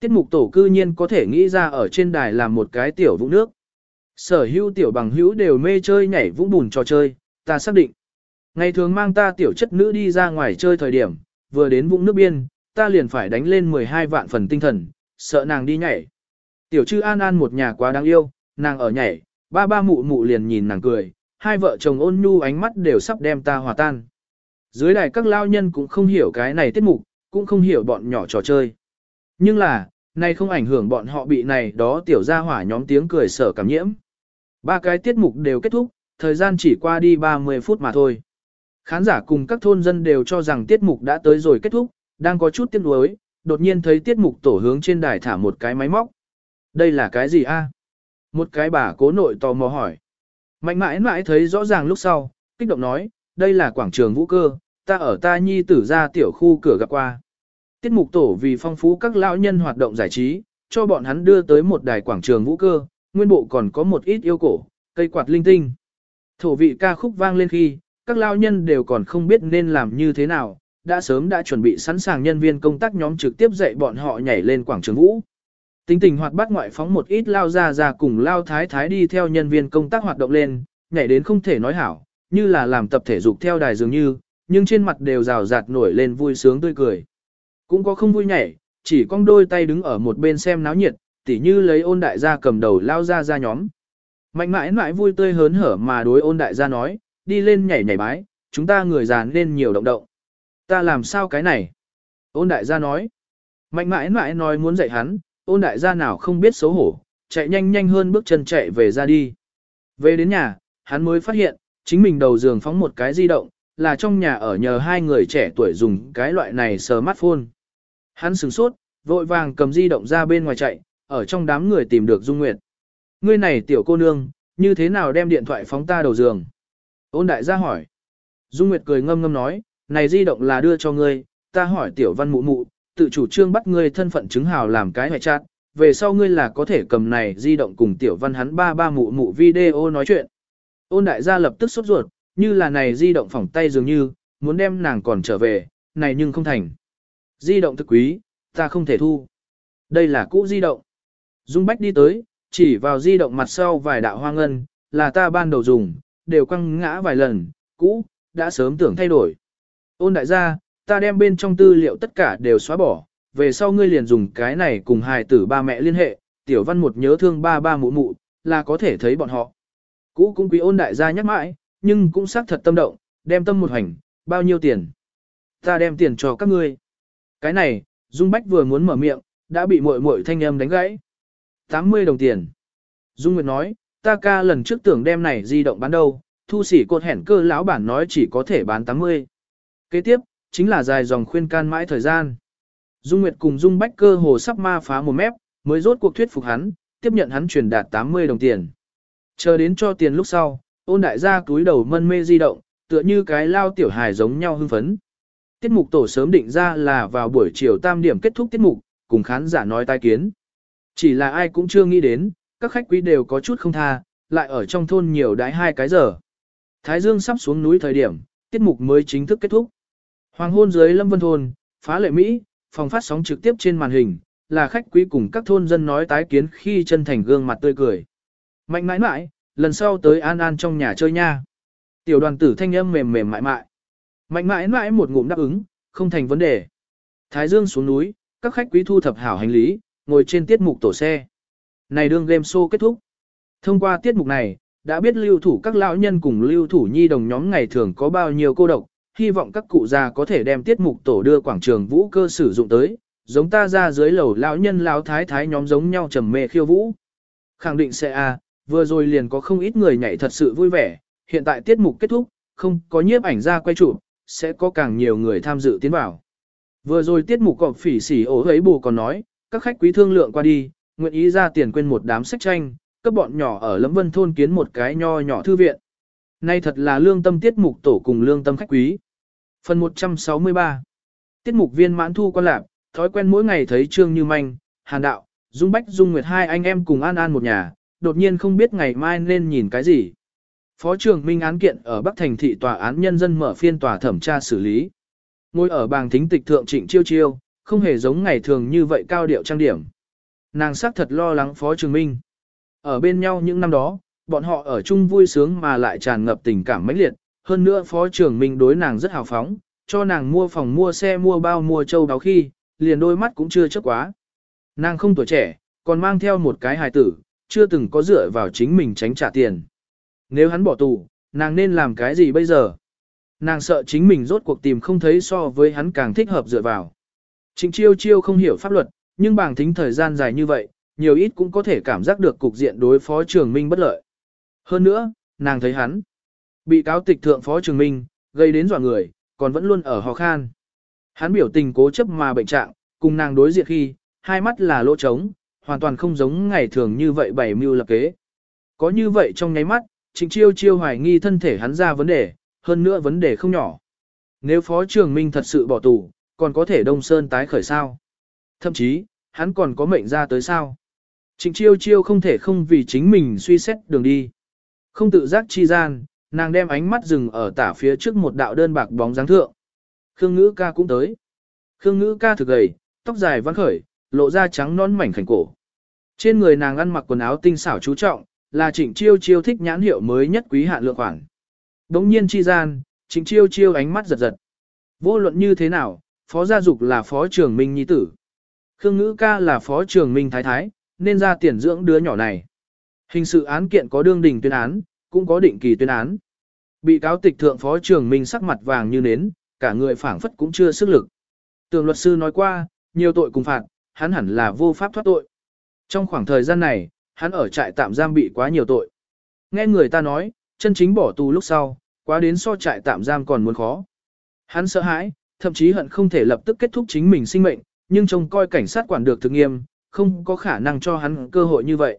Tiết mục tổ cư nhiên có thể nghĩ ra ở trên đài làm một cái tiểu vũng nước. Sở hữu tiểu bằng hữu đều mê chơi nhảy vũng bùn trò chơi, ta xác định. Ngày thường mang ta tiểu chất nữ đi ra ngoài chơi thời điểm, vừa đến vũng nước biên, ta liền phải đánh lên 12 vạn phần tinh thần, sợ nàng đi nhảy. Tiểu chư An An một nhà quá đáng yêu, nàng ở nhảy, ba ba mụ mụ liền nhìn nàng cười, hai vợ chồng ôn nhu ánh mắt đều sắp đem ta hòa tan. Dưới đài các lao nhân cũng không hiểu cái này tiết mục, cũng không hiểu bọn nhỏ trò chơi. Nhưng là, nay không ảnh hưởng bọn họ bị này đó tiểu gia hỏa nhóm tiếng cười sở cảm nhiễm. Ba cái tiết mục đều kết thúc, thời gian chỉ qua đi 30 phút mà thôi. Khán giả cùng các thôn dân đều cho rằng tiết mục đã tới rồi kết thúc, đang có chút tiếc nuối, đột nhiên thấy tiết mục tổ hướng trên đài thả một cái máy móc. Đây là cái gì a? Một cái bà cố nội tò mò hỏi. Mạnh mãi mãi thấy rõ ràng lúc sau, kích động nói, đây là quảng trường vũ cơ, ta ở ta nhi tử ra tiểu khu cửa gặp qua. Tiết mục tổ vì phong phú các lão nhân hoạt động giải trí, cho bọn hắn đưa tới một đài quảng trường vũ cơ, nguyên bộ còn có một ít yêu cổ, cây quạt linh tinh. Thổ vị ca khúc vang lên khi, các lao nhân đều còn không biết nên làm như thế nào, đã sớm đã chuẩn bị sẵn sàng nhân viên công tác nhóm trực tiếp dạy bọn họ nhảy lên quảng trường vũ. Tính tình hoạt bát ngoại phóng một ít lao ra ra cùng lao thái thái đi theo nhân viên công tác hoạt động lên, nhảy đến không thể nói hảo, như là làm tập thể dục theo đài dường như, nhưng trên mặt đều rào rạt nổi lên vui sướng tươi cười. Cũng có không vui nhảy, chỉ cong đôi tay đứng ở một bên xem náo nhiệt, tỉ như lấy ôn đại gia cầm đầu lao ra ra nhóm. Mạnh mãi mãi vui tươi hớn hở mà đối ôn đại gia nói, đi lên nhảy nhảy bái, chúng ta người già nên nhiều động động. Ta làm sao cái này? Ôn đại gia nói. Mạnh mãi mãi nói muốn dạy hắn, ôn đại gia nào không biết xấu hổ, chạy nhanh nhanh hơn bước chân chạy về ra đi. Về đến nhà, hắn mới phát hiện, chính mình đầu giường phóng một cái di động, là trong nhà ở nhờ hai người trẻ tuổi dùng cái loại này smartphone. Hắn sửng sốt, vội vàng cầm di động ra bên ngoài chạy, ở trong đám người tìm được Dung Nguyệt. Ngươi này tiểu cô nương, như thế nào đem điện thoại phóng ta đầu giường? Ôn đại gia hỏi. Dung Nguyệt cười ngâm ngâm nói, này di động là đưa cho ngươi, ta hỏi tiểu văn mụ mụ, tự chủ trương bắt ngươi thân phận chứng hào làm cái hệ chat, về sau ngươi là có thể cầm này di động cùng tiểu văn hắn ba ba mụ mụ video nói chuyện. Ôn đại gia lập tức sốt ruột, như là này di động phỏng tay dường như, muốn đem nàng còn trở về, này nhưng không thành. Di động thực quý, ta không thể thu. Đây là cũ di động. Dung Bách đi tới, chỉ vào di động mặt sau vài đạo hoa ngân, là ta ban đầu dùng, đều quăng ngã vài lần, cũ, đã sớm tưởng thay đổi. Ôn đại gia, ta đem bên trong tư liệu tất cả đều xóa bỏ, về sau ngươi liền dùng cái này cùng hài tử ba mẹ liên hệ, tiểu văn một nhớ thương ba ba mụ mụ, là có thể thấy bọn họ. Cũ cũng quý ôn đại gia nhắc mãi, nhưng cũng xác thật tâm động, đem tâm một hành, bao nhiêu tiền. Ta đem tiền cho các ngươi. Cái này, Dung Bách vừa muốn mở miệng, đã bị muội muội thanh âm đánh gãy. 80 đồng tiền. Dung Nguyệt nói, ta ca lần trước tưởng đem này di động bán đâu, thu sỉ cột hẻn cơ lão bản nói chỉ có thể bán 80. Kế tiếp, chính là dài dòng khuyên can mãi thời gian. Dung Nguyệt cùng Dung Bách cơ hồ sắp ma phá một mép, mới rốt cuộc thuyết phục hắn, tiếp nhận hắn truyền đạt 80 đồng tiền. Chờ đến cho tiền lúc sau, ôn đại gia túi đầu mân mê di động, tựa như cái lao tiểu hài giống nhau hưng phấn. Tiết mục tổ sớm định ra là vào buổi chiều tam điểm kết thúc tiết mục, cùng khán giả nói tai kiến. Chỉ là ai cũng chưa nghĩ đến, các khách quý đều có chút không tha, lại ở trong thôn nhiều đái hai cái giờ. Thái Dương sắp xuống núi thời điểm, tiết mục mới chính thức kết thúc. Hoàng hôn dưới Lâm Vân Thôn, phá lệ Mỹ, phòng phát sóng trực tiếp trên màn hình, là khách quý cùng các thôn dân nói tái kiến khi chân thành gương mặt tươi cười. Mạnh mãi mãi, lần sau tới An An trong nhà chơi nha. Tiểu đoàn tử thanh âm mềm mềm mại mại. Mạnh mãi mãi một ngụm đáp ứng, không thành vấn đề. Thái Dương xuống núi, các khách quý thu thập hảo hành lý, ngồi trên tiết mục tổ xe. Này đương game show kết thúc. Thông qua tiết mục này, đã biết lưu thủ các lão nhân cùng lưu thủ nhi đồng nhóm ngày thường có bao nhiêu cô độc, hy vọng các cụ già có thể đem tiết mục tổ đưa quảng trường vũ cơ sử dụng tới, giống ta ra dưới lầu lão nhân lão thái thái nhóm giống nhau trầm mê khiêu vũ. Khẳng định sẽ a, à, vừa rồi liền có không ít người nhảy thật sự vui vẻ, hiện tại tiết mục kết thúc, không có nhiếp ảnh ra quay chụp, sẽ có càng nhiều người tham dự tiến vào. Vừa rồi tiết mục cọp phỉ xỉ ổ ấy bù còn nói, các khách quý thương lượng qua đi, nguyện ý ra tiền quên một đám sách tranh, các bọn nhỏ ở Lâm Vân thôn kiến một cái nho nhỏ thư viện. Nay thật là lương tâm tiết mục tổ cùng lương tâm khách quý. Phần 163 Tiết mục viên mãn thu quan lạc, thói quen mỗi ngày thấy Trương Như Manh, Hàn Đạo, Dung Bách Dung Nguyệt hai anh em cùng An An một nhà, đột nhiên không biết ngày mai nên nhìn cái gì. Phó trưởng Minh án kiện ở Bắc Thành thị tòa án nhân dân mở phiên tòa thẩm tra xử lý. Ngồi ở bàng thính tịch thượng trịnh chiêu chiêu, không hề giống ngày thường như vậy cao điệu trang điểm. Nàng sắc thật lo lắng Phó trưởng Minh. Ở bên nhau những năm đó, bọn họ ở chung vui sướng mà lại tràn ngập tình cảm mãnh liệt, hơn nữa Phó trưởng Minh đối nàng rất hào phóng, cho nàng mua phòng mua xe mua bao mua châu đáo khi, liền đôi mắt cũng chưa chớp quá. Nàng không tuổi trẻ, còn mang theo một cái hài tử, chưa từng có dựa vào chính mình tránh trả tiền. Nếu hắn bỏ tù, nàng nên làm cái gì bây giờ? Nàng sợ chính mình rốt cuộc tìm không thấy so với hắn càng thích hợp dựa vào. Trịnh chiêu chiêu không hiểu pháp luật, nhưng bảng thính thời gian dài như vậy, nhiều ít cũng có thể cảm giác được cục diện đối phó trường minh bất lợi. Hơn nữa, nàng thấy hắn. Bị cáo tịch thượng phó trường minh, gây đến dọa người, còn vẫn luôn ở hò khan. Hắn biểu tình cố chấp mà bệnh trạng, cùng nàng đối diện khi, hai mắt là lỗ trống, hoàn toàn không giống ngày thường như vậy bảy mưu lập kế. Có như vậy trong nháy mắt, trịnh chiêu chiêu hoài nghi thân thể hắn ra vấn đề, hơn nữa vấn đề không nhỏ. Nếu phó trường minh thật sự bỏ tù, còn có thể đông sơn tái khởi sao. Thậm chí, hắn còn có mệnh ra tới sao. Trịnh chiêu chiêu không thể không vì chính mình suy xét đường đi. Không tự giác chi gian, nàng đem ánh mắt dừng ở tả phía trước một đạo đơn bạc bóng dáng thượng. Khương ngữ ca cũng tới. Khương ngữ ca thực gầy, tóc dài văn khởi, lộ ra trắng non mảnh khảnh cổ. Trên người nàng ăn mặc quần áo tinh xảo chú trọng, là trịnh chiêu chiêu thích nhãn hiệu mới nhất quý hạn lượng khoản. Đống nhiên chi gian, trịnh chiêu chiêu ánh mắt giật giật. Vô luận như thế nào, phó gia dục là phó trường minh nhi tử. Khương ngữ ca là phó trường minh thái thái, nên ra tiền dưỡng đứa nhỏ này. Hình sự án kiện có đương đình tuyên án, cũng có định kỳ tuyên án. Bị cáo tịch thượng phó trường minh sắc mặt vàng như nến, cả người phảng phất cũng chưa sức lực. Tường luật sư nói qua, nhiều tội cùng phạt, hắn hẳn là vô pháp thoát tội. Trong khoảng thời gian này, hắn ở trại tạm giam bị quá nhiều tội. Nghe người ta nói, chân chính bỏ tù lúc sau, quá đến so trại tạm giam còn muốn khó. Hắn sợ hãi, thậm chí hận không thể lập tức kết thúc chính mình sinh mệnh, nhưng trông coi cảnh sát quản được thực nghiêm, không có khả năng cho hắn cơ hội như vậy.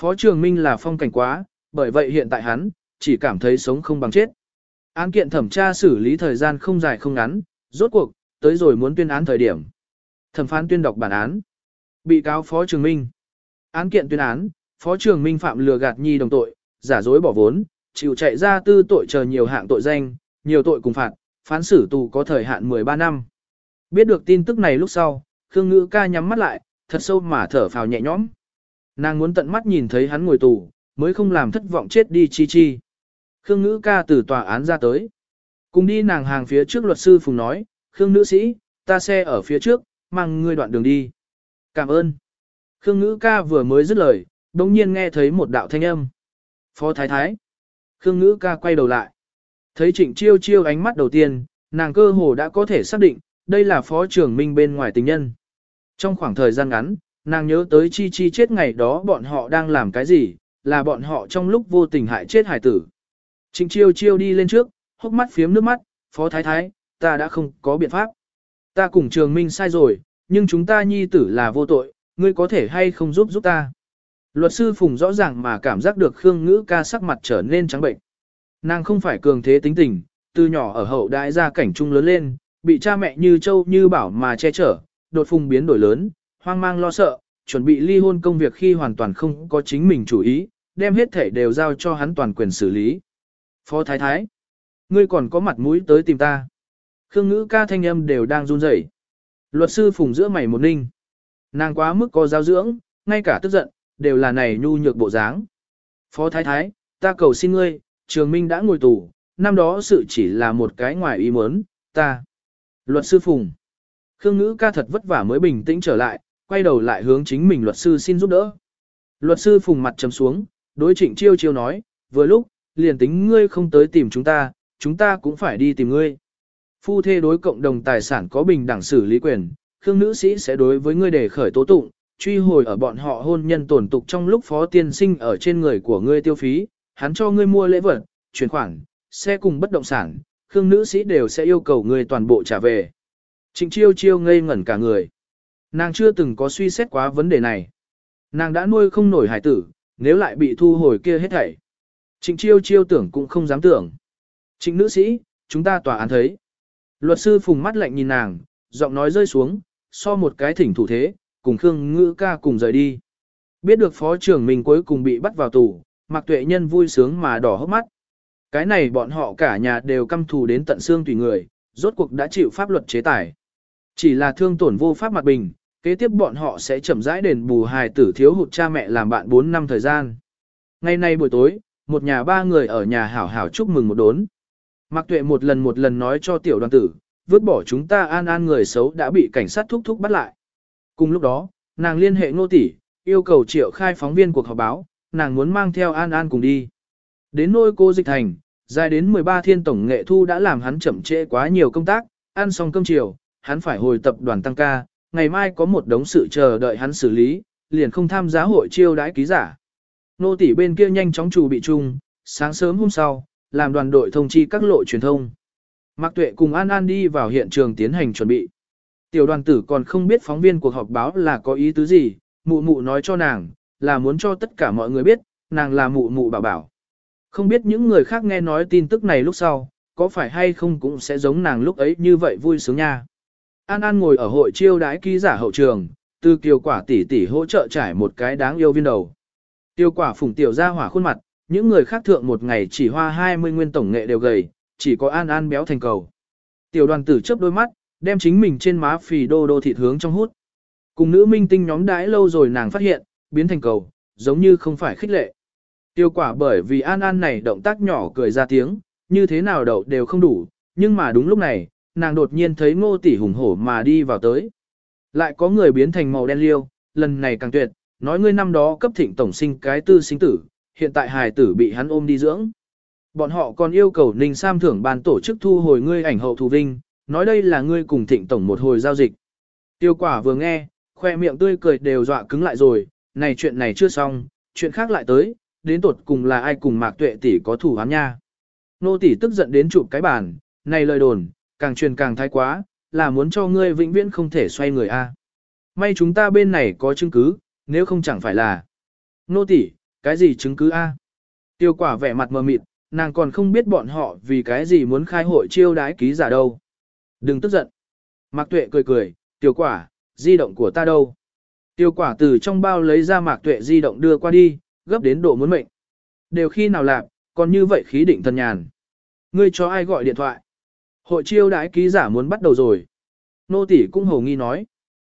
Phó Trường Minh là phong cảnh quá, bởi vậy hiện tại hắn, chỉ cảm thấy sống không bằng chết. Án kiện thẩm tra xử lý thời gian không dài không ngắn, rốt cuộc, tới rồi muốn tuyên án thời điểm. Thẩm phán tuyên đọc bản án. Bị cáo Phó Trường Minh. Án kiện tuyên án, Phó trưởng Minh phạm lừa gạt nhi đồng tội, giả dối bỏ vốn, chịu chạy ra tư tội chờ nhiều hạng tội danh, nhiều tội cùng phạt, phán xử tù có thời hạn 13 năm. Biết được tin tức này lúc sau, Khương Ngữ ca nhắm mắt lại, thật sâu mà thở phào nhẹ nhõm. Nàng muốn tận mắt nhìn thấy hắn ngồi tù, mới không làm thất vọng chết đi chi chi. Khương Ngữ ca từ tòa án ra tới. Cùng đi nàng hàng phía trước luật sư Phùng nói, Khương nữ sĩ, ta xe ở phía trước, mang ngươi đoạn đường đi. Cảm ơn. Khương Ngữ ca vừa mới dứt lời, đồng nhiên nghe thấy một đạo thanh âm. Phó Thái Thái. Khương Ngữ ca quay đầu lại. Thấy trịnh chiêu chiêu ánh mắt đầu tiên, nàng cơ hồ đã có thể xác định, đây là phó trưởng minh bên ngoài tình nhân. Trong khoảng thời gian ngắn, nàng nhớ tới chi chi chết ngày đó bọn họ đang làm cái gì, là bọn họ trong lúc vô tình hại chết hải tử. Trịnh chiêu chiêu đi lên trước, hốc mắt phiếm nước mắt, phó thái thái, ta đã không có biện pháp. Ta cùng trường minh sai rồi, nhưng chúng ta nhi tử là vô tội, ngươi có thể hay không giúp giúp ta. Luật sư Phùng rõ ràng mà cảm giác được Khương Ngữ ca sắc mặt trở nên trắng bệnh. Nàng không phải cường thế tính tình, từ nhỏ ở hậu đại gia cảnh trung lớn lên, bị cha mẹ như châu như bảo mà che chở, đột phùng biến đổi lớn, hoang mang lo sợ, chuẩn bị ly hôn công việc khi hoàn toàn không có chính mình chủ ý, đem hết thể đều giao cho hắn toàn quyền xử lý. Phó Thái Thái, ngươi còn có mặt mũi tới tìm ta. Khương ngữ ca thanh âm đều đang run rẩy. Luật sư phùng giữa mày một ninh. Nàng quá mức có giáo dưỡng, ngay cả tức giận, đều là này nhu nhược bộ dáng. Phó Thái Thái, ta cầu xin ngươi, Trường Minh đã ngồi tù, năm đó sự chỉ là một cái ngoài ý muốn, ta. Luật sư Phùng. Khương Ngữ ca thật vất vả mới bình tĩnh trở lại, quay đầu lại hướng chính mình luật sư xin giúp đỡ. Luật sư Phùng mặt trầm xuống, đối trịnh chiêu chiêu nói, vừa lúc, liền tính ngươi không tới tìm chúng ta, chúng ta cũng phải đi tìm ngươi. Phu thê đối cộng đồng tài sản có bình đẳng xử lý quyền, Khương nữ sĩ sẽ đối với ngươi để khởi tố tụng, truy hồi ở bọn họ hôn nhân tổn tục trong lúc phó tiên sinh ở trên người của ngươi tiêu phí, hắn cho ngươi mua lễ vật, chuyển khoản, xe cùng bất động sản, Khương nữ sĩ đều sẽ yêu cầu ngươi toàn bộ trả về. Trịnh chiêu chiêu ngây ngẩn cả người. Nàng chưa từng có suy xét quá vấn đề này. Nàng đã nuôi không nổi hải tử, nếu lại bị thu hồi kia hết thảy. Trịnh chiêu chiêu tưởng cũng không dám tưởng. Trịnh nữ sĩ, chúng ta tòa án thấy. Luật sư phùng mắt lạnh nhìn nàng, giọng nói rơi xuống, so một cái thỉnh thủ thế, cùng Khương Ngữ ca cùng rời đi. Biết được phó trưởng mình cuối cùng bị bắt vào tù, Mạc Tuệ Nhân vui sướng mà đỏ hốc mắt. Cái này bọn họ cả nhà đều căm thù đến tận xương tùy người, rốt cuộc đã chịu pháp luật chế tài. Chỉ là thương tổn vô pháp mặt bình, kế tiếp bọn họ sẽ chậm rãi đền bù hài tử thiếu hụt cha mẹ làm bạn 4 năm thời gian. Ngày nay buổi tối, một nhà ba người ở nhà hảo hảo chúc mừng một đốn. Mạc Tuệ một lần một lần nói cho tiểu đoàn tử, vứt bỏ chúng ta an an người xấu đã bị cảnh sát thúc thúc bắt lại. Cùng lúc đó, nàng liên hệ nô tỷ, yêu cầu triệu khai phóng viên cuộc họp báo, nàng muốn mang theo an an cùng đi. Đến nôi cô dịch thành, dài đến 13 thiên tổng nghệ thu đã làm hắn chậm trễ quá nhiều công tác, ăn xong cơm chiều, hắn phải hồi tập đoàn tăng ca, ngày mai có một đống sự chờ đợi hắn xử lý, liền không tham gia hội chiêu đãi ký giả. Nô tỷ bên kia nhanh chóng chủ bị chung, sáng sớm hôm sau, làm đoàn đội thông chi các lộ truyền thông. Mạc Tuệ cùng An An đi vào hiện trường tiến hành chuẩn bị. Tiểu đoàn tử còn không biết phóng viên cuộc họp báo là có ý tứ gì, mụ mụ nói cho nàng, là muốn cho tất cả mọi người biết, nàng là mụ mụ bảo bảo. Không biết những người khác nghe nói tin tức này lúc sau, có phải hay không cũng sẽ giống nàng lúc ấy như vậy vui sướng nha. An An ngồi ở hội chiêu đái ký giả hậu trường, từ kiều quả tỷ tỷ hỗ trợ trải một cái đáng yêu viên đầu. Tiêu quả phủng tiểu ra hỏa khuôn mặt, những người khác thượng một ngày chỉ hoa 20 nguyên tổng nghệ đều gầy, chỉ có An An béo thành cầu. Tiểu đoàn tử chớp đôi mắt, đem chính mình trên má phì đô đô thịt hướng trong hút. Cùng nữ minh tinh nhóm đãi lâu rồi nàng phát hiện, biến thành cầu, giống như không phải khích lệ. Tiêu quả bởi vì An An này động tác nhỏ cười ra tiếng, như thế nào đậu đều không đủ, nhưng mà đúng lúc này, nàng đột nhiên thấy ngô tỷ hùng hổ mà đi vào tới. Lại có người biến thành màu đen liêu, lần này càng tuyệt, nói ngươi năm đó cấp thịnh tổng sinh cái tư sinh tử, hiện tại hài tử bị hắn ôm đi dưỡng. Bọn họ còn yêu cầu Ninh Sam thưởng ban tổ chức thu hồi ngươi ảnh hậu thù vinh, nói đây là ngươi cùng thịnh tổng một hồi giao dịch. Tiêu quả vừa nghe, khoe miệng tươi cười đều dọa cứng lại rồi, này chuyện này chưa xong, chuyện khác lại tới, đến tột cùng là ai cùng mạc tuệ tỷ có thủ án nha. Nô tỷ tức giận đến chụp cái bàn, này lời đồn, càng truyền càng thái quá, là muốn cho ngươi vĩnh viễn không thể xoay người a. May chúng ta bên này có chứng cứ, nếu không chẳng phải là. Nô tỷ, cái gì chứng cứ a? Tiêu quả vẻ mặt mờ mịt, nàng còn không biết bọn họ vì cái gì muốn khai hội chiêu đái ký giả đâu. Đừng tức giận. Mạc tuệ cười cười, Tiểu quả, di động của ta đâu? Tiêu quả từ trong bao lấy ra mạc tuệ di động đưa qua đi, gấp đến độ muốn mệnh. Đều khi nào làm, còn như vậy khí định thần nhàn. Ngươi cho ai gọi điện thoại? Hội chiêu đãi ký giả muốn bắt đầu rồi. Nô tỷ cũng hồ nghi nói.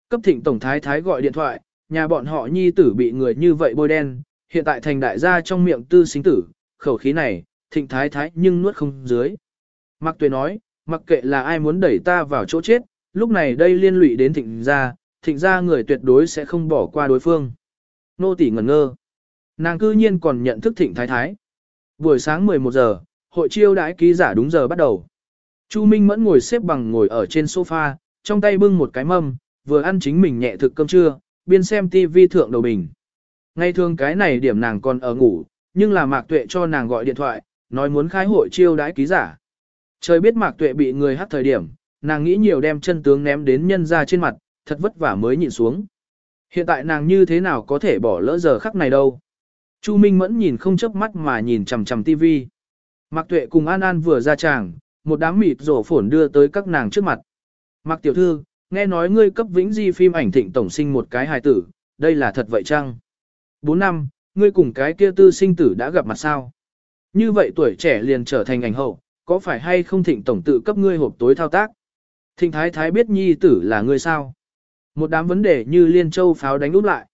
Cấp thịnh tổng thái thái gọi điện thoại, nhà bọn họ nhi tử bị người như vậy bôi đen, hiện tại thành đại gia trong miệng tư sinh tử, khẩu khí này, thịnh thái thái nhưng nuốt không dưới. Mặc tuệ nói, mặc kệ là ai muốn đẩy ta vào chỗ chết, lúc này đây liên lụy đến thịnh gia, thịnh gia người tuyệt đối sẽ không bỏ qua đối phương. Nô tỷ ngẩn ngơ. Nàng cư nhiên còn nhận thức thịnh thái thái. Buổi sáng 11 giờ, hội chiêu đãi ký giả đúng giờ bắt đầu. Chu Minh Mẫn ngồi xếp bằng ngồi ở trên sofa, trong tay bưng một cái mâm, vừa ăn chính mình nhẹ thực cơm trưa, biên xem TV thượng đầu bình. Ngay thường cái này điểm nàng còn ở ngủ, nhưng là Mạc Tuệ cho nàng gọi điện thoại, nói muốn khai hội chiêu đãi ký giả. Trời biết Mạc Tuệ bị người hát thời điểm, nàng nghĩ nhiều đem chân tướng ném đến nhân ra trên mặt, thật vất vả mới nhịn xuống. Hiện tại nàng như thế nào có thể bỏ lỡ giờ khắc này đâu. Chu Minh Mẫn nhìn không chớp mắt mà nhìn chằm chằm TV. Mạc Tuệ cùng An An vừa ra tràng, một đám mịt rổ phổn đưa tới các nàng trước mặt. Mạc Tiểu Thư, nghe nói ngươi cấp vĩnh di phim ảnh thịnh tổng sinh một cái hài tử, đây là thật vậy chăng? 4 năm, ngươi cùng cái kia tư sinh tử đã gặp mặt sao? Như vậy tuổi trẻ liền trở thành ảnh hậu, có phải hay không thịnh tổng tự cấp ngươi hộp tối thao tác? Thịnh thái thái biết nhi tử là ngươi sao? Một đám vấn đề như liên châu pháo đánh úp lại.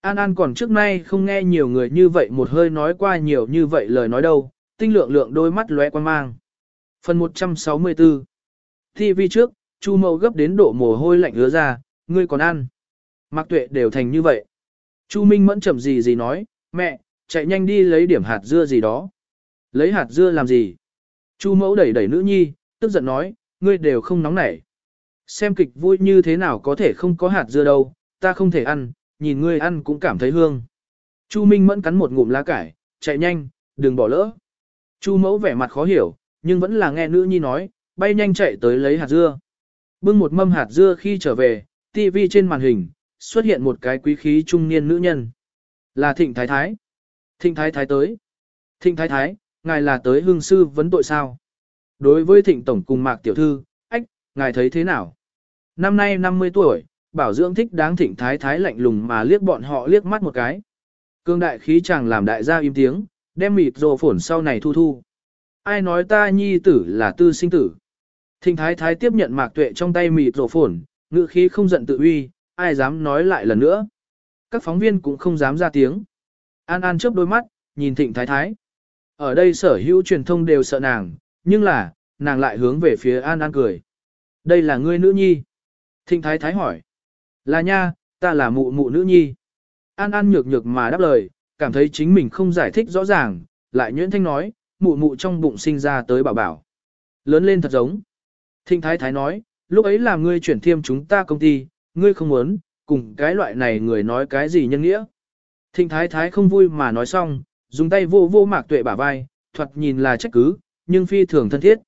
An An còn trước nay không nghe nhiều người như vậy một hơi nói qua nhiều như vậy lời nói đâu, tinh lượng lượng đôi mắt lóe quan mang. Phần 164 TV trước, Chu Mậu gấp đến độ mồ hôi lạnh ứa ra, ngươi còn ăn. Mạc Tuệ đều thành như vậy. Chu Minh mẫn chậm gì gì nói, mẹ, chạy nhanh đi lấy điểm hạt dưa gì đó. Lấy hạt dưa làm gì? Chu mẫu đẩy đẩy nữ nhi, tức giận nói, ngươi đều không nóng nảy. Xem kịch vui như thế nào có thể không có hạt dưa đâu, ta không thể ăn, nhìn ngươi ăn cũng cảm thấy hương. Chu Minh mẫn cắn một ngụm lá cải, chạy nhanh, đừng bỏ lỡ. Chu mẫu vẻ mặt khó hiểu, nhưng vẫn là nghe nữ nhi nói, bay nhanh chạy tới lấy hạt dưa. Bưng một mâm hạt dưa khi trở về, TV trên màn hình, xuất hiện một cái quý khí trung niên nữ nhân. Là Thịnh Thái Thái. Thịnh Thái Thái tới. Thịnh Thái Thái, ngài là tới hương sư vấn tội sao? Đối với Thịnh Tổng cùng Mạc Tiểu Thư, ách, ngài thấy thế nào? Năm nay 50 tuổi, bảo dưỡng thích đáng Thịnh Thái Thái lạnh lùng mà liếc bọn họ liếc mắt một cái. Cương đại khí chàng làm đại gia im tiếng, đem mịt rồ phổn sau này thu thu. Ai nói ta nhi tử là tư sinh tử? Thịnh Thái Thái tiếp nhận Mạc Tuệ trong tay mịt rồ phổn, ngữ khí không giận tự uy, ai dám nói lại lần nữa. Các phóng viên cũng không dám ra tiếng. An An chớp đôi mắt, nhìn Thịnh Thái Thái. Ở đây sở hữu truyền thông đều sợ nàng, nhưng là, nàng lại hướng về phía An An cười. Đây là ngươi nữ nhi. Thịnh Thái Thái hỏi. Là nha, ta là mụ mụ nữ nhi. An An nhược nhược mà đáp lời, cảm thấy chính mình không giải thích rõ ràng, lại nhuyễn thanh nói, mụ mụ trong bụng sinh ra tới bảo bảo. Lớn lên thật giống. Thịnh Thái Thái nói, lúc ấy là ngươi chuyển thiêm chúng ta công ty, ngươi không muốn, cùng cái loại này người nói cái gì nhân nghĩa. Thịnh thái thái không vui mà nói xong, dùng tay vô vô mạc tuệ bả vai, thuật nhìn là trách cứ, nhưng phi thường thân thiết.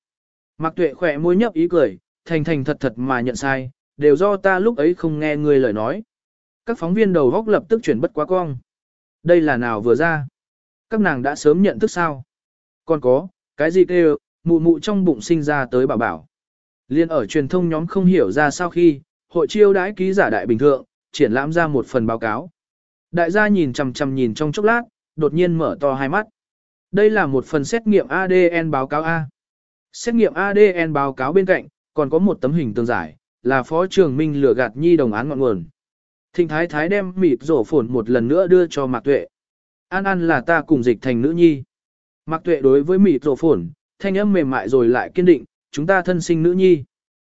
Mạc tuệ khỏe môi nhấp ý cười, thành thành thật thật mà nhận sai, đều do ta lúc ấy không nghe ngươi lời nói. Các phóng viên đầu góc lập tức chuyển bất quá cong. Đây là nào vừa ra? Các nàng đã sớm nhận thức sao? Còn có, cái gì kêu, mụ mụ trong bụng sinh ra tới bảo bảo. Liên ở truyền thông nhóm không hiểu ra sao khi, hội chiêu đãi ký giả đại bình thượng, triển lãm ra một phần báo cáo. Đại gia nhìn chằm chằm nhìn trong chốc lát, đột nhiên mở to hai mắt. Đây là một phần xét nghiệm ADN báo cáo A. Xét nghiệm ADN báo cáo bên cạnh, còn có một tấm hình tương giải, là Phó Trường Minh lừa gạt nhi đồng án ngọn nguồn. Thịnh Thái Thái đem mịt rổ phồn một lần nữa đưa cho Mạc Tuệ. An An là ta cùng dịch thành nữ nhi. Mạc Tuệ đối với mịt rổ phồn, thanh âm mềm mại rồi lại kiên định, chúng ta thân sinh nữ nhi.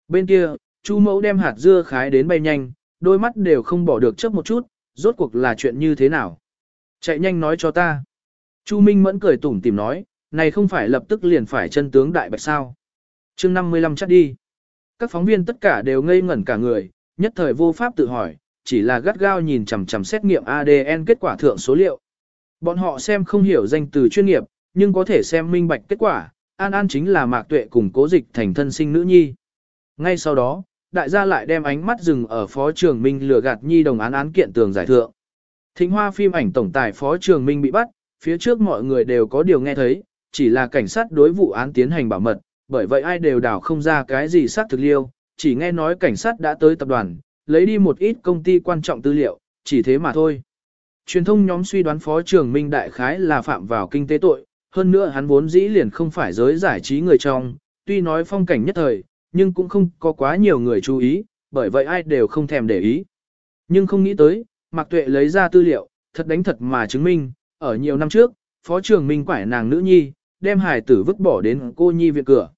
Bên kia, Chu mẫu đem hạt dưa khái đến bay nhanh, đôi mắt đều không bỏ được chớp một chút, rốt cuộc là chuyện như thế nào. Chạy nhanh nói cho ta. Chu Minh mẫn cười tủm tìm nói, này không phải lập tức liền phải chân tướng đại bạch sao. chương 55 chắc đi. Các phóng viên tất cả đều ngây ngẩn cả người, nhất thời vô pháp tự hỏi, chỉ là gắt gao nhìn chằm chằm xét nghiệm ADN kết quả thượng số liệu. Bọn họ xem không hiểu danh từ chuyên nghiệp, nhưng có thể xem minh bạch kết quả, An An chính là Mạc Tuệ cùng cố dịch thành thân sinh nữ nhi. Ngay sau đó, đại gia lại đem ánh mắt dừng ở phó trưởng Minh lừa gạt nhi đồng án án kiện tường giải thượng. Thịnh hoa phim ảnh tổng tài phó Trường Minh bị bắt, phía trước mọi người đều có điều nghe thấy, chỉ là cảnh sát đối vụ án tiến hành bảo mật, bởi vậy ai đều đảo không ra cái gì xác thực liêu, chỉ nghe nói cảnh sát đã tới tập đoàn, lấy đi một ít công ty quan trọng tư liệu, chỉ thế mà thôi. Truyền thông nhóm suy đoán phó Trường Minh đại khái là phạm vào kinh tế tội, hơn nữa hắn vốn dĩ liền không phải giới giải trí người trong, tuy nói phong cảnh nhất thời, nhưng cũng không có quá nhiều người chú ý, bởi vậy ai đều không thèm để ý. Nhưng không nghĩ tới, Mạc Tuệ lấy ra tư liệu, thật đánh thật mà chứng minh, ở nhiều năm trước, Phó trưởng Minh quải nàng nữ nhi, đem hài tử vứt bỏ đến cô nhi viện cửa.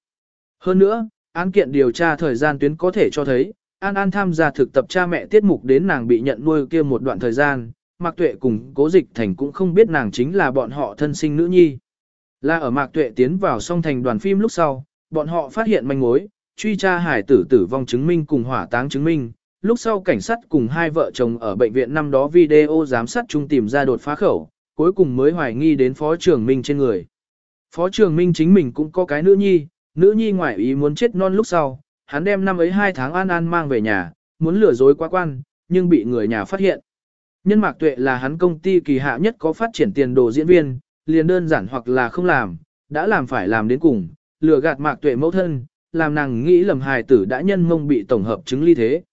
Hơn nữa, án kiện điều tra thời gian tuyến có thể cho thấy, An An tham gia thực tập cha mẹ tiết mục đến nàng bị nhận nuôi kia một đoạn thời gian, Mạc Tuệ cùng Cố Dịch Thành cũng không biết nàng chính là bọn họ thân sinh nữ nhi. Là ở Mạc Tuệ tiến vào song thành đoàn phim lúc sau, bọn họ phát hiện manh mối, truy tra hải tử tử vong chứng minh cùng hỏa táng chứng minh. Lúc sau cảnh sát cùng hai vợ chồng ở bệnh viện năm đó video giám sát chung tìm ra đột phá khẩu, cuối cùng mới hoài nghi đến Phó trưởng Minh trên người. Phó trưởng Minh chính mình cũng có cái nữ nhi, nữ nhi ngoại ý muốn chết non lúc sau, hắn đem năm ấy hai tháng an an mang về nhà, muốn lừa dối quá quan, nhưng bị người nhà phát hiện. Nhân mạc tuệ là hắn công ty kỳ hạ nhất có phát triển tiền đồ diễn viên, liền đơn giản hoặc là không làm, đã làm phải làm đến cùng, lừa gạt mạc tuệ mẫu thân, làm nàng nghĩ lầm hài tử đã nhân mông bị tổng hợp chứng ly thế.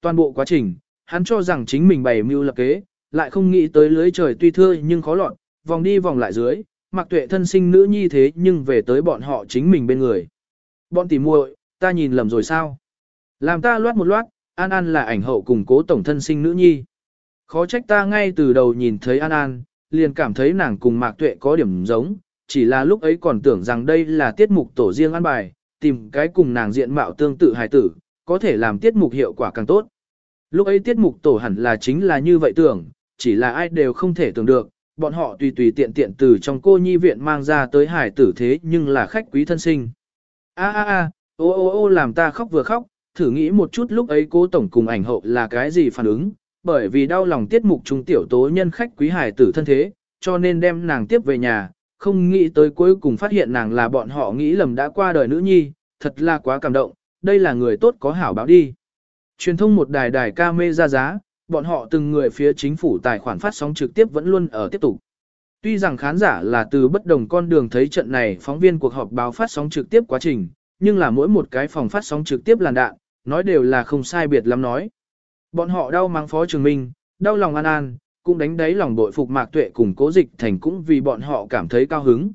Toàn bộ quá trình, hắn cho rằng chính mình bày mưu lập kế, lại không nghĩ tới lưới trời tuy thưa nhưng khó lọt, vòng đi vòng lại dưới, Mặc tuệ thân sinh nữ nhi thế nhưng về tới bọn họ chính mình bên người. Bọn tỉ muội, ta nhìn lầm rồi sao? Làm ta loát một loát, An An là ảnh hậu cùng cố tổng thân sinh nữ nhi. Khó trách ta ngay từ đầu nhìn thấy An An, liền cảm thấy nàng cùng Mạc Tuệ có điểm giống, chỉ là lúc ấy còn tưởng rằng đây là tiết mục tổ riêng ăn bài, tìm cái cùng nàng diện mạo tương tự hài tử, có thể làm tiết mục hiệu quả càng tốt. Lúc ấy tiết mục tổ hẳn là chính là như vậy tưởng, chỉ là ai đều không thể tưởng được, bọn họ tùy tùy tiện tiện từ trong cô nhi viện mang ra tới hải tử thế nhưng là khách quý thân sinh. A a a, ô ô ô làm ta khóc vừa khóc, thử nghĩ một chút lúc ấy cố tổng cùng ảnh hậu là cái gì phản ứng, bởi vì đau lòng tiết mục trung tiểu tố nhân khách quý hải tử thân thế, cho nên đem nàng tiếp về nhà, không nghĩ tới cuối cùng phát hiện nàng là bọn họ nghĩ lầm đã qua đời nữ nhi, thật là quá cảm động, đây là người tốt có hảo báo đi. Truyền thông một đài đài ca mê ra giá, bọn họ từng người phía chính phủ tài khoản phát sóng trực tiếp vẫn luôn ở tiếp tục. Tuy rằng khán giả là từ bất đồng con đường thấy trận này phóng viên cuộc họp báo phát sóng trực tiếp quá trình, nhưng là mỗi một cái phòng phát sóng trực tiếp làn đạn, nói đều là không sai biệt lắm nói. Bọn họ đau mang phó trường minh, đau lòng an an, cũng đánh đáy lòng bội phục mạc tuệ cùng cố dịch thành cũng vì bọn họ cảm thấy cao hứng.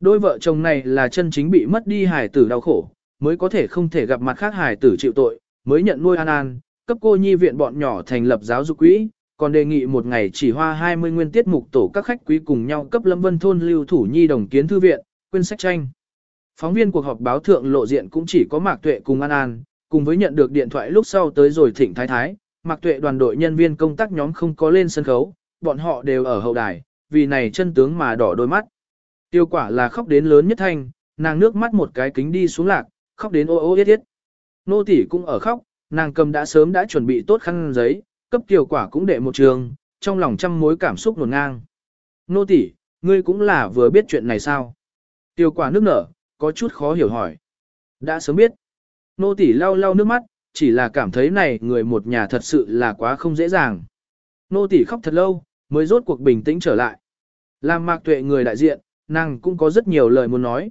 Đôi vợ chồng này là chân chính bị mất đi hài tử đau khổ, mới có thể không thể gặp mặt khác hài tử chịu tội, mới nhận nuôi an an, cấp cô nhi viện bọn nhỏ thành lập giáo dục quỹ, còn đề nghị một ngày chỉ hoa 20 nguyên tiết mục tổ các khách quý cùng nhau cấp lâm vân thôn lưu thủ nhi đồng kiến thư viện, quyên sách tranh. Phóng viên cuộc họp báo thượng lộ diện cũng chỉ có Mạc Tuệ cùng An An, cùng với nhận được điện thoại lúc sau tới rồi thỉnh thái thái, Mạc Tuệ đoàn đội nhân viên công tác nhóm không có lên sân khấu, bọn họ đều ở hậu đài, vì này chân tướng mà đỏ đôi mắt. Tiêu quả là khóc đến lớn nhất thanh, nàng nước mắt một cái kính đi xuống lạc, khóc đến ô ô yết yết. Nô tỷ cũng ở khóc, nàng cầm đã sớm đã chuẩn bị tốt khăn giấy, cấp tiểu quả cũng để một trường, trong lòng trăm mối cảm xúc nổn ngang. Nô tỷ, ngươi cũng là vừa biết chuyện này sao? Tiểu quả nước nở, có chút khó hiểu hỏi. Đã sớm biết. Nô tỷ lau lau nước mắt, chỉ là cảm thấy này người một nhà thật sự là quá không dễ dàng. Nô tỷ khóc thật lâu, mới rốt cuộc bình tĩnh trở lại. Làm mạc tuệ người đại diện, nàng cũng có rất nhiều lời muốn nói.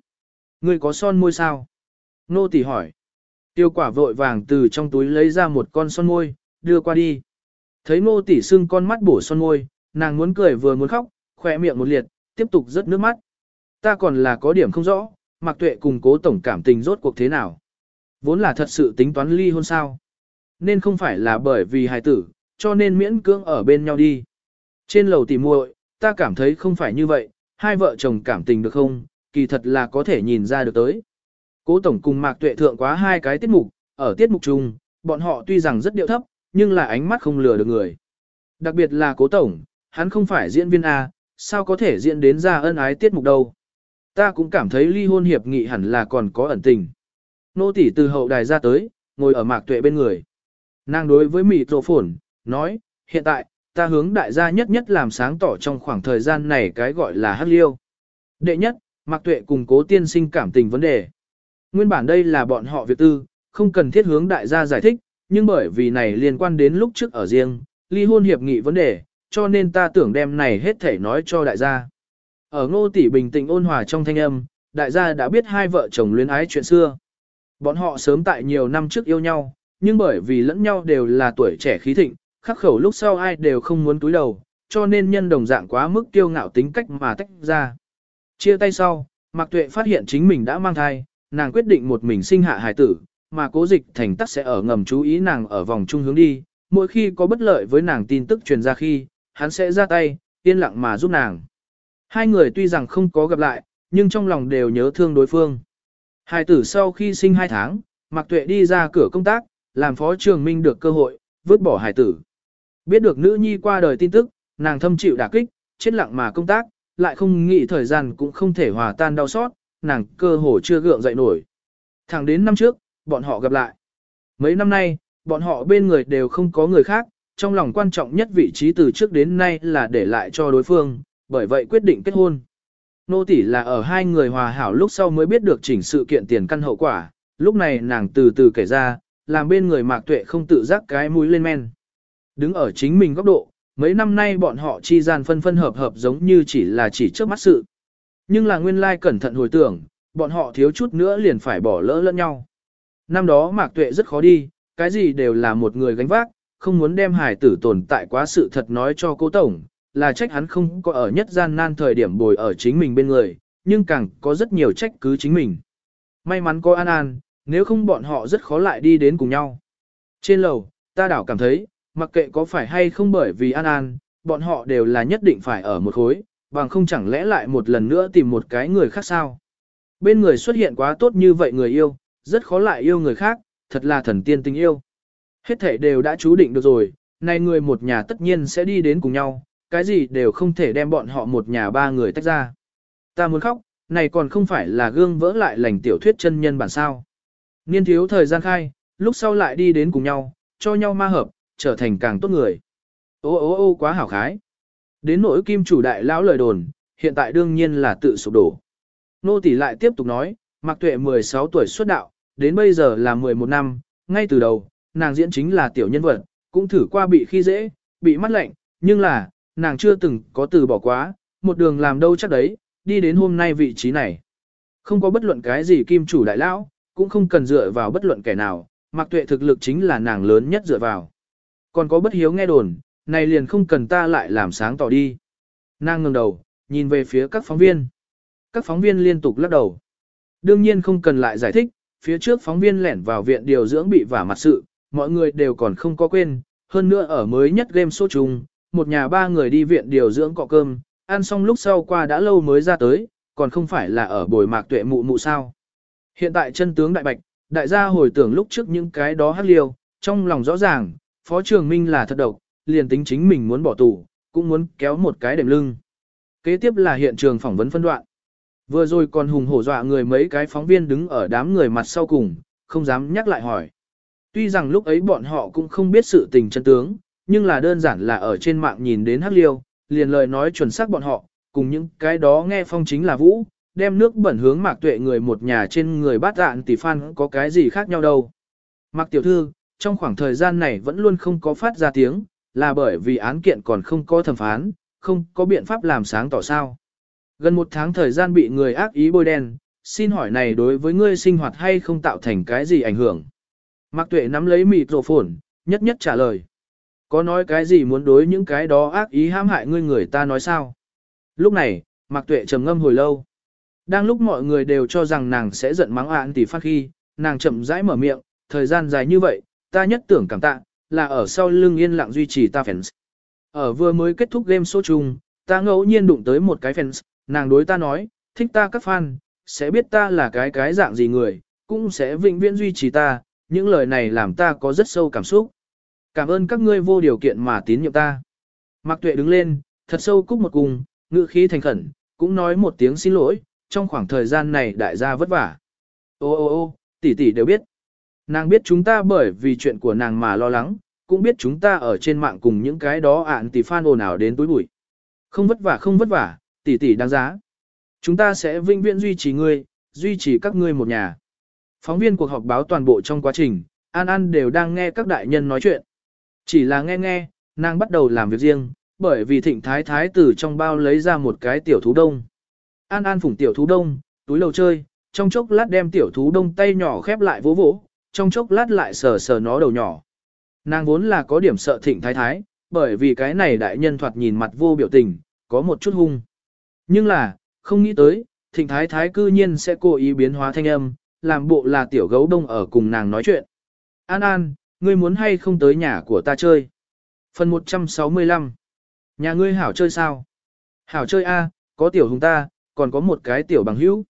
Ngươi có son môi sao? Nô tỷ hỏi. Tiêu quả vội vàng từ trong túi lấy ra một con son môi, đưa qua đi. Thấy nô tỷ sưng con mắt bổ son môi, nàng muốn cười vừa muốn khóc, khỏe miệng một liệt, tiếp tục rớt nước mắt. Ta còn là có điểm không rõ, Mặc tuệ cùng cố tổng cảm tình rốt cuộc thế nào. Vốn là thật sự tính toán ly hôn sao. Nên không phải là bởi vì hài tử, cho nên miễn cưỡng ở bên nhau đi. Trên lầu tỉ muội, ta cảm thấy không phải như vậy, hai vợ chồng cảm tình được không, kỳ thật là có thể nhìn ra được tới. Cố tổng cùng Mạc Tuệ thượng quá hai cái tiết mục, ở tiết mục chung, bọn họ tuy rằng rất điệu thấp, nhưng là ánh mắt không lừa được người. Đặc biệt là Cố tổng, hắn không phải diễn viên a, sao có thể diễn đến ra ân ái tiết mục đâu. Ta cũng cảm thấy ly hôn hiệp nghị hẳn là còn có ẩn tình. Nô tỷ từ hậu đài ra tới, ngồi ở Mạc Tuệ bên người. Nàng đối với mịt rộ phổn, nói, hiện tại, ta hướng đại gia nhất nhất làm sáng tỏ trong khoảng thời gian này cái gọi là hắc liêu. Đệ nhất, Mạc Tuệ cùng cố tiên sinh cảm tình vấn đề. Nguyên bản đây là bọn họ việc tư, không cần thiết hướng đại gia giải thích, nhưng bởi vì này liên quan đến lúc trước ở riêng, ly hôn hiệp nghị vấn đề, cho nên ta tưởng đem này hết thể nói cho đại gia. Ở ngô tỷ bình tĩnh ôn hòa trong thanh âm, đại gia đã biết hai vợ chồng luyến ái chuyện xưa. Bọn họ sớm tại nhiều năm trước yêu nhau, nhưng bởi vì lẫn nhau đều là tuổi trẻ khí thịnh, khắc khẩu lúc sau ai đều không muốn túi đầu, cho nên nhân đồng dạng quá mức kiêu ngạo tính cách mà tách ra. Chia tay sau, Mạc Tuệ phát hiện chính mình đã mang thai, nàng quyết định một mình sinh hạ hài tử, mà cố dịch thành tắc sẽ ở ngầm chú ý nàng ở vòng trung hướng đi, mỗi khi có bất lợi với nàng tin tức truyền ra khi, hắn sẽ ra tay, yên lặng mà giúp nàng. Hai người tuy rằng không có gặp lại, nhưng trong lòng đều nhớ thương đối phương. Hài tử sau khi sinh hai tháng, Mạc Tuệ đi ra cửa công tác, làm phó trường minh được cơ hội, vứt bỏ hài tử. Biết được nữ nhi qua đời tin tức, nàng thâm chịu đả kích, chết lặng mà công tác, lại không nghĩ thời gian cũng không thể hòa tan đau xót, nàng cơ hồ chưa gượng dậy nổi. Thẳng đến năm trước, bọn họ gặp lại. Mấy năm nay, bọn họ bên người đều không có người khác, trong lòng quan trọng nhất vị trí từ trước đến nay là để lại cho đối phương, bởi vậy quyết định kết hôn. Nô tỷ là ở hai người hòa hảo lúc sau mới biết được chỉnh sự kiện tiền căn hậu quả, lúc này nàng từ từ kể ra, làm bên người mạc tuệ không tự giác cái mũi lên men. Đứng ở chính mình góc độ, mấy năm nay bọn họ chi gian phân phân hợp hợp giống như chỉ là chỉ trước mắt sự. Nhưng là nguyên lai cẩn thận hồi tưởng, bọn họ thiếu chút nữa liền phải bỏ lỡ lẫn nhau. Năm đó Mạc Tuệ rất khó đi, cái gì đều là một người gánh vác, không muốn đem hải tử tồn tại quá sự thật nói cho cô Tổng, là trách hắn không có ở nhất gian nan thời điểm bồi ở chính mình bên người, nhưng càng có rất nhiều trách cứ chính mình. May mắn có An An, nếu không bọn họ rất khó lại đi đến cùng nhau. Trên lầu, ta đảo cảm thấy, mặc kệ có phải hay không bởi vì An An, bọn họ đều là nhất định phải ở một khối, bằng không chẳng lẽ lại một lần nữa tìm một cái người khác sao. Bên người xuất hiện quá tốt như vậy người yêu, rất khó lại yêu người khác, thật là thần tiên tình yêu. Hết thể đều đã chú định được rồi, nay người một nhà tất nhiên sẽ đi đến cùng nhau, cái gì đều không thể đem bọn họ một nhà ba người tách ra. Ta muốn khóc, này còn không phải là gương vỡ lại lành tiểu thuyết chân nhân bản sao. Niên thiếu thời gian khai, lúc sau lại đi đến cùng nhau, cho nhau ma hợp, trở thành càng tốt người. Ô ô ô quá hảo khái. Đến nỗi kim chủ đại lão lời đồn, hiện tại đương nhiên là tự sụp đổ. Nô tỷ lại tiếp tục nói, Mạc Tuệ 16 tuổi xuất đạo, đến bây giờ là 11 năm, ngay từ đầu, nàng diễn chính là tiểu nhân vật, cũng thử qua bị khi dễ, bị mắt lạnh, nhưng là, nàng chưa từng có từ bỏ quá, một đường làm đâu chắc đấy, đi đến hôm nay vị trí này. Không có bất luận cái gì kim chủ đại lão, cũng không cần dựa vào bất luận kẻ nào, Mạc Tuệ thực lực chính là nàng lớn nhất dựa vào. Còn có bất hiếu nghe đồn, này liền không cần ta lại làm sáng tỏ đi. Nàng ngẩng đầu, nhìn về phía các phóng viên. Các phóng viên liên tục lắc đầu. Đương nhiên không cần lại giải thích, phía trước phóng viên lẻn vào viện điều dưỡng bị vả mặt sự, mọi người đều còn không có quên, hơn nữa ở mới nhất game số chung, một nhà ba người đi viện điều dưỡng cọ cơm, ăn xong lúc sau qua đã lâu mới ra tới, còn không phải là ở bồi mạc tuệ mụ mụ sao. Hiện tại chân tướng đại bạch, đại gia hồi tưởng lúc trước những cái đó hát liêu, trong lòng rõ ràng, Phó Trường Minh là thật độc, liền tính chính mình muốn bỏ tù, cũng muốn kéo một cái đệm lưng. Kế tiếp là hiện trường phỏng vấn phân đoạn. Vừa rồi còn hùng hổ dọa người mấy cái phóng viên đứng ở đám người mặt sau cùng, không dám nhắc lại hỏi. Tuy rằng lúc ấy bọn họ cũng không biết sự tình chân tướng, nhưng là đơn giản là ở trên mạng nhìn đến hắc liêu, liền lời nói chuẩn xác bọn họ, cùng những cái đó nghe phong chính là vũ, đem nước bẩn hướng mạc tuệ người một nhà trên người bát dạn tỷ phan có cái gì khác nhau đâu. Mạc tiểu thư, trong khoảng thời gian này vẫn luôn không có phát ra tiếng, là bởi vì án kiện còn không có thẩm phán, không có biện pháp làm sáng tỏ sao. Gần một tháng thời gian bị người ác ý bôi đen, xin hỏi này đối với ngươi sinh hoạt hay không tạo thành cái gì ảnh hưởng? Mạc Tuệ nắm lấy mịt rổ phồn, nhất nhất trả lời. Có nói cái gì muốn đối những cái đó ác ý hãm hại ngươi người ta nói sao? Lúc này, Mạc Tuệ trầm ngâm hồi lâu. Đang lúc mọi người đều cho rằng nàng sẽ giận mắng án tỷ phát khi, nàng chậm rãi mở miệng, thời gian dài như vậy, ta nhất tưởng cảm tạ, là ở sau lưng yên lặng duy trì ta fans. Ở vừa mới kết thúc game số chung, ta ngẫu nhiên đụng tới một cái fans, nàng đối ta nói, thích ta các fan, sẽ biết ta là cái cái dạng gì người, cũng sẽ vĩnh viễn duy trì ta, những lời này làm ta có rất sâu cảm xúc. Cảm ơn các ngươi vô điều kiện mà tín nhiệm ta. Mạc Tuệ đứng lên, thật sâu cúc một cung, ngữ khí thành khẩn, cũng nói một tiếng xin lỗi, trong khoảng thời gian này đại gia vất vả. Ô ô ô, tỷ tỷ đều biết. Nàng biết chúng ta bởi vì chuyện của nàng mà lo lắng, cũng biết chúng ta ở trên mạng cùng những cái đó ạn tỷ fan ồn ào đến túi bụi. Không vất vả không vất vả, tỷ tỷ đáng giá. Chúng ta sẽ vinh viễn duy trì ngươi, duy trì các ngươi một nhà. Phóng viên cuộc họp báo toàn bộ trong quá trình, An An đều đang nghe các đại nhân nói chuyện. Chỉ là nghe nghe, nàng bắt đầu làm việc riêng, bởi vì thịnh thái thái từ trong bao lấy ra một cái tiểu thú đông. An An phủng tiểu thú đông, túi lầu chơi, trong chốc lát đem tiểu thú đông tay nhỏ khép lại vỗ vỗ, trong chốc lát lại sờ sờ nó đầu nhỏ. Nàng vốn là có điểm sợ thịnh thái thái, bởi vì cái này đại nhân thoạt nhìn mặt vô biểu tình, có một chút hung. Nhưng là, không nghĩ tới, thịnh thái thái cư nhiên sẽ cố ý biến hóa thanh âm, làm bộ là tiểu gấu đông ở cùng nàng nói chuyện. An An, ngươi muốn hay không tới nhà của ta chơi? Phần 165 Nhà ngươi hảo chơi sao? Hảo chơi A, có tiểu hùng ta, còn có một cái tiểu bằng hữu.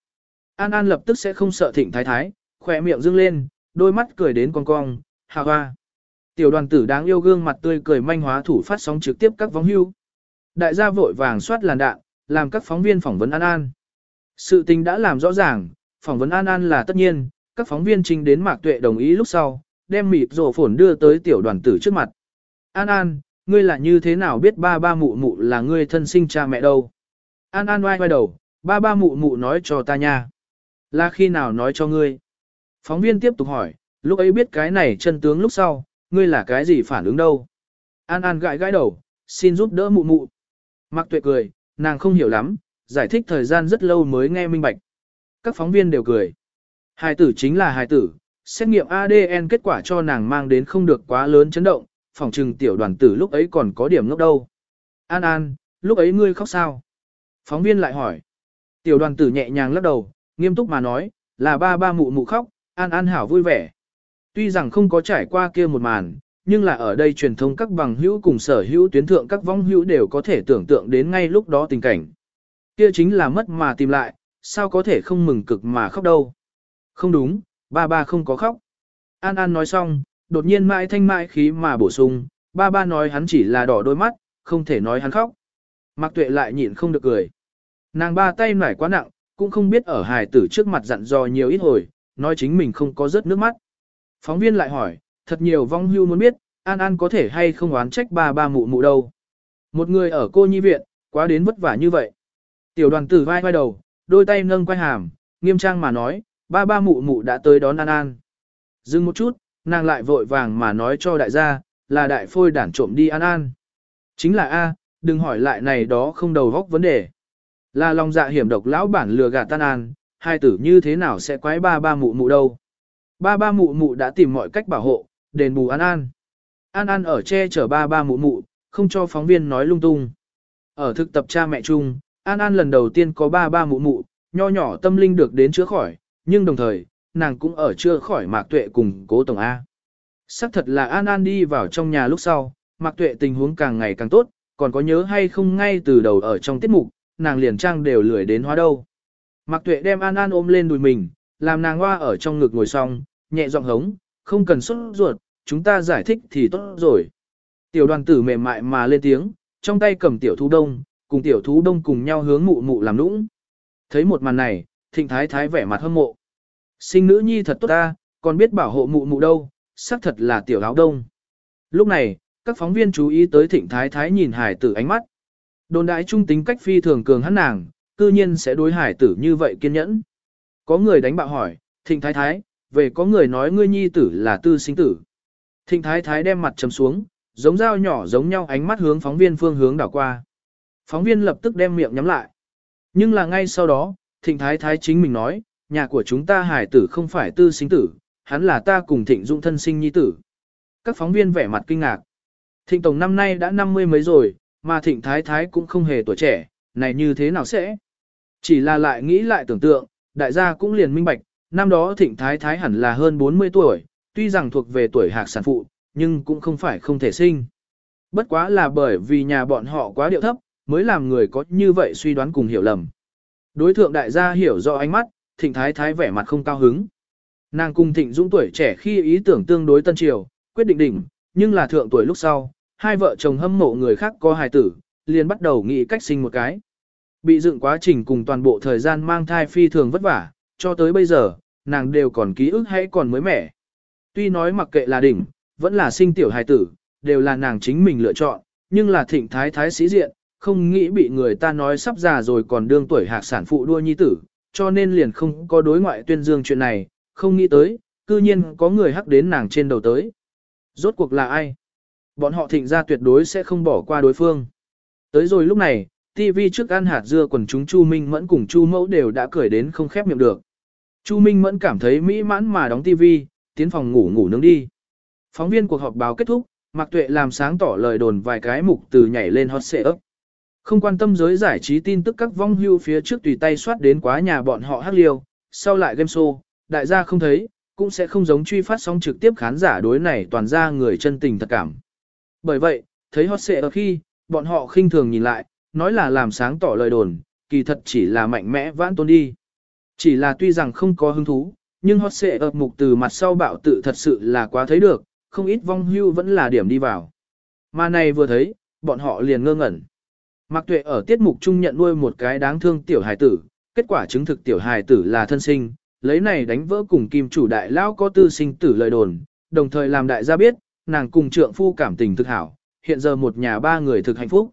An An lập tức sẽ không sợ thịnh thái thái, khỏe miệng dương lên, đôi mắt cười đến cong cong, hà hoa. Tiểu đoàn tử đáng yêu gương mặt tươi cười manh hóa thủ phát sóng trực tiếp các vóng hưu. Đại gia vội vàng soát làn đạn, làm các phóng viên phỏng vấn An An. Sự tình đã làm rõ ràng, phỏng vấn An An là tất nhiên, các phóng viên trình đến Mạc Tuệ đồng ý lúc sau, đem mịp rổ phổn đưa tới tiểu đoàn tử trước mặt. An An, ngươi là như thế nào biết ba ba mụ mụ là ngươi thân sinh cha mẹ đâu? An An oai oai đầu, ba ba mụ mụ nói cho ta nha. Là khi nào nói cho ngươi? Phóng viên tiếp tục hỏi, lúc ấy biết cái này chân tướng lúc sau, ngươi là cái gì phản ứng đâu? An An gãi gãi đầu, xin giúp đỡ mụ mụ. Mạc Tuệ cười, nàng không hiểu lắm, giải thích thời gian rất lâu mới nghe minh bạch. Các phóng viên đều cười. Hài tử chính là hài tử, xét nghiệm ADN kết quả cho nàng mang đến không được quá lớn chấn động, phòng trừng tiểu đoàn tử lúc ấy còn có điểm ngốc đâu. An An, lúc ấy ngươi khóc sao? Phóng viên lại hỏi. Tiểu đoàn tử nhẹ nhàng lắc đầu, nghiêm túc mà nói, là ba ba mụ mụ khóc, An An hảo vui vẻ. Tuy rằng không có trải qua kia một màn, nhưng là ở đây truyền thông các bằng hữu cùng sở hữu tuyến thượng các vong hữu đều có thể tưởng tượng đến ngay lúc đó tình cảnh. Kia chính là mất mà tìm lại, sao có thể không mừng cực mà khóc đâu. Không đúng, ba ba không có khóc. An An nói xong, đột nhiên mãi thanh mãi khí mà bổ sung, ba ba nói hắn chỉ là đỏ đôi mắt, không thể nói hắn khóc. Mạc Tuệ lại nhịn không được cười. Nàng ba tay nải quá nặng, cũng không biết ở hài tử trước mặt dặn dò nhiều ít hồi, nói chính mình không có rớt nước mắt. Phóng viên lại hỏi, thật nhiều vong hưu muốn biết, An An có thể hay không oán trách ba ba mụ mụ đâu. Một người ở cô nhi viện, quá đến vất vả như vậy. Tiểu đoàn tử vai vai đầu, đôi tay nâng quay hàm, nghiêm trang mà nói, ba ba mụ mụ đã tới đón An An. Dừng một chút, nàng lại vội vàng mà nói cho đại gia, là đại phôi đản trộm đi An An. Chính là A, đừng hỏi lại này đó không đầu góc vấn đề. Là lòng dạ hiểm độc lão bản lừa gạt tan An, hai tử như thế nào sẽ quái ba ba mụ mụ đâu. Ba ba mụ mụ đã tìm mọi cách bảo hộ, đền bù An An. An An ở che chở ba ba mụ mụ, không cho phóng viên nói lung tung. Ở thực tập cha mẹ chung, An An lần đầu tiên có ba ba mụ mụ, nho nhỏ tâm linh được đến chữa khỏi, nhưng đồng thời, nàng cũng ở chưa khỏi Mạc Tuệ cùng cố Tổng A. Sắc thật là An An đi vào trong nhà lúc sau, Mạc Tuệ tình huống càng ngày càng tốt, còn có nhớ hay không ngay từ đầu ở trong tiết mục, nàng liền trang đều lười đến hóa đâu. Mạc Tuệ đem An An ôm lên đùi mình, làm nàng hoa ở trong ngực ngồi xong, nhẹ giọng hống, không cần sốt ruột, chúng ta giải thích thì tốt rồi. Tiểu đoàn tử mềm mại mà lên tiếng, trong tay cầm tiểu thú đông, cùng tiểu thú đông cùng nhau hướng mụ mụ làm nũng. Thấy một màn này, thịnh thái thái vẻ mặt hâm mộ. Sinh nữ nhi thật tốt ta, còn biết bảo hộ mụ mụ đâu, xác thật là tiểu áo đông. Lúc này, các phóng viên chú ý tới thịnh thái thái nhìn hải tử ánh mắt. Đồn đại trung tính cách phi thường cường hắn nàng, cư nhiên sẽ đối hải tử như vậy kiên nhẫn. Có người đánh bạo hỏi, thịnh thái thái, về có người nói ngươi nhi tử là tư sinh tử. Thịnh thái thái đem mặt chấm xuống, giống dao nhỏ giống nhau ánh mắt hướng phóng viên phương hướng đảo qua. Phóng viên lập tức đem miệng nhắm lại. Nhưng là ngay sau đó, thịnh thái thái chính mình nói, nhà của chúng ta hải tử không phải tư sinh tử, hắn là ta cùng thịnh dụng thân sinh nhi tử. Các phóng viên vẻ mặt kinh ngạc. Thịnh tổng năm nay đã năm mươi mấy rồi, mà thịnh thái thái cũng không hề tuổi trẻ, này như thế nào sẽ? Chỉ là lại nghĩ lại tưởng tượng, đại gia cũng liền minh bạch, năm đó thịnh thái thái hẳn là hơn 40 tuổi, tuy rằng thuộc về tuổi hạc sản phụ, nhưng cũng không phải không thể sinh. Bất quá là bởi vì nhà bọn họ quá điệu thấp, mới làm người có như vậy suy đoán cùng hiểu lầm. Đối thượng đại gia hiểu rõ ánh mắt, thịnh thái thái vẻ mặt không cao hứng. Nàng cùng thịnh dũng tuổi trẻ khi ý tưởng tương đối tân triều, quyết định đỉnh, nhưng là thượng tuổi lúc sau, hai vợ chồng hâm mộ người khác có hài tử, liền bắt đầu nghĩ cách sinh một cái. Bị dựng quá trình cùng toàn bộ thời gian mang thai phi thường vất vả, cho tới bây giờ, nàng đều còn ký ức hay còn mới mẻ. Tuy nói mặc kệ là đỉnh, vẫn là sinh tiểu hài tử, đều là nàng chính mình lựa chọn, nhưng là thịnh thái thái sĩ diện, không nghĩ bị người ta nói sắp già rồi còn đương tuổi hạc sản phụ đua nhi tử, cho nên liền không có đối ngoại tuyên dương chuyện này, không nghĩ tới, cư nhiên có người hắc đến nàng trên đầu tới. Rốt cuộc là ai? Bọn họ thịnh ra tuyệt đối sẽ không bỏ qua đối phương. Tới rồi lúc này, TV trước ăn hạt dưa quần chúng Chu Minh Mẫn cùng Chu Mẫu đều đã cười đến không khép miệng được. Chu Minh Mẫn cảm thấy mỹ mãn mà đóng TV, tiến phòng ngủ ngủ nướng đi. Phóng viên cuộc họp báo kết thúc, Mạc Tuệ làm sáng tỏ lời đồn vài cái mục từ nhảy lên hot ấp. Không quan tâm giới giải trí tin tức các vong hưu phía trước tùy tay soát đến quá nhà bọn họ hắc liêu, sau lại game show, đại gia không thấy, cũng sẽ không giống truy phát sóng trực tiếp khán giả đối này toàn ra người chân tình thật cảm. Bởi vậy, thấy hot ấp khi, bọn họ khinh thường nhìn lại, nói là làm sáng tỏ lời đồn, kỳ thật chỉ là mạnh mẽ vãn tôn đi. Chỉ là tuy rằng không có hứng thú, nhưng hot xệ ập mục từ mặt sau bạo tự thật sự là quá thấy được, không ít vong hưu vẫn là điểm đi vào. Mà này vừa thấy, bọn họ liền ngơ ngẩn. Mạc Tuệ ở tiết mục chung nhận nuôi một cái đáng thương tiểu hài tử, kết quả chứng thực tiểu hài tử là thân sinh, lấy này đánh vỡ cùng kim chủ đại lao có tư sinh tử lời đồn, đồng thời làm đại gia biết, nàng cùng trượng phu cảm tình thực hảo, hiện giờ một nhà ba người thực hạnh phúc.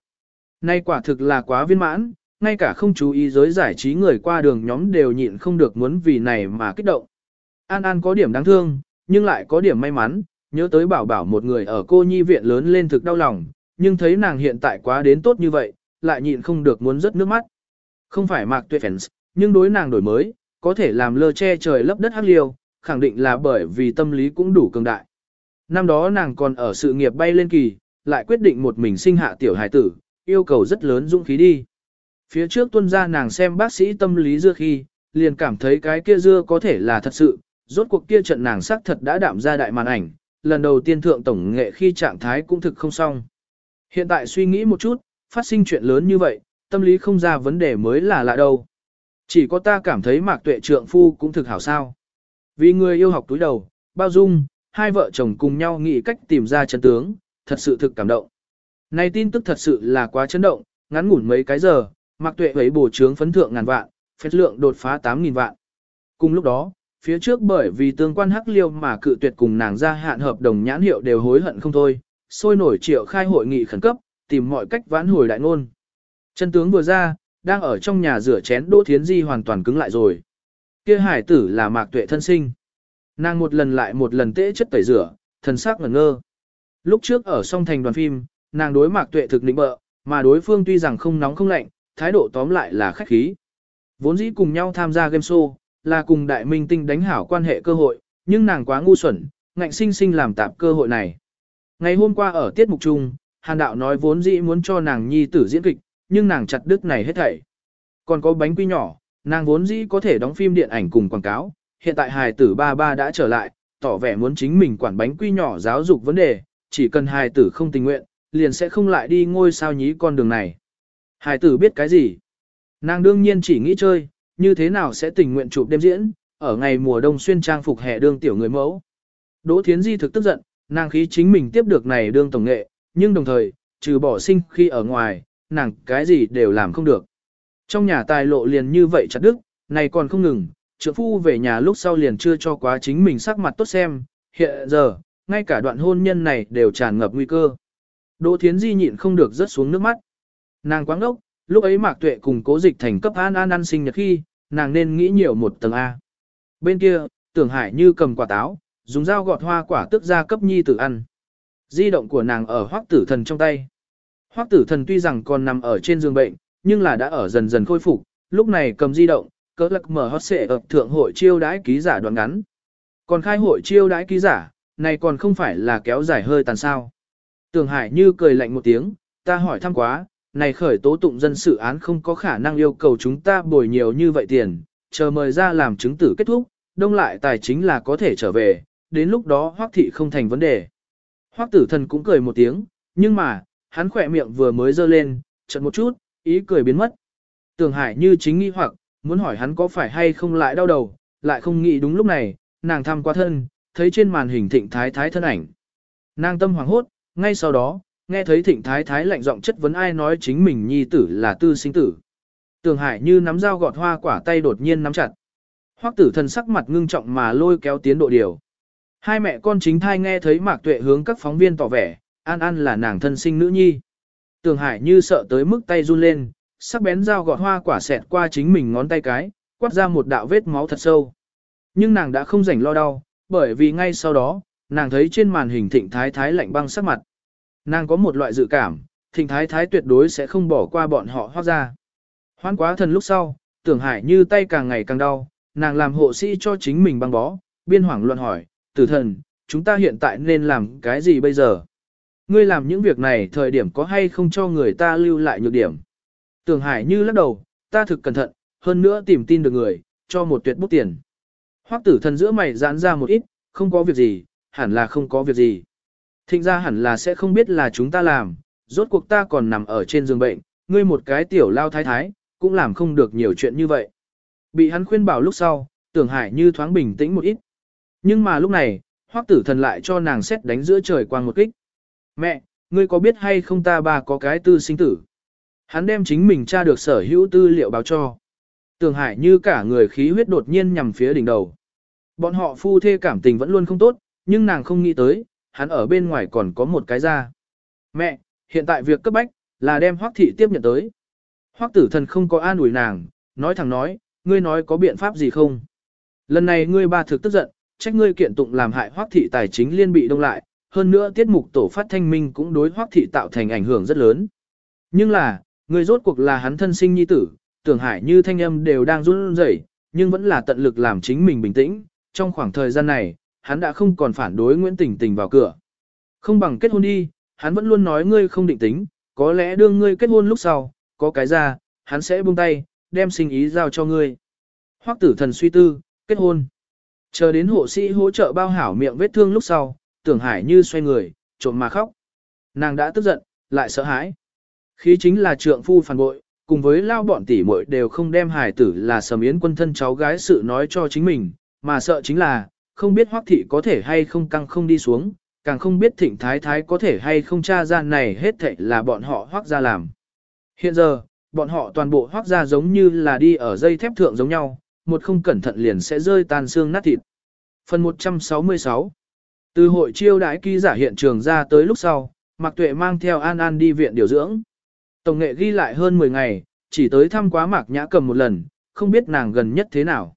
Nay quả thực là quá viên mãn, ngay cả không chú ý giới giải trí người qua đường nhóm đều nhịn không được muốn vì này mà kích động. An An có điểm đáng thương, nhưng lại có điểm may mắn, nhớ tới bảo bảo một người ở cô nhi viện lớn lên thực đau lòng, nhưng thấy nàng hiện tại quá đến tốt như vậy, lại nhịn không được muốn rớt nước mắt. Không phải mạc tuyệt fans, nhưng đối nàng đổi mới, có thể làm lơ che trời lấp đất hắc liêu, khẳng định là bởi vì tâm lý cũng đủ cường đại. Năm đó nàng còn ở sự nghiệp bay lên kỳ, lại quyết định một mình sinh hạ tiểu hài tử, yêu cầu rất lớn dũng khí đi. Phía trước tuân ra nàng xem bác sĩ tâm lý dưa khi, liền cảm thấy cái kia dưa có thể là thật sự, rốt cuộc kia trận nàng sắc thật đã đạm ra đại màn ảnh, lần đầu tiên thượng tổng nghệ khi trạng thái cũng thực không xong. Hiện tại suy nghĩ một chút, phát sinh chuyện lớn như vậy, tâm lý không ra vấn đề mới là lạ đâu. Chỉ có ta cảm thấy mạc tuệ trượng phu cũng thực hảo sao. Vì người yêu học túi đầu, bao dung, hai vợ chồng cùng nhau nghĩ cách tìm ra chân tướng, thật sự thực cảm động. Này tin tức thật sự là quá chấn động, ngắn ngủn mấy cái giờ, Mạc Tuệ ấy bổ trướng phấn thượng ngàn vạn, phép lượng đột phá 8.000 vạn. Cùng lúc đó, phía trước bởi vì tương quan hắc liêu mà cự tuyệt cùng nàng ra hạn hợp đồng nhãn hiệu đều hối hận không thôi, sôi nổi triệu khai hội nghị khẩn cấp, tìm mọi cách vãn hồi đại ngôn. Chân tướng vừa ra, đang ở trong nhà rửa chén Đỗ Thiến Di hoàn toàn cứng lại rồi. Kia hải tử là Mạc Tuệ thân sinh. Nàng một lần lại một lần tễ chất tẩy rửa, thần sắc ngẩn ngơ. Lúc trước ở song thành đoàn phim, nàng đối Mạc Tuệ thực lĩnh bợ, mà đối phương tuy rằng không nóng không lạnh, thái độ tóm lại là khách khí. Vốn dĩ cùng nhau tham gia game show, là cùng đại minh tinh đánh hảo quan hệ cơ hội, nhưng nàng quá ngu xuẩn, ngạnh sinh sinh làm tạp cơ hội này. Ngày hôm qua ở tiết mục chung, Hàn Đạo nói vốn dĩ muốn cho nàng nhi tử diễn kịch, nhưng nàng chặt đứt này hết thảy. Còn có bánh quy nhỏ, nàng vốn dĩ có thể đóng phim điện ảnh cùng quảng cáo, hiện tại hài tử ba ba đã trở lại, tỏ vẻ muốn chính mình quản bánh quy nhỏ giáo dục vấn đề, chỉ cần hài tử không tình nguyện, liền sẽ không lại đi ngôi sao nhí con đường này. Hải tử biết cái gì? Nàng đương nhiên chỉ nghĩ chơi, như thế nào sẽ tình nguyện chụp đêm diễn, ở ngày mùa đông xuyên trang phục hè đương tiểu người mẫu. Đỗ Thiến Di thực tức giận, nàng khí chính mình tiếp được này đương tổng nghệ, nhưng đồng thời, trừ bỏ sinh khi ở ngoài, nàng cái gì đều làm không được. Trong nhà tài lộ liền như vậy chặt đức, này còn không ngừng, trưởng phu về nhà lúc sau liền chưa cho quá chính mình sắc mặt tốt xem, hiện giờ, ngay cả đoạn hôn nhân này đều tràn ngập nguy cơ. Đỗ Thiến Di nhịn không được rớt xuống nước mắt. Nàng quáng ốc, lúc ấy Mạc Tuệ cùng cố dịch thành cấp an an ăn sinh nhật khi, nàng nên nghĩ nhiều một tầng A. Bên kia, tưởng hải như cầm quả táo, dùng dao gọt hoa quả tức ra cấp nhi tử ăn. Di động của nàng ở Hoắc tử thần trong tay. Hoắc tử thần tuy rằng còn nằm ở trên giường bệnh, nhưng là đã ở dần dần khôi phục, lúc này cầm di động, cỡ lạc mở hot xệ ập thượng hội chiêu đãi ký giả đoạn ngắn. Còn khai hội chiêu đãi ký giả, này còn không phải là kéo dài hơi tàn sao. Tường hải như cười lạnh một tiếng, ta hỏi thăm quá, này khởi tố tụng dân sự án không có khả năng yêu cầu chúng ta bồi nhiều như vậy tiền, chờ mời ra làm chứng tử kết thúc, đông lại tài chính là có thể trở về, đến lúc đó hoác thị không thành vấn đề. Hoác tử thần cũng cười một tiếng, nhưng mà, hắn khỏe miệng vừa mới dơ lên, chợt một chút, ý cười biến mất. Tường Hải như chính nghi hoặc, muốn hỏi hắn có phải hay không lại đau đầu, lại không nghĩ đúng lúc này, nàng thăm qua thân, thấy trên màn hình thịnh thái thái thân ảnh. Nàng tâm hoảng hốt, ngay sau đó, nghe thấy thịnh thái thái lạnh giọng chất vấn ai nói chính mình nhi tử là tư sinh tử. Tường Hải như nắm dao gọt hoa quả tay đột nhiên nắm chặt. Hoắc tử thần sắc mặt ngưng trọng mà lôi kéo tiến độ điều. Hai mẹ con chính thai nghe thấy Mạc Tuệ hướng các phóng viên tỏ vẻ, An An là nàng thân sinh nữ nhi. Tường Hải như sợ tới mức tay run lên, sắc bén dao gọt hoa quả xẹt qua chính mình ngón tay cái, quát ra một đạo vết máu thật sâu. Nhưng nàng đã không rảnh lo đau, bởi vì ngay sau đó, nàng thấy trên màn hình thịnh thái thái lạnh băng sắc mặt. Nàng có một loại dự cảm, thịnh thái thái tuyệt đối sẽ không bỏ qua bọn họ hoác ra. Hoan quá thần lúc sau, tưởng hải như tay càng ngày càng đau, nàng làm hộ sĩ cho chính mình băng bó, biên hoảng luận hỏi, tử thần, chúng ta hiện tại nên làm cái gì bây giờ? Ngươi làm những việc này thời điểm có hay không cho người ta lưu lại nhược điểm? Tưởng hải như lắc đầu, ta thực cẩn thận, hơn nữa tìm tin được người, cho một tuyệt bút tiền. Hoắc tử thần giữa mày giãn ra một ít, không có việc gì, hẳn là không có việc gì. Thịnh ra hẳn là sẽ không biết là chúng ta làm, rốt cuộc ta còn nằm ở trên giường bệnh, ngươi một cái tiểu lao thái thái, cũng làm không được nhiều chuyện như vậy. Bị hắn khuyên bảo lúc sau, tưởng hải như thoáng bình tĩnh một ít. Nhưng mà lúc này, hoắc tử thần lại cho nàng xét đánh giữa trời quang một kích. Mẹ, ngươi có biết hay không ta bà có cái tư sinh tử? Hắn đem chính mình tra được sở hữu tư liệu báo cho. Tưởng hải như cả người khí huyết đột nhiên nhằm phía đỉnh đầu. Bọn họ phu thê cảm tình vẫn luôn không tốt, nhưng nàng không nghĩ tới, hắn ở bên ngoài còn có một cái ra. Mẹ, hiện tại việc cấp bách, là đem hoắc thị tiếp nhận tới. Hoắc tử thần không có an ủi nàng, nói thẳng nói, ngươi nói có biện pháp gì không? Lần này ngươi ba thực tức giận, trách ngươi kiện tụng làm hại hoắc thị tài chính liên bị đông lại, hơn nữa tiết mục tổ phát thanh minh cũng đối hoắc thị tạo thành ảnh hưởng rất lớn. Nhưng là, ngươi rốt cuộc là hắn thân sinh nhi tử, tưởng hải như thanh âm đều đang run rẩy, nhưng vẫn là tận lực làm chính mình bình tĩnh, trong khoảng thời gian này, hắn đã không còn phản đối Nguyễn Tình Tình vào cửa. Không bằng kết hôn đi, hắn vẫn luôn nói ngươi không định tính, có lẽ đương ngươi kết hôn lúc sau, có cái ra, hắn sẽ buông tay, đem sinh ý giao cho ngươi. Hoắc tử thần suy tư, kết hôn. Chờ đến hộ sĩ hỗ trợ bao hảo miệng vết thương lúc sau, tưởng hải như xoay người, trộm mà khóc. Nàng đã tức giận, lại sợ hãi. Khí chính là trượng phu phản bội, cùng với lao bọn tỷ muội đều không đem hải tử là sầm yến quân thân cháu gái sự nói cho chính mình, mà sợ chính là, không biết hoắc thị có thể hay không căng không đi xuống, càng không biết thịnh thái thái có thể hay không tra ra này hết thệ là bọn họ hoác ra làm. Hiện giờ, bọn họ toàn bộ hoác ra giống như là đi ở dây thép thượng giống nhau, một không cẩn thận liền sẽ rơi tan xương nát thịt. Phần 166 Từ hội chiêu đãi ký giả hiện trường ra tới lúc sau, Mạc Tuệ mang theo An An đi viện điều dưỡng. Tổng nghệ ghi lại hơn 10 ngày, chỉ tới thăm quá Mạc Nhã cầm một lần, không biết nàng gần nhất thế nào.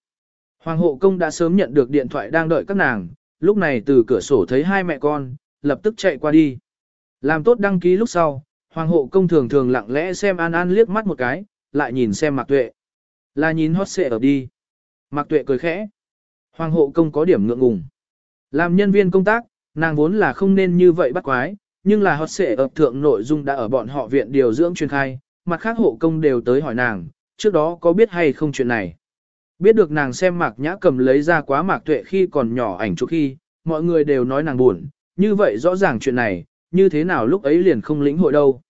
Hoàng hộ công đã sớm nhận được điện thoại đang đợi các nàng, lúc này từ cửa sổ thấy hai mẹ con, lập tức chạy qua đi. Làm tốt đăng ký lúc sau, Hoàng hộ công thường thường lặng lẽ xem An An liếc mắt một cái, lại nhìn xem Mạc Tuệ. Là nhìn hót xệ ở đi. Mạc Tuệ cười khẽ. Hoàng hộ công có điểm ngượng ngùng. Làm nhân viên công tác, nàng vốn là không nên như vậy bắt quái, nhưng là hót xệ ập thượng nội dung đã ở bọn họ viện điều dưỡng truyền khai, mặt khác hộ công đều tới hỏi nàng, trước đó có biết hay không chuyện này. Biết được nàng xem Mạc Nhã cầm lấy ra quá Mạc Tuệ khi còn nhỏ ảnh chụp khi, mọi người đều nói nàng buồn, như vậy rõ ràng chuyện này, như thế nào lúc ấy liền không lĩnh hội đâu.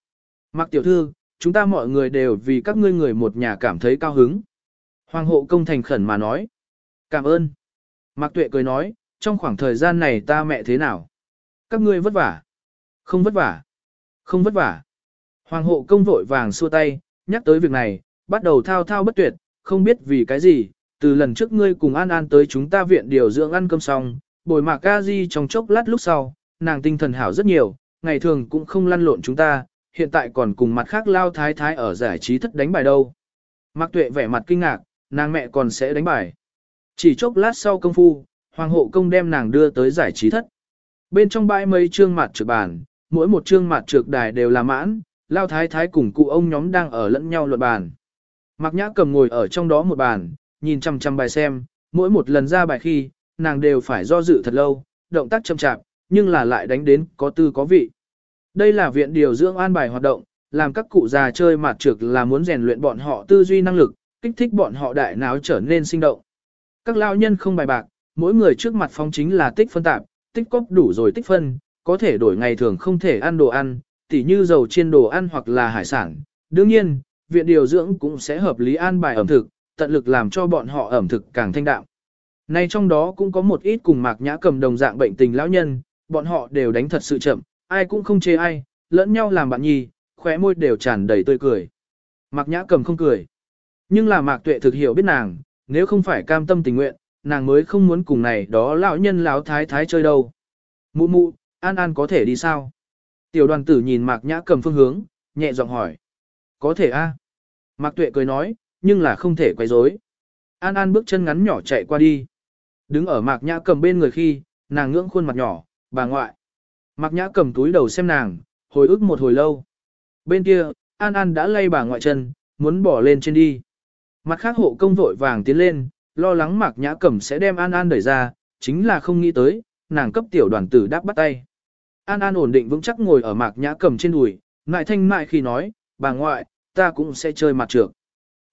Mạc tiểu thư, chúng ta mọi người đều vì các ngươi người một nhà cảm thấy cao hứng. Hoàng hộ công thành khẩn mà nói. Cảm ơn. Mạc tuệ cười nói, trong khoảng thời gian này ta mẹ thế nào? Các ngươi vất vả. Không vất vả. Không vất vả. Hoàng hộ công vội vàng xua tay, nhắc tới việc này, bắt đầu thao thao bất tuyệt, không biết vì cái gì, từ lần trước ngươi cùng An An tới chúng ta viện điều dưỡng ăn cơm xong, bồi mạc ca di trong chốc lát lúc sau, nàng tinh thần hảo rất nhiều, ngày thường cũng không lăn lộn chúng ta, hiện tại còn cùng mặt khác lao thái thái ở giải trí thất đánh bài đâu. Mạc Tuệ vẻ mặt kinh ngạc, nàng mẹ còn sẽ đánh bài. Chỉ chốc lát sau công phu, hoàng hộ công đem nàng đưa tới giải trí thất. Bên trong bãi mấy trương mặt trực bàn, mỗi một trương mặt trực đài đều là mãn, lao thái thái cùng cụ ông nhóm đang ở lẫn nhau luận bàn. Mạc Nhã cầm ngồi ở trong đó một bàn, nhìn chăm chăm bài xem, mỗi một lần ra bài khi, nàng đều phải do dự thật lâu, động tác chậm chạp, nhưng là lại đánh đến có tư có vị. Đây là viện điều dưỡng an bài hoạt động, làm các cụ già chơi mặt trực là muốn rèn luyện bọn họ tư duy năng lực, kích thích bọn họ đại não trở nên sinh động. Các lao nhân không bài bạc, mỗi người trước mặt phong chính là tích phân tạp, tích cốc đủ rồi tích phân, có thể đổi ngày thường không thể ăn đồ ăn, tỉ như dầu chiên đồ ăn hoặc là hải sản. Đương nhiên, viện điều dưỡng cũng sẽ hợp lý an bài ẩm thực, tận lực làm cho bọn họ ẩm thực càng thanh đạm. Nay trong đó cũng có một ít cùng mạc nhã cầm đồng dạng bệnh tình lão nhân, bọn họ đều đánh thật sự chậm, ai cũng không chê ai, lẫn nhau làm bạn nhi, khóe môi đều tràn đầy tươi cười. Mạc Nhã cầm không cười. Nhưng là Mạc Tuệ thực hiểu biết nàng, nếu không phải cam tâm tình nguyện, nàng mới không muốn cùng này đó lão nhân lão thái thái chơi đâu. Mụ mụ, An An có thể đi sao? Tiểu đoàn tử nhìn Mạc Nhã cầm phương hướng, nhẹ giọng hỏi. Có thể a. Mạc Tuệ cười nói, nhưng là không thể quay rối. An An bước chân ngắn nhỏ chạy qua đi. Đứng ở Mạc Nhã cầm bên người khi, nàng ngưỡng khuôn mặt nhỏ, bà ngoại. Mạc Nhã cầm túi đầu xem nàng, hồi ức một hồi lâu. Bên kia, An An đã lay bà ngoại chân, muốn bỏ lên trên đi. Mặt khác hộ công vội vàng tiến lên, lo lắng Mạc Nhã cầm sẽ đem An An đẩy ra, chính là không nghĩ tới, nàng cấp tiểu đoàn tử đáp bắt tay. An An ổn định vững chắc ngồi ở Mạc Nhã cầm trên đùi, ngại thanh mại khi nói, bà ngoại, ta cũng sẽ chơi mặt trược.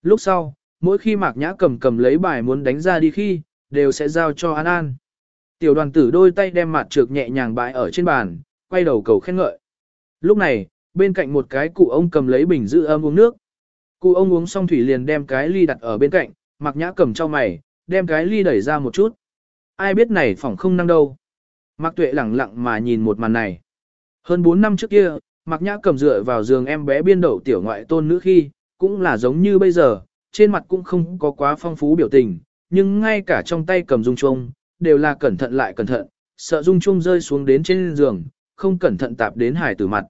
Lúc sau, mỗi khi Mạc Nhã cầm cầm lấy bài muốn đánh ra đi khi, đều sẽ giao cho An An. Tiểu đoàn tử đôi tay đem mặt trược nhẹ nhàng bãi ở trên bàn, quay đầu cầu khen ngợi. Lúc này, bên cạnh một cái cụ ông cầm lấy bình giữ âm uống nước. Cụ ông uống xong thủy liền đem cái ly đặt ở bên cạnh, Mạc Nhã cầm cho mày, đem cái ly đẩy ra một chút. Ai biết này phỏng không năng đâu. Mạc Tuệ lẳng lặng mà nhìn một màn này. Hơn 4 năm trước kia, Mạc Nhã cầm dựa vào giường em bé biên đậu tiểu ngoại tôn nữ khi, cũng là giống như bây giờ, trên mặt cũng không có quá phong phú biểu tình, nhưng ngay cả trong tay cầm dung chung, đều là cẩn thận lại cẩn thận, sợ dung chung rơi xuống đến trên giường, không cẩn thận tạp đến hải tử mặt.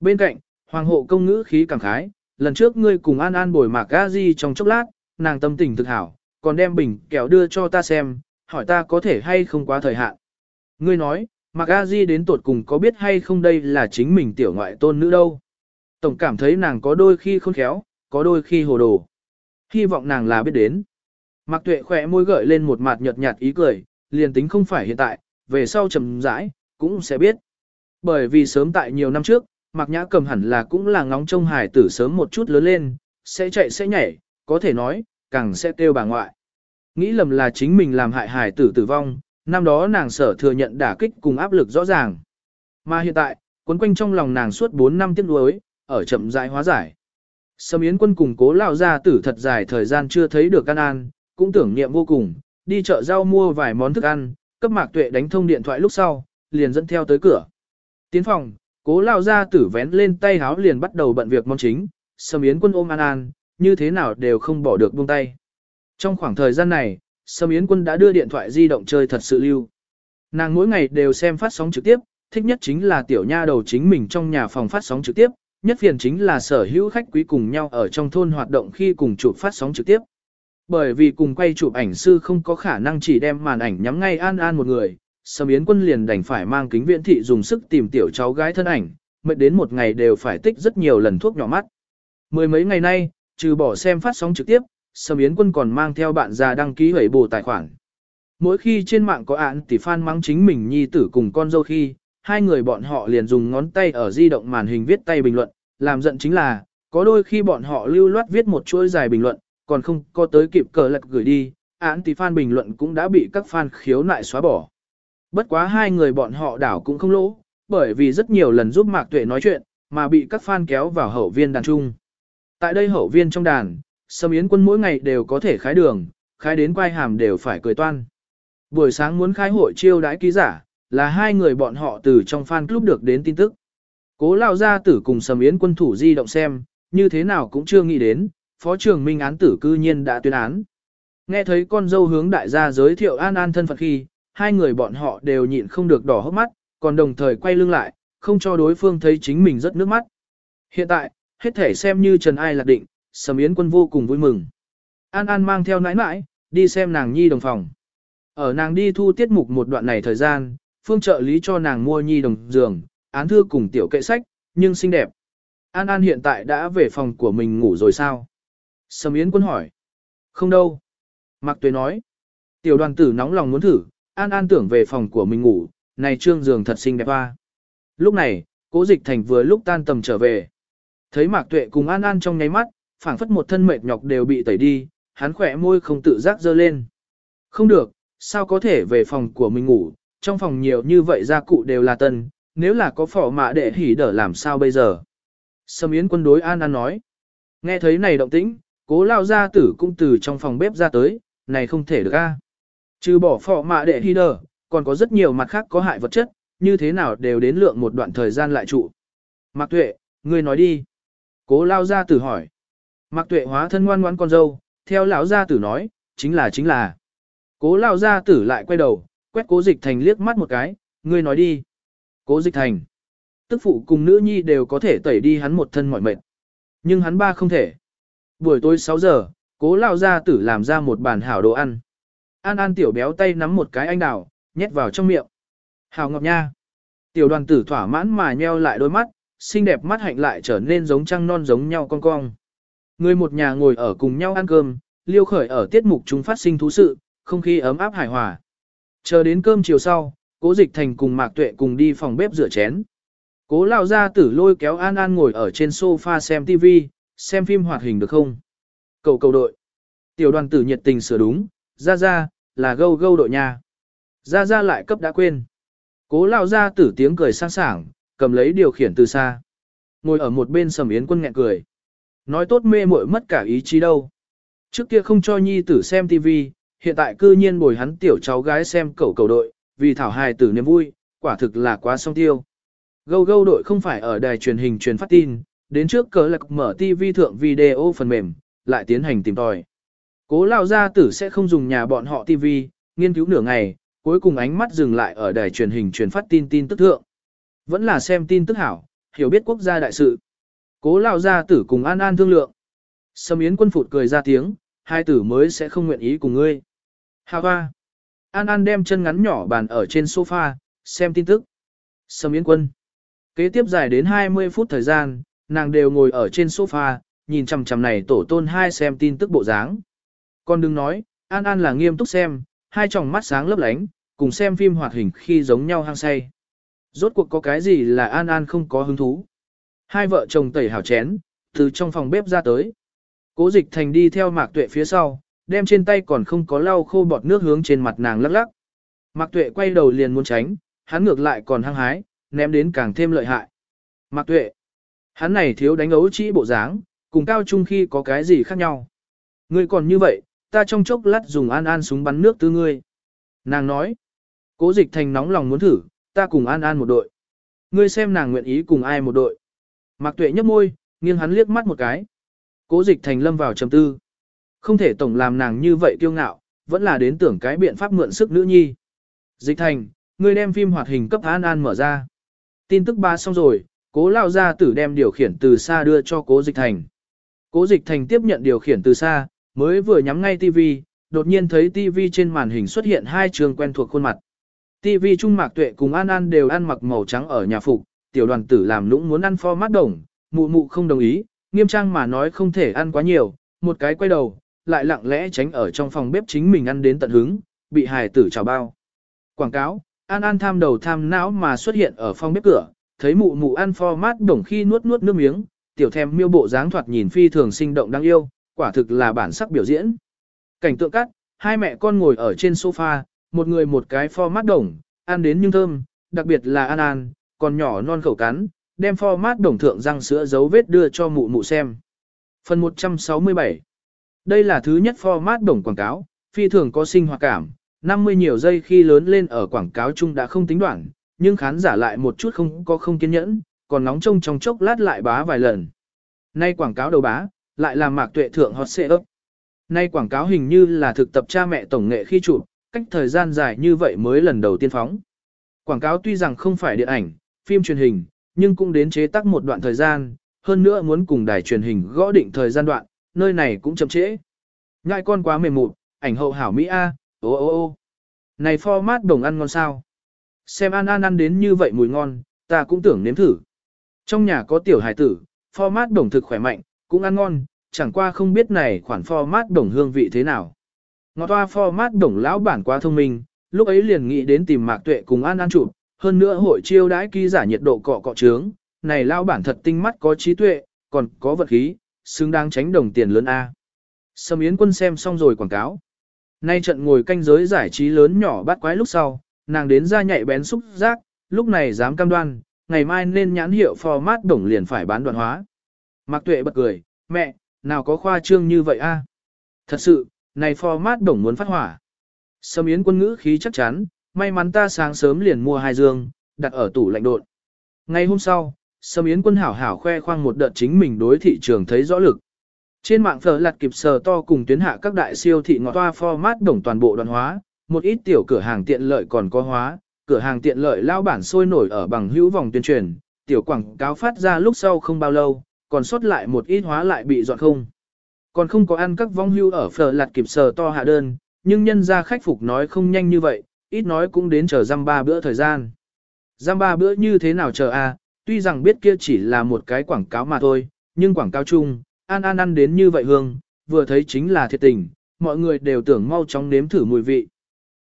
Bên cạnh, hoàng hộ công ngữ khí cảm khái, lần trước ngươi cùng An An bồi Mạc gazi Di trong chốc lát, nàng tâm tình thực hảo, còn đem bình kẹo đưa cho ta xem, hỏi ta có thể hay không quá thời hạn. Ngươi nói, Mạc gazi Di đến tột cùng có biết hay không đây là chính mình tiểu ngoại tôn nữ đâu. Tổng cảm thấy nàng có đôi khi khôn khéo, có đôi khi hồ đồ. Hy vọng nàng là biết đến. Mạc Tuệ khỏe môi gợi lên một mặt nhợt nhạt ý cười, liền tính không phải hiện tại, về sau trầm rãi, cũng sẽ biết. Bởi vì sớm tại nhiều năm trước, Mạc Nhã cầm hẳn là cũng là ngóng trông hải tử sớm một chút lớn lên, sẽ chạy sẽ nhảy, có thể nói, càng sẽ kêu bà ngoại. Nghĩ lầm là chính mình làm hại hải tử tử vong, năm đó nàng sở thừa nhận đả kích cùng áp lực rõ ràng. Mà hiện tại, quấn quanh trong lòng nàng suốt 4 năm tiếc nuối, ở chậm rãi hóa giải. Sâm Yến quân cùng cố lao ra tử thật dài thời gian chưa thấy được căn an, cũng tưởng niệm vô cùng, đi chợ rau mua vài món thức ăn, cấp mạc tuệ đánh thông điện thoại lúc sau, liền dẫn theo tới cửa. Tiến phòng, cố lao ra tử vén lên tay háo liền bắt đầu bận việc mong chính, Sâm Yến quân ôm an an, như thế nào đều không bỏ được buông tay. Trong khoảng thời gian này, Sâm Yến Quân đã đưa điện thoại di động chơi thật sự lưu. Nàng mỗi ngày đều xem phát sóng trực tiếp, thích nhất chính là tiểu nha đầu chính mình trong nhà phòng phát sóng trực tiếp, nhất phiền chính là sở hữu khách quý cùng nhau ở trong thôn hoạt động khi cùng chụp phát sóng trực tiếp. Bởi vì cùng quay chụp ảnh sư không có khả năng chỉ đem màn ảnh nhắm ngay an an một người, Sầm Yến Quân liền đành phải mang kính viễn thị dùng sức tìm tiểu cháu gái thân ảnh, mệt đến một ngày đều phải tích rất nhiều lần thuốc nhỏ mắt. Mười mấy ngày nay, trừ bỏ xem phát sóng trực tiếp, Sầm Yến Quân còn mang theo bạn già đăng ký hủy bổ tài khoản. Mỗi khi trên mạng có án tỷ fan mắng chính mình nhi tử cùng con dâu khi, hai người bọn họ liền dùng ngón tay ở di động màn hình viết tay bình luận, làm giận chính là, có đôi khi bọn họ lưu loát viết một chuỗi dài bình luận, còn không có tới kịp cờ lật gửi đi, án thì fan bình luận cũng đã bị các fan khiếu nại xóa bỏ. Bất quá hai người bọn họ đảo cũng không lỗ, bởi vì rất nhiều lần giúp Mạc Tuệ nói chuyện, mà bị các fan kéo vào hậu viên đàn trung. Tại đây hậu viên trong đàn, Sâm Yến quân mỗi ngày đều có thể khái đường, khái đến quay hàm đều phải cười toan. Buổi sáng muốn khai hội chiêu đãi ký giả, là hai người bọn họ từ trong fan club được đến tin tức. Cố lao gia tử cùng sầm Yến quân thủ di động xem, như thế nào cũng chưa nghĩ đến, phó trưởng minh án tử cư nhiên đã tuyên án. Nghe thấy con dâu hướng đại gia giới thiệu an an thân phận khi, hai người bọn họ đều nhịn không được đỏ hốc mắt, còn đồng thời quay lưng lại, không cho đối phương thấy chính mình rất nước mắt. Hiện tại, hết thể xem như Trần Ai lạc định, Sầm Yến Quân vô cùng vui mừng. An An mang theo nãi nãi, đi xem nàng nhi đồng phòng. Ở nàng đi thu tiết mục một đoạn này thời gian, phương trợ lý cho nàng mua nhi đồng giường, án thư cùng tiểu kệ sách, nhưng xinh đẹp. An An hiện tại đã về phòng của mình ngủ rồi sao? Sầm Yến Quân hỏi. Không đâu. Mạc Tuế nói. Tiểu đoàn tử nóng lòng muốn thử, An An tưởng về phòng của mình ngủ, này trương giường thật xinh đẹp hoa. Lúc này, cố dịch thành vừa lúc tan tầm trở về. Thấy Mạc Tuệ cùng An An trong nháy mắt, phảng phất một thân mệt nhọc đều bị tẩy đi, hắn khỏe môi không tự giác dơ lên. Không được, sao có thể về phòng của mình ngủ, trong phòng nhiều như vậy gia cụ đều là tân, nếu là có phỏ mạ đệ hỉ đỡ làm sao bây giờ. Sâm Yến quân đối An An nói. Nghe thấy này động tĩnh, cố lao gia tử cũng từ trong phòng bếp ra tới, này không thể được a. Trừ bỏ phỏ mạ đệ hỉ đỡ, còn có rất nhiều mặt khác có hại vật chất, như thế nào đều đến lượng một đoạn thời gian lại trụ. Mạc Tuệ, ngươi nói đi. Cố lao gia tử hỏi. Mạc Tuệ hóa thân ngoan ngoãn con dâu, theo lão gia tử nói, chính là chính là. Cố lao gia tử lại quay đầu, quét cố dịch thành liếc mắt một cái, ngươi nói đi. Cố dịch thành. Tức phụ cùng nữ nhi đều có thể tẩy đi hắn một thân mọi mệt. Nhưng hắn ba không thể. Buổi tối 6 giờ, cố lao ra tử làm ra một bàn hảo đồ ăn. An An tiểu béo tay nắm một cái anh đào, nhét vào trong miệng. Hảo ngọc nha. Tiểu đoàn tử thỏa mãn mà nheo lại đôi mắt, xinh đẹp mắt hạnh lại trở nên giống trăng non giống nhau con cong. Người một nhà ngồi ở cùng nhau ăn cơm, liêu khởi ở tiết mục chúng phát sinh thú sự, không khí ấm áp hài hòa. Chờ đến cơm chiều sau, cố dịch thành cùng mạc tuệ cùng đi phòng bếp rửa chén. Cố lao ra tử lôi kéo An An ngồi ở trên sofa xem TV, xem phim hoạt hình được không? Cầu cầu đội. Tiểu đoàn tử nhiệt tình sửa đúng, ra ra, là gâu gâu đội nha. Ra ra lại cấp đã quên. Cố lao ra tử tiếng cười sang sảng, cầm lấy điều khiển từ xa. Ngồi ở một bên sầm yến quân nghẹn cười. Nói tốt mê muội mất cả ý chí đâu. Trước kia không cho nhi tử xem TV, hiện tại cư nhiên bồi hắn tiểu cháu gái xem cậu cầu đội, vì thảo hài tử niềm vui, quả thực là quá song tiêu. Gâu gâu đội không phải ở đài truyền hình truyền phát tin, đến trước cờ lạc mở TV thượng video phần mềm, lại tiến hành tìm tòi. Cố lao gia tử sẽ không dùng nhà bọn họ TV, nghiên cứu nửa ngày, cuối cùng ánh mắt dừng lại ở đài truyền hình truyền phát tin tin tức thượng. Vẫn là xem tin tức hảo, hiểu biết quốc gia đại sự. Cố lao gia tử cùng an an thương lượng. Sâm Yến quân phụt cười ra tiếng, hai tử mới sẽ không nguyện ý cùng ngươi. Hà hoa. An An đem chân ngắn nhỏ bàn ở trên sofa, xem tin tức. Sâm Yến quân. Kế tiếp dài đến 20 phút thời gian, nàng đều ngồi ở trên sofa, nhìn chằm chằm này tổ tôn hai xem tin tức bộ dáng. Còn đừng nói, An An là nghiêm túc xem, hai tròng mắt sáng lấp lánh, cùng xem phim hoạt hình khi giống nhau hang say. Rốt cuộc có cái gì là An An không có hứng thú. Hai vợ chồng tẩy hào chén, từ trong phòng bếp ra tới. Cố dịch thành đi theo mạc tuệ phía sau, đem trên tay còn không có lau khô bọt nước hướng trên mặt nàng lắc lắc. Mạc tuệ quay đầu liền muốn tránh, hắn ngược lại còn hăng hái, ném đến càng thêm lợi hại. Mạc tuệ, hắn này thiếu đánh ấu chỉ bộ dáng, cùng cao trung khi có cái gì khác nhau. Ngươi còn như vậy, ta trong chốc lát dùng an an súng bắn nước tư ngươi. Nàng nói, cố dịch thành nóng lòng muốn thử, ta cùng an an một đội. Ngươi xem nàng nguyện ý cùng ai một đội. Mạc tuệ nhấp môi, nghiêng hắn liếc mắt một cái. Cố dịch thành lâm vào trầm tư. Không thể tổng làm nàng như vậy kiêu ngạo, vẫn là đến tưởng cái biện pháp mượn sức nữ nhi. Dịch thành, ngươi đem phim hoạt hình cấp An An mở ra. Tin tức ba xong rồi, cố lao ra tử đem điều khiển từ xa đưa cho cố dịch thành. Cố dịch thành tiếp nhận điều khiển từ xa, mới vừa nhắm ngay TV, đột nhiên thấy TV trên màn hình xuất hiện hai trường quen thuộc khuôn mặt. TV Trung Mạc Tuệ cùng An An đều ăn mặc màu trắng ở nhà phục, tiểu đoàn tử làm lũng muốn ăn pho mát đồng, mụ mụ không đồng ý, nghiêm trang mà nói không thể ăn quá nhiều, một cái quay đầu, lại lặng lẽ tránh ở trong phòng bếp chính mình ăn đến tận hứng, bị hài tử chào bao. Quảng cáo, An An tham đầu tham não mà xuất hiện ở phòng bếp cửa, thấy mụ mụ ăn format đồng khi nuốt nuốt nước miếng, tiểu thèm miêu bộ dáng thoạt nhìn phi thường sinh động đáng yêu, quả thực là bản sắc biểu diễn. Cảnh tượng cắt, hai mẹ con ngồi ở trên sofa, một người một cái format đồng, ăn đến nhưng thơm, đặc biệt là An An, còn nhỏ non khẩu cắn, đem format đồng thượng răng sữa dấu vết đưa cho mụ mụ xem. Phần 167 đây là thứ nhất format đồng quảng cáo, phi thường có sinh hoạt cảm, 50 nhiều giây khi lớn lên ở quảng cáo chung đã không tính đoạn, nhưng khán giả lại một chút không có không kiên nhẫn, còn nóng trông trong chốc lát lại bá vài lần. Nay quảng cáo đầu bá, lại là mạc tuệ thượng hot xệ ấp. Nay quảng cáo hình như là thực tập cha mẹ tổng nghệ khi chụp, cách thời gian dài như vậy mới lần đầu tiên phóng. Quảng cáo tuy rằng không phải điện ảnh, phim truyền hình, nhưng cũng đến chế tác một đoạn thời gian, hơn nữa muốn cùng đài truyền hình gõ định thời gian đoạn, nơi này cũng chậm trễ. Ngại con quá mềm mụn, ảnh hậu hảo Mỹ A, ô ô ô. Này format đồng ăn ngon sao? Xem An An ăn đến như vậy mùi ngon, ta cũng tưởng nếm thử. Trong nhà có tiểu hài tử, format đồng thực khỏe mạnh, cũng ăn ngon, chẳng qua không biết này khoản format đồng hương vị thế nào. Ngọt toa format đồng lão bản quá thông minh, lúc ấy liền nghĩ đến tìm mạc tuệ cùng An An chụp, hơn nữa hội chiêu đãi ký giả nhiệt độ cọ cọ trướng, này lão bản thật tinh mắt có trí tuệ, còn có vật khí, xứng đáng tránh đồng tiền lớn A. Sâm Yến quân xem xong rồi quảng cáo. Nay trận ngồi canh giới giải trí lớn nhỏ bắt quái lúc sau, nàng đến ra nhạy bén xúc giác, lúc này dám cam đoan, ngày mai nên nhãn hiệu format đồng liền phải bán đoạn hóa. Mạc Tuệ bật cười, mẹ, nào có khoa trương như vậy a? Thật sự, này format đồng muốn phát hỏa. Sâm Yến quân ngữ khí chắc chắn, may mắn ta sáng sớm liền mua hai dương, đặt ở tủ lạnh đột. Ngày hôm sau, Sâm Yến quân hảo hảo khoe khoang một đợt chính mình đối thị trường thấy rõ lực. Trên mạng phở lạt kịp sờ to cùng tuyến hạ các đại siêu thị ngọt toa format đồng toàn bộ đoàn hóa, một ít tiểu cửa hàng tiện lợi còn có hóa, cửa hàng tiện lợi lao bản sôi nổi ở bằng hữu vòng tuyên truyền, tiểu quảng cáo phát ra lúc sau không bao lâu, còn sót lại một ít hóa lại bị dọn không. Còn không có ăn các vong hưu ở phở lạt kịp sờ to hạ đơn, nhưng nhân ra khách phục nói không nhanh như vậy, ít nói cũng đến chờ răm ba bữa thời gian. Răm ba bữa như thế nào chờ a? Tuy rằng biết kia chỉ là một cái quảng cáo mà thôi, nhưng quảng cáo chung, an an ăn đến như vậy hương, vừa thấy chính là thiệt tình, mọi người đều tưởng mau chóng nếm thử mùi vị.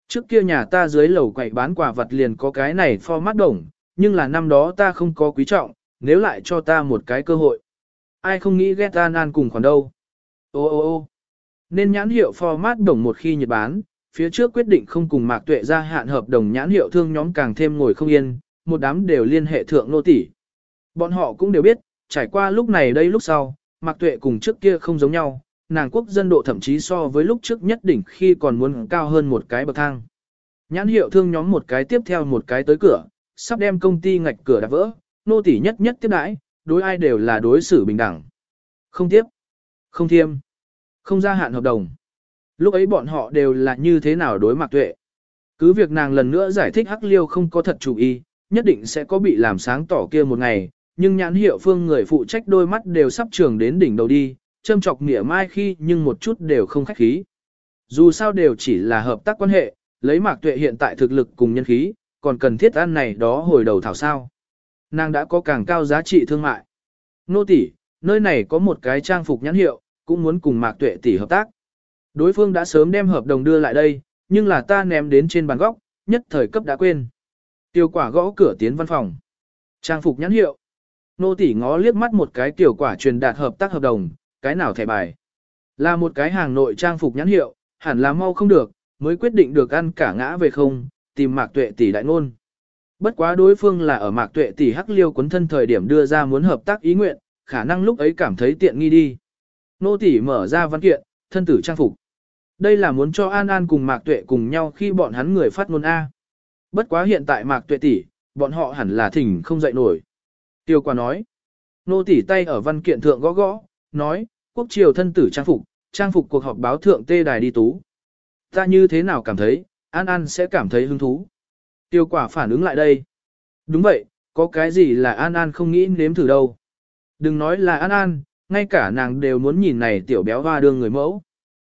Trước kia nhà ta dưới lầu quậy bán quả vật liền có cái này format đồng, nhưng là năm đó ta không có quý trọng, nếu lại cho ta một cái cơ hội. Ai không nghĩ ghét an an cùng khoản đâu. Ô ô ô nên nhãn hiệu format đồng một khi nhật bán, phía trước quyết định không cùng mạc tuệ ra hạn hợp đồng nhãn hiệu thương nhóm càng thêm ngồi không yên, một đám đều liên hệ thượng nô tỷ. Bọn họ cũng đều biết, trải qua lúc này đây lúc sau, mạc tuệ cùng trước kia không giống nhau, nàng quốc dân độ thậm chí so với lúc trước nhất đỉnh khi còn muốn cao hơn một cái bậc thang. Nhãn hiệu thương nhóm một cái tiếp theo một cái tới cửa, sắp đem công ty ngạch cửa đã vỡ, nô tỷ nhất nhất tiếp đãi, đối ai đều là đối xử bình đẳng. Không tiếp, không thiêm, không gia hạn hợp đồng. Lúc ấy bọn họ đều là như thế nào đối mặt tuệ. Cứ việc nàng lần nữa giải thích hắc liêu không có thật chủ ý, nhất định sẽ có bị làm sáng tỏ kia một ngày, nhưng nhãn hiệu phương người phụ trách đôi mắt đều sắp trường đến đỉnh đầu đi, châm chọc nghĩa mai khi nhưng một chút đều không khách khí. Dù sao đều chỉ là hợp tác quan hệ, lấy mạc tuệ hiện tại thực lực cùng nhân khí, còn cần thiết ăn này đó hồi đầu thảo sao. Nàng đã có càng cao giá trị thương mại. Nô tỷ, nơi này có một cái trang phục nhãn hiệu, cũng muốn cùng mạc tuệ tỷ hợp tác. Đối phương đã sớm đem hợp đồng đưa lại đây, nhưng là ta ném đến trên bàn góc, nhất thời cấp đã quên. Tiêu quả gõ cửa tiến văn phòng. Trang phục nhãn hiệu. Nô tỷ ngó liếc mắt một cái tiểu quả truyền đạt hợp tác hợp đồng, cái nào thẻ bài. Là một cái hàng nội trang phục nhãn hiệu, hẳn là mau không được, mới quyết định được ăn cả ngã về không, tìm mạc tuệ tỷ đại ngôn. Bất quá đối phương là ở mạc tuệ tỷ hắc liêu quấn thân thời điểm đưa ra muốn hợp tác ý nguyện, khả năng lúc ấy cảm thấy tiện nghi đi. Nô tỷ mở ra văn kiện, thân tử trang phục. Đây là muốn cho An An cùng Mạc Tuệ cùng nhau khi bọn hắn người phát ngôn A. Bất quá hiện tại Mạc Tuệ tỷ, bọn họ hẳn là thỉnh không dậy nổi. Tiêu quả nói. Nô tỷ tay ở văn kiện thượng gõ gõ, nói, quốc triều thân tử trang phục, trang phục cuộc họp báo thượng tê đài đi tú. Ta như thế nào cảm thấy, An An sẽ cảm thấy hứng thú. Tiêu quả phản ứng lại đây. Đúng vậy, có cái gì là An An không nghĩ nếm thử đâu. Đừng nói là An An, ngay cả nàng đều muốn nhìn này tiểu béo hoa đương người mẫu.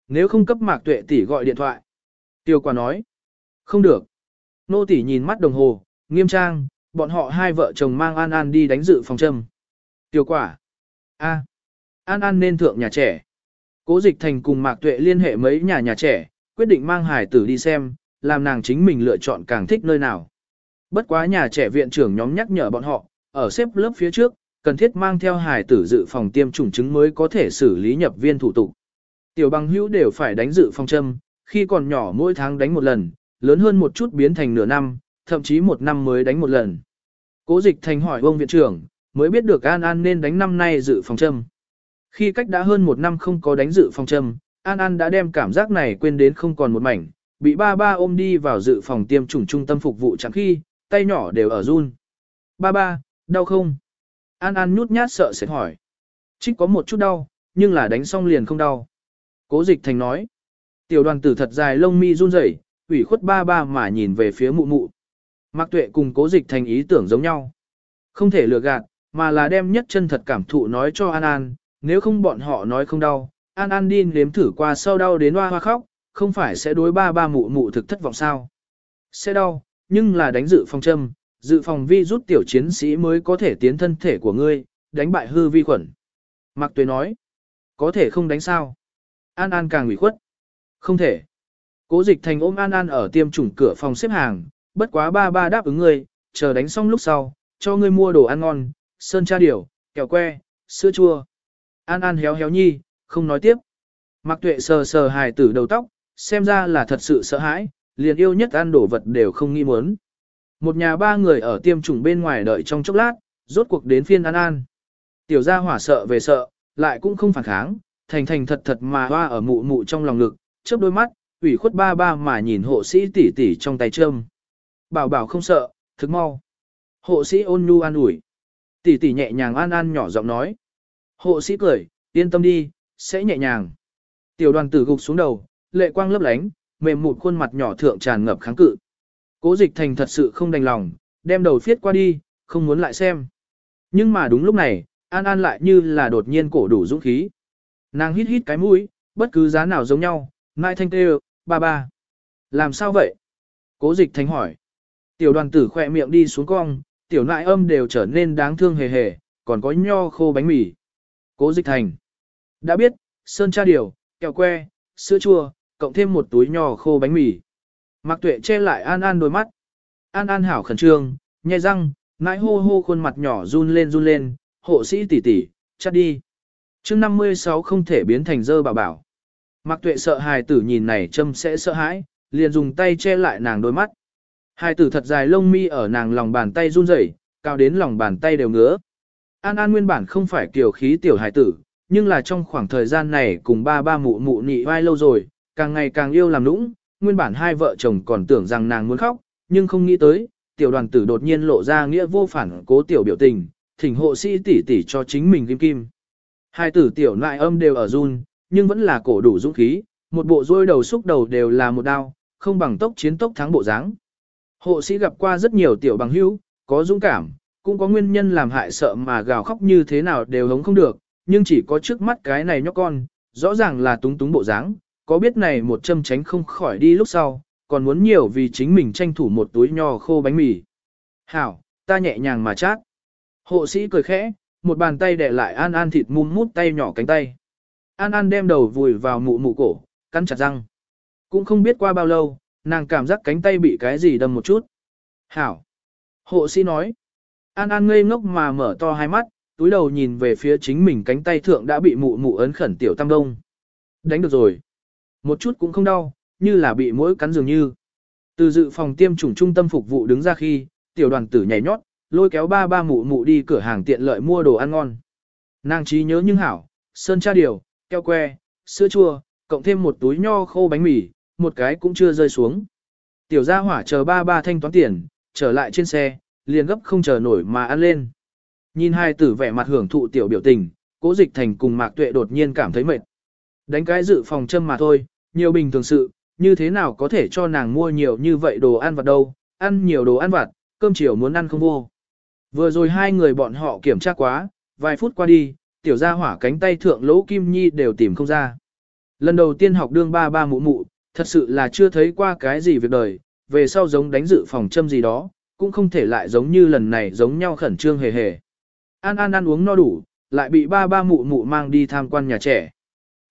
Nếu không cấp mạc tuệ tỷ gọi điện thoại. Tiêu quả nói. Không được. Nô tỷ nhìn mắt đồng hồ, nghiêm trang, bọn họ hai vợ chồng mang An An đi đánh dự phòng châm. Tiêu quả. A. An An nên thượng nhà trẻ. Cố dịch thành cùng mạc tuệ liên hệ mấy nhà nhà trẻ, quyết định mang hải tử đi xem, làm nàng chính mình lựa chọn càng thích nơi nào. Bất quá nhà trẻ viện trưởng nhóm nhắc nhở bọn họ, ở xếp lớp phía trước, cần thiết mang theo hải tử dự phòng tiêm chủng chứng mới có thể xử lý nhập viên thủ tục. Tiểu bằng hữu đều phải đánh dự phòng châm, khi còn nhỏ mỗi tháng đánh một lần, lớn hơn một chút biến thành nửa năm, thậm chí một năm mới đánh một lần. Cố dịch thành hỏi ông viện trưởng, mới biết được An An nên đánh năm nay dự phòng châm. Khi cách đã hơn một năm không có đánh dự phòng châm, An An đã đem cảm giác này quên đến không còn một mảnh, bị ba ba ôm đi vào dự phòng tiêm chủng trung tâm phục vụ chẳng khi, tay nhỏ đều ở run. Ba ba, đau không? An An nhút nhát sợ sẽ hỏi. Trích có một chút đau, nhưng là đánh xong liền không đau. Cố dịch thành nói. Tiểu đoàn tử thật dài lông mi run rẩy, ủy khuất ba ba mà nhìn về phía mụ mụ. Mạc tuệ cùng cố dịch thành ý tưởng giống nhau. Không thể lừa gạt, mà là đem nhất chân thật cảm thụ nói cho An An, nếu không bọn họ nói không đau. An An đi nếm thử qua sau đau đến hoa hoa khóc, không phải sẽ đối ba ba mụ mụ thực thất vọng sao. Sẽ đau, nhưng là đánh dự phòng châm, dự phòng vi rút tiểu chiến sĩ mới có thể tiến thân thể của ngươi, đánh bại hư vi khuẩn. Mạc tuệ nói, có thể không đánh sao. An An càng ủy khuất. Không thể. Cố dịch thành ôm An An ở tiêm chủng cửa phòng xếp hàng, bất quá ba ba đáp ứng ngươi, chờ đánh xong lúc sau, cho ngươi mua đồ ăn ngon, sơn tra điểu, kẹo que, sữa chua. An An héo héo nhi, không nói tiếp. Mặc tuệ sờ sờ hài tử đầu tóc, xem ra là thật sự sợ hãi, liền yêu nhất ăn đồ vật đều không nghi muốn. Một nhà ba người ở tiêm chủng bên ngoài đợi trong chốc lát, rốt cuộc đến phiên An An. Tiểu gia hỏa sợ về sợ, lại cũng không phản kháng, thành thành thật thật mà hoa ở mụ mụ trong lòng ngực, chớp đôi mắt, ủy khuất ba ba mà nhìn hộ sĩ tỷ tỷ trong tay trâm. Bảo bảo không sợ, thức mau. Hộ sĩ ôn nhu an ủi. Tỷ tỷ nhẹ nhàng an an nhỏ giọng nói. Hộ sĩ cười, yên tâm đi, sẽ nhẹ nhàng. Tiểu đoàn tử gục xuống đầu, lệ quang lấp lánh, mềm mụt khuôn mặt nhỏ thượng tràn ngập kháng cự. Cố dịch thành thật sự không đành lòng, đem đầu phiết qua đi, không muốn lại xem. Nhưng mà đúng lúc này, An An lại như là đột nhiên cổ đủ dũng khí. Nàng hít hít cái mũi, bất cứ giá nào giống nhau, mai thanh tê ba ba. Làm sao vậy? Cố dịch thánh hỏi. Tiểu đoàn tử khỏe miệng đi xuống cong, tiểu nại âm đều trở nên đáng thương hề hề, còn có nho khô bánh mì. Cố dịch thành. Đã biết, sơn tra điều, kẹo que, sữa chua, cộng thêm một túi nho khô bánh mì. Mạc tuệ che lại An An đôi mắt. An An hảo khẩn trương, nhai răng, nãi hô hô khuôn mặt nhỏ run lên run lên, hộ sĩ tỷ tỷ, chắt đi. chương 56 không thể biến thành dơ bảo bảo. Mạc tuệ sợ hài tử nhìn này châm sẽ sợ hãi, liền dùng tay che lại nàng đôi mắt. Hài tử thật dài lông mi ở nàng lòng bàn tay run rẩy, cao đến lòng bàn tay đều ngứa. An An nguyên bản không phải kiểu khí tiểu hài tử, nhưng là trong khoảng thời gian này cùng ba ba mụ mụ nị vai lâu rồi, càng ngày càng yêu làm nũng, nguyên bản hai vợ chồng còn tưởng rằng nàng muốn khóc, nhưng không nghĩ tới, tiểu đoàn tử đột nhiên lộ ra nghĩa vô phản cố tiểu biểu tình, thỉnh hộ sĩ tỷ tỷ cho chính mình kim kim. Hai tử tiểu nại âm đều ở run, nhưng vẫn là cổ đủ dũng khí, một bộ rôi đầu xúc đầu đều là một đao, không bằng tốc chiến tốc thắng bộ dáng. Hộ sĩ gặp qua rất nhiều tiểu bằng hữu, có dũng cảm, cũng có nguyên nhân làm hại sợ mà gào khóc như thế nào đều hống không được, nhưng chỉ có trước mắt cái này nhóc con, rõ ràng là túng túng bộ dáng, có biết này một châm tránh không khỏi đi lúc sau, còn muốn nhiều vì chính mình tranh thủ một túi nho khô bánh mì. Hảo, ta nhẹ nhàng mà chát. Hộ sĩ cười khẽ, một bàn tay đè lại An An thịt mum mút tay nhỏ cánh tay. An An đem đầu vùi vào mụ mụ cổ, cắn chặt răng. Cũng không biết qua bao lâu, nàng cảm giác cánh tay bị cái gì đâm một chút. Hảo. Hộ sĩ nói. An An ngây ngốc mà mở to hai mắt, túi đầu nhìn về phía chính mình cánh tay thượng đã bị mụ mụ ấn khẩn tiểu tam đông. Đánh được rồi. Một chút cũng không đau, như là bị mũi cắn dường như. Từ dự phòng tiêm chủng trung tâm phục vụ đứng ra khi, tiểu đoàn tử nhảy nhót, lôi kéo ba ba mụ mụ đi cửa hàng tiện lợi mua đồ ăn ngon. Nàng trí nhớ nhưng hảo, sơn tra điều, keo que, sữa chua, cộng thêm một túi nho khô bánh mì, một cái cũng chưa rơi xuống. Tiểu gia hỏa chờ ba ba thanh toán tiền, trở lại trên xe, liền gấp không chờ nổi mà ăn lên. Nhìn hai tử vẻ mặt hưởng thụ tiểu biểu tình, cố dịch thành cùng mạc tuệ đột nhiên cảm thấy mệt. Đánh cái dự phòng châm mà thôi, nhiều bình thường sự, như thế nào có thể cho nàng mua nhiều như vậy đồ ăn vặt đâu, ăn nhiều đồ ăn vặt, cơm chiều muốn ăn không vô. Vừa rồi hai người bọn họ kiểm tra quá, vài phút qua đi, tiểu gia hỏa cánh tay thượng lỗ kim nhi đều tìm không ra. Lần đầu tiên học đương ba ba mụ mụ, thật sự là chưa thấy qua cái gì việc đời, về sau giống đánh dự phòng châm gì đó, cũng không thể lại giống như lần này giống nhau khẩn trương hề hề. An An ăn uống no đủ, lại bị ba ba mụ mụ mang đi tham quan nhà trẻ.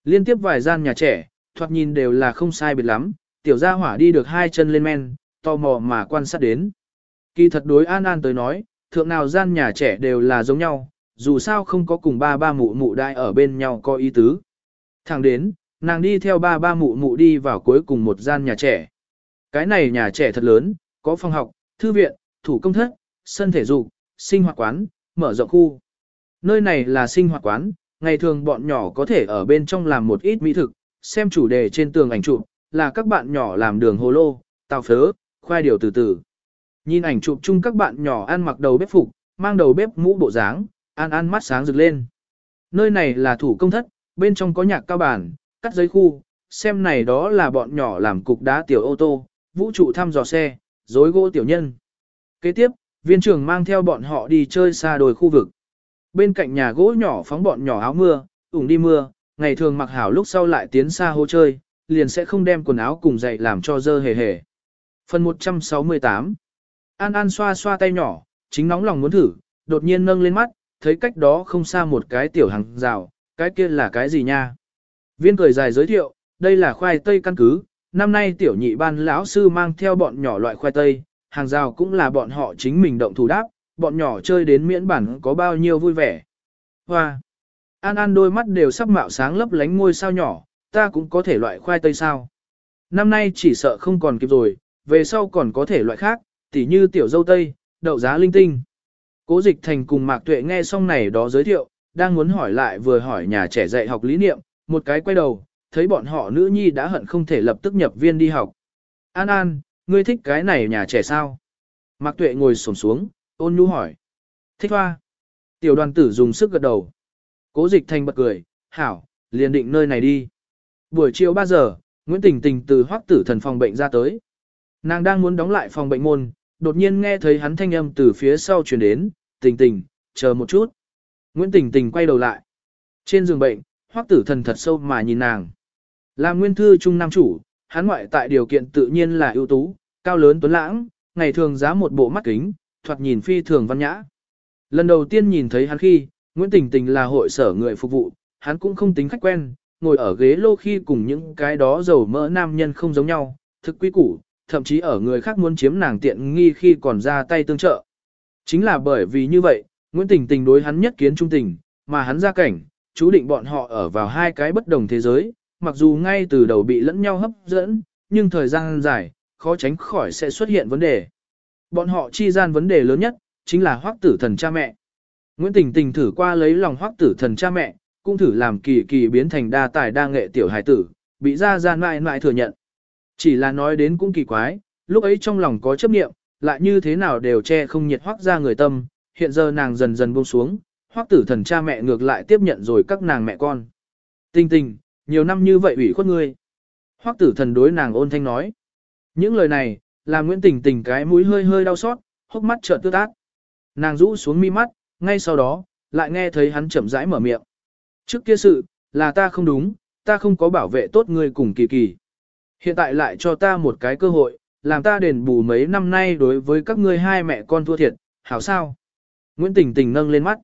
Liên tiếp vài gian nhà trẻ, thoạt nhìn đều là không sai biệt lắm, tiểu gia hỏa đi được hai chân lên men, tò mò mà quan sát đến. Kỳ thật đối An An tới nói, thượng nào gian nhà trẻ đều là giống nhau, dù sao không có cùng ba ba mụ mụ đại ở bên nhau có ý tứ. Thẳng đến, nàng đi theo ba ba mụ mụ đi vào cuối cùng một gian nhà trẻ. Cái này nhà trẻ thật lớn, có phòng học, thư viện, thủ công thất, sân thể dục, sinh hoạt quán, mở rộng khu. Nơi này là sinh hoạt quán, ngày thường bọn nhỏ có thể ở bên trong làm một ít mỹ thực, xem chủ đề trên tường ảnh chụp, là các bạn nhỏ làm đường hồ lô, tàu phớ, khoai điều từ từ. Nhìn ảnh chụp chung các bạn nhỏ ăn mặc đầu bếp phục, mang đầu bếp mũ bộ dáng, An An mắt sáng rực lên. Nơi này là thủ công thất, bên trong có nhạc cao bản, cắt giấy khu, xem này đó là bọn nhỏ làm cục đá tiểu ô tô, vũ trụ thăm dò xe, dối gỗ tiểu nhân. Kế tiếp, viên trưởng mang theo bọn họ đi chơi xa đồi khu vực. Bên cạnh nhà gỗ nhỏ phóng bọn nhỏ áo mưa, ủng đi mưa, ngày thường mặc hảo lúc sau lại tiến xa hô chơi, liền sẽ không đem quần áo cùng dậy làm cho dơ hề hề. Phần 168 An An xoa xoa tay nhỏ, chính nóng lòng muốn thử, đột nhiên nâng lên mắt, thấy cách đó không xa một cái tiểu hàng rào, cái kia là cái gì nha? Viên cười dài giới thiệu, đây là khoai tây căn cứ, năm nay tiểu nhị ban lão sư mang theo bọn nhỏ loại khoai tây, hàng rào cũng là bọn họ chính mình động thủ đáp, bọn nhỏ chơi đến miễn bản có bao nhiêu vui vẻ. Hoa! An An đôi mắt đều sắp mạo sáng lấp lánh ngôi sao nhỏ, ta cũng có thể loại khoai tây sao. Năm nay chỉ sợ không còn kịp rồi, về sau còn có thể loại khác, tỉ như tiểu dâu tây, đậu giá linh tinh. Cố dịch thành cùng Mạc Tuệ nghe xong này đó giới thiệu, đang muốn hỏi lại vừa hỏi nhà trẻ dạy học lý niệm, một cái quay đầu, thấy bọn họ nữ nhi đã hận không thể lập tức nhập viên đi học. An An, ngươi thích cái này nhà trẻ sao? Mạc Tuệ ngồi xổm xuống, ôn nhu hỏi. Thích hoa. Tiểu đoàn tử dùng sức gật đầu. Cố dịch thành bật cười, hảo, liền định nơi này đi. Buổi chiều 3 giờ, Nguyễn Tình Tình từ hoắc tử thần phòng bệnh ra tới. Nàng đang muốn đóng lại phòng bệnh môn, đột nhiên nghe thấy hắn thanh âm từ phía sau truyền đến, Tình Tình, chờ một chút. Nguyễn Tình Tình quay đầu lại. Trên giường bệnh, hoắc tử thần thật sâu mà nhìn nàng. Là nguyên thư trung nam chủ, hắn ngoại tại điều kiện tự nhiên là ưu tú, cao lớn tuấn lãng, ngày thường giá một bộ mắt kính, thoạt nhìn phi thường văn nhã. Lần đầu tiên nhìn thấy hắn khi, Nguyễn Tình Tình là hội sở người phục vụ, hắn cũng không tính khách quen, ngồi ở ghế lô khi cùng những cái đó giàu mỡ nam nhân không giống nhau, thực quý củ, thậm chí ở người khác muốn chiếm nàng tiện nghi khi còn ra tay tương trợ. Chính là bởi vì như vậy, Nguyễn Tình Tình đối hắn nhất kiến trung tình, mà hắn ra cảnh, chú định bọn họ ở vào hai cái bất đồng thế giới, mặc dù ngay từ đầu bị lẫn nhau hấp dẫn, nhưng thời gian dài, khó tránh khỏi sẽ xuất hiện vấn đề. Bọn họ chi gian vấn đề lớn nhất, chính là hoác tử thần cha mẹ. Nguyễn Tình Tình thử qua lấy lòng hoác tử thần cha mẹ, cũng thử làm kỳ kỳ biến thành đa tài đa nghệ tiểu hài tử, bị ra ra mãi mãi thừa nhận. Chỉ là nói đến cũng kỳ quái, lúc ấy trong lòng có chấp niệm, lại như thế nào đều che không nhiệt hoác ra người tâm, hiện giờ nàng dần dần buông xuống, hoác tử thần cha mẹ ngược lại tiếp nhận rồi các nàng mẹ con. Tình tình, nhiều năm như vậy ủy khuất ngươi. Hoác tử thần đối nàng ôn thanh nói. Những lời này, làm Nguyễn Tình Tình cái mũi hơi hơi đau xót, hốc mắt trợn tước ác. Nàng rũ xuống mi mắt, ngay sau đó, lại nghe thấy hắn chậm rãi mở miệng. Trước kia sự, là ta không đúng, ta không có bảo vệ tốt ngươi cùng kỳ kỳ. Hiện tại lại cho ta một cái cơ hội, làm ta đền bù mấy năm nay đối với các ngươi hai mẹ con thua thiệt, hảo sao? Nguyễn Tình Tình nâng lên mắt.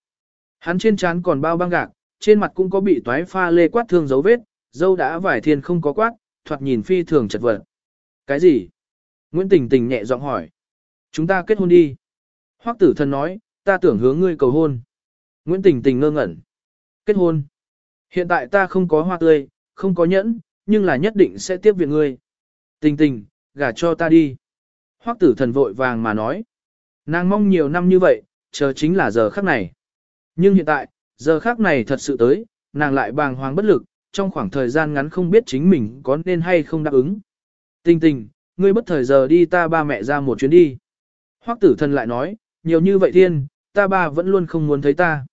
Hắn trên trán còn bao băng gạc, trên mặt cũng có bị toái pha lê quát thương dấu vết, dâu đã vải thiên không có quát, thoạt nhìn phi thường chật vật. Cái gì? Nguyễn Tình Tình nhẹ giọng hỏi. Chúng ta kết hôn đi. Hoắc tử thần nói, ta tưởng hướng ngươi cầu hôn. Nguyễn Tình Tình ngơ ngẩn. Kết hôn. Hiện tại ta không có hoa tươi, không có nhẫn, nhưng là nhất định sẽ tiếp viện ngươi. Tình tình, gả cho ta đi. Hoắc tử thần vội vàng mà nói. Nàng mong nhiều năm như vậy, chờ chính là giờ khắc này. Nhưng hiện tại, giờ khắc này thật sự tới, nàng lại bàng hoàng bất lực, trong khoảng thời gian ngắn không biết chính mình có nên hay không đáp ứng. Tình tình, ngươi bất thời giờ đi ta ba mẹ ra một chuyến đi. Hoắc tử thần lại nói, nhiều như vậy thiên, ta ba vẫn luôn không muốn thấy ta.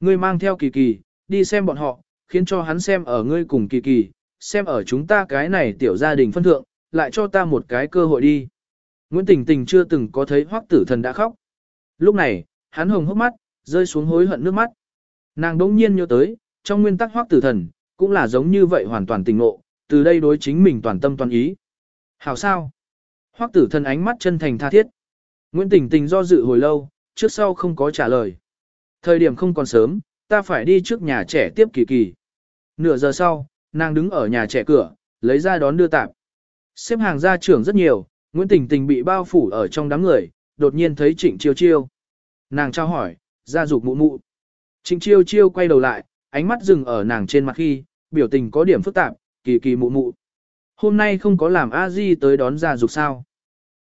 Ngươi mang theo kỳ kỳ, đi xem bọn họ, khiến cho hắn xem ở ngươi cùng kỳ kỳ, xem ở chúng ta cái này tiểu gia đình phân thượng, lại cho ta một cái cơ hội đi. Nguyễn Tình Tình chưa từng có thấy hoắc tử thần đã khóc. Lúc này, hắn hồng hốc mắt, rơi xuống hối hận nước mắt. Nàng đỗng nhiên nhớ tới, trong nguyên tắc hoắc tử thần, cũng là giống như vậy hoàn toàn tình ngộ, từ đây đối chính mình toàn tâm toàn ý. Hảo sao? Hoắc tử thần ánh mắt chân thành tha thiết. Nguyễn Tình Tình do dự hồi lâu, trước sau không có trả lời. Thời điểm không còn sớm, ta phải đi trước nhà trẻ tiếp kỳ kỳ. Nửa giờ sau, nàng đứng ở nhà trẻ cửa, lấy ra đón đưa tạp. Xếp hàng ra trưởng rất nhiều, Nguyễn Tình Tình bị bao phủ ở trong đám người, đột nhiên thấy Trịnh Chiêu Chiêu. Nàng trao hỏi, ra dục mụ mụ. Trịnh Chiêu Chiêu quay đầu lại, ánh mắt dừng ở nàng trên mặt khi, biểu tình có điểm phức tạp, kỳ kỳ mụ mụ. Hôm nay không có làm a di tới đón ra dục sao.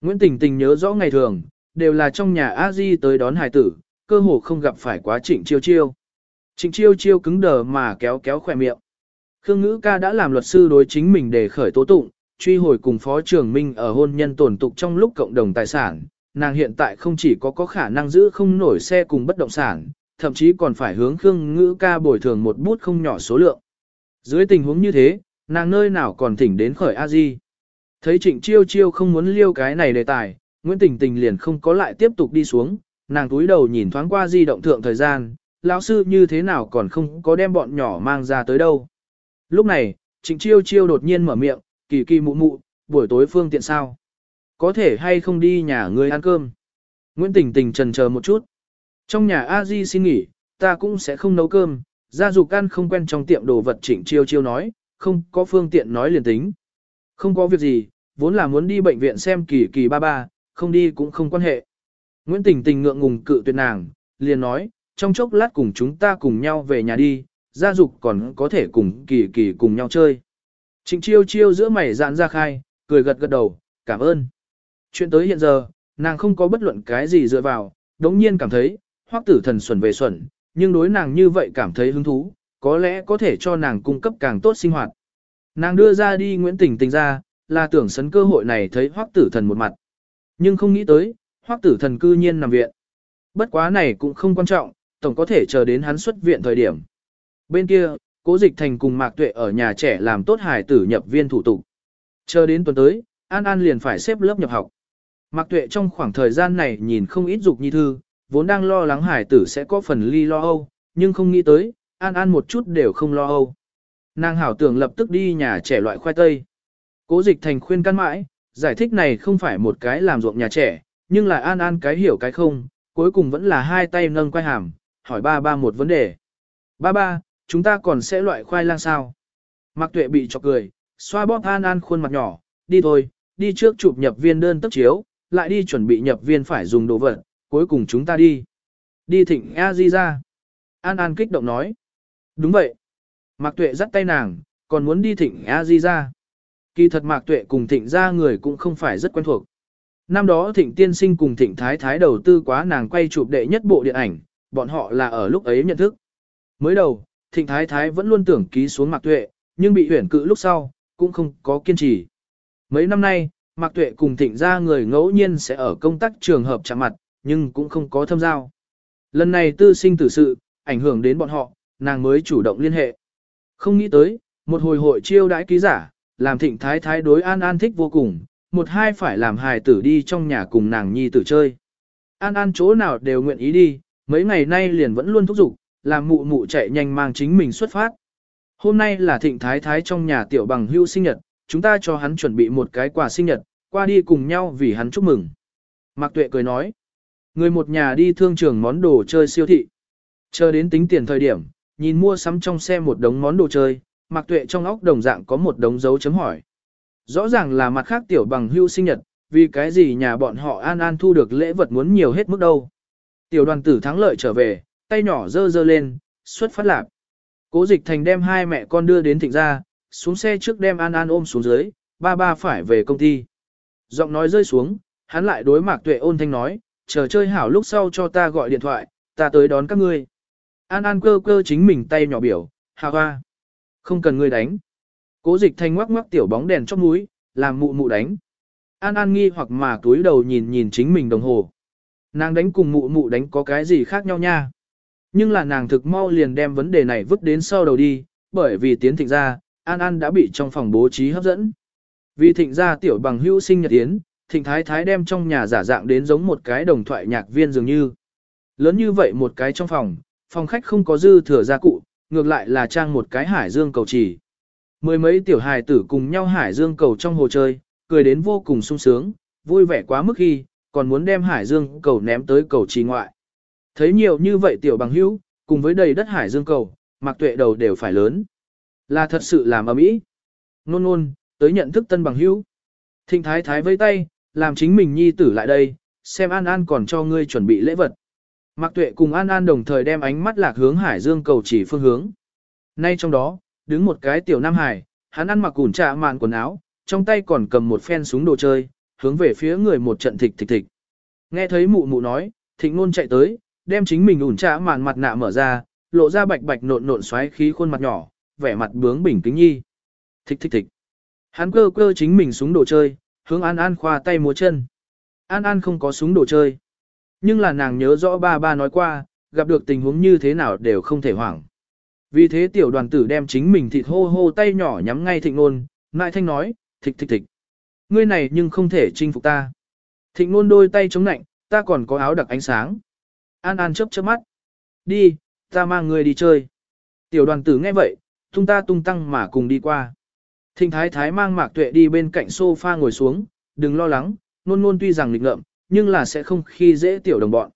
Nguyễn Tình Tình nhớ rõ ngày thường, đều là trong nhà a di tới đón hài tử, cơ hồ không gặp phải quá trịnh chiêu chiêu. Trịnh chiêu chiêu cứng đờ mà kéo kéo khỏe miệng. Khương ngữ ca đã làm luật sư đối chính mình để khởi tố tụng, truy hồi cùng phó trưởng minh ở hôn nhân tổn tục trong lúc cộng đồng tài sản. Nàng hiện tại không chỉ có có khả năng giữ không nổi xe cùng bất động sản, thậm chí còn phải hướng Khương ngữ ca bồi thường một bút không nhỏ số lượng. Dưới tình huống như thế, nàng nơi nào còn thỉnh đến khởi a di Thấy trịnh chiêu chiêu không muốn liêu cái này đề tài, Nguyễn Tình Tình liền không có lại tiếp tục đi xuống, nàng túi đầu nhìn thoáng qua di động thượng thời gian, lão sư như thế nào còn không có đem bọn nhỏ mang ra tới đâu. Lúc này, Trịnh Chiêu Chiêu đột nhiên mở miệng, kỳ kỳ mụ mụ, buổi tối phương tiện sao? Có thể hay không đi nhà người ăn cơm? Nguyễn Tình Tình trần chờ một chút. Trong nhà a di xin nghỉ, ta cũng sẽ không nấu cơm, gia dục ăn không quen trong tiệm đồ vật Trịnh Chiêu Chiêu nói, không có phương tiện nói liền tính. Không có việc gì, vốn là muốn đi bệnh viện xem kỳ kỳ ba ba, không đi cũng không quan hệ. Nguyễn Tình Tình ngượng ngùng cự tuyệt nàng, liền nói, trong chốc lát cùng chúng ta cùng nhau về nhà đi, gia dục còn có thể cùng kỳ kỳ cùng nhau chơi. Trịnh chiêu chiêu giữa mày dạn ra khai, cười gật gật đầu, cảm ơn. Chuyện tới hiện giờ, nàng không có bất luận cái gì dựa vào, đống nhiên cảm thấy, hoắc tử thần xuẩn về xuẩn, nhưng đối nàng như vậy cảm thấy hứng thú, có lẽ có thể cho nàng cung cấp càng tốt sinh hoạt. Nàng đưa ra đi Nguyễn Tình Tình ra, là tưởng sấn cơ hội này thấy hoắc tử thần một mặt. Nhưng không nghĩ tới, hoắc tử thần cư nhiên nằm viện. Bất quá này cũng không quan trọng, tổng có thể chờ đến hắn xuất viện thời điểm. Bên kia, cố dịch thành cùng Mạc Tuệ ở nhà trẻ làm tốt hài tử nhập viên thủ tục. Chờ đến tuần tới, An An liền phải xếp lớp nhập học. Mạc Tuệ trong khoảng thời gian này nhìn không ít dục nhi thư, vốn đang lo lắng hải tử sẽ có phần ly lo âu, nhưng không nghĩ tới, An An một chút đều không lo âu. Nàng hảo tưởng lập tức đi nhà trẻ loại khoai tây. Cố dịch thành khuyên căn mãi, giải thích này không phải một cái làm ruộng nhà trẻ, nhưng là An An cái hiểu cái không, cuối cùng vẫn là hai tay nâng quay hàm, hỏi ba ba một vấn đề. Ba ba, chúng ta còn sẽ loại khoai lang sao? Mạc Tuệ bị chọc cười, xoa bóp An An khuôn mặt nhỏ, đi thôi, đi trước chụp nhập viên đơn tốc chiếu, lại đi chuẩn bị nhập viên phải dùng đồ vật, cuối cùng chúng ta đi. Đi thịnh A Di ra. An An kích động nói. Đúng vậy. Mạc Tuệ dắt tay nàng, còn muốn đi thịnh A Di ra. Kỳ thật Mạc Tuệ cùng thịnh ra người cũng không phải rất quen thuộc. Năm đó thịnh tiên sinh cùng thịnh thái thái đầu tư quá nàng quay chụp đệ nhất bộ điện ảnh, bọn họ là ở lúc ấy nhận thức. Mới đầu, thịnh thái thái vẫn luôn tưởng ký xuống Mạc Tuệ, nhưng bị huyển cự lúc sau, cũng không có kiên trì. Mấy năm nay, Mạc Tuệ cùng thịnh gia người ngẫu nhiên sẽ ở công tác trường hợp chạm mặt, nhưng cũng không có thâm giao. Lần này tư sinh tử sự, ảnh hưởng đến bọn họ, nàng mới chủ động liên hệ. Không nghĩ tới, một hồi hội chiêu đãi ký giả, làm thịnh thái thái đối An An thích vô cùng, một hai phải làm hài tử đi trong nhà cùng nàng nhi tử chơi. An An chỗ nào đều nguyện ý đi, mấy ngày nay liền vẫn luôn thúc giục, làm mụ mụ chạy nhanh mang chính mình xuất phát. Hôm nay là thịnh thái thái trong nhà tiểu bằng hưu sinh nhật, chúng ta cho hắn chuẩn bị một cái quà sinh nhật, qua đi cùng nhau vì hắn chúc mừng. Mạc Tuệ cười nói, người một nhà đi thương trường món đồ chơi siêu thị. Chờ đến tính tiền thời điểm, nhìn mua sắm trong xe một đống món đồ chơi, Mạc Tuệ trong óc đồng dạng có một đống dấu chấm hỏi. Rõ ràng là mặt khác tiểu bằng hưu sinh nhật, vì cái gì nhà bọn họ an an thu được lễ vật muốn nhiều hết mức đâu. Tiểu đoàn tử thắng lợi trở về, tay nhỏ dơ dơ lên, xuất phát lạc. Cố dịch thành đem hai mẹ con đưa đến thịnh gia, xuống xe trước đem an an ôm xuống dưới, ba ba phải về công ty. Giọng nói rơi xuống, hắn lại đối mạc tuệ ôn thanh nói, chờ chơi hảo lúc sau cho ta gọi điện thoại, ta tới đón các ngươi. An An cơ cơ chính mình tay nhỏ biểu, hà hoa. Không cần ngươi đánh. Cố dịch thanh ngoắc ngoắc tiểu bóng đèn trong núi, làm mụ mụ đánh. An An nghi hoặc mà túi đầu nhìn nhìn chính mình đồng hồ. Nàng đánh cùng mụ mụ đánh có cái gì khác nhau nha. Nhưng là nàng thực mau liền đem vấn đề này vứt đến sau đầu đi, bởi vì tiến thịnh ra, An An đã bị trong phòng bố trí hấp dẫn. Vì thịnh gia tiểu bằng hữu sinh nhật yến, thịnh thái thái đem trong nhà giả dạng đến giống một cái đồng thoại nhạc viên dường như. Lớn như vậy một cái trong phòng, phòng khách không có dư thừa gia cụ, ngược lại là trang một cái hải dương cầu chỉ. Mười mấy tiểu hài tử cùng nhau hải dương cầu trong hồ chơi, cười đến vô cùng sung sướng, vui vẻ quá mức khi, còn muốn đem hải dương cầu ném tới cầu trì ngoại. Thấy nhiều như vậy tiểu bằng hữu, cùng với đầy đất hải dương cầu, mặc tuệ đầu đều phải lớn. Là thật sự làm ấm ý. Nôn nôn, tới nhận thức tân bằng hữu. Thịnh thái thái vây tay, làm chính mình nhi tử lại đây, xem An An còn cho ngươi chuẩn bị lễ vật. Mạc Tuệ cùng An An đồng thời đem ánh mắt lạc hướng Hải Dương cầu chỉ phương hướng. Nay trong đó, đứng một cái tiểu nam hải, hắn ăn mặc cùn trạ màn quần áo, trong tay còn cầm một phen súng đồ chơi, hướng về phía người một trận thịch thịch thịch. Nghe thấy mụ mụ nói, thịnh nôn chạy tới, đem chính mình ủn trà màn mặt nạ mở ra, lộ ra bạch bạch nộn nộn xoáy khí khuôn mặt nhỏ, vẻ mặt bướng bỉnh kính nhi. Thích thích thích. Hắn cơ cơ chính mình súng đồ chơi, hướng An An khoa tay múa chân. An An không có súng đồ chơi. Nhưng là nàng nhớ rõ ba ba nói qua, gặp được tình huống như thế nào đều không thể hoảng. Vì thế tiểu đoàn tử đem chính mình thịt hô hô tay nhỏ nhắm ngay thịnh nôn, Nại thanh nói, thịch thịch thịch. Ngươi này nhưng không thể chinh phục ta. Thịnh nôn đôi tay chống nạnh, ta còn có áo đặc ánh sáng. An An chớp chớp mắt. Đi, ta mang người đi chơi. Tiểu đoàn tử nghe vậy, tung ta tung tăng mà cùng đi qua. Thịnh thái thái mang mạc tuệ đi bên cạnh sofa ngồi xuống, đừng lo lắng, nôn nôn tuy rằng lịch ngợm, nhưng là sẽ không khi dễ tiểu đồng bọn.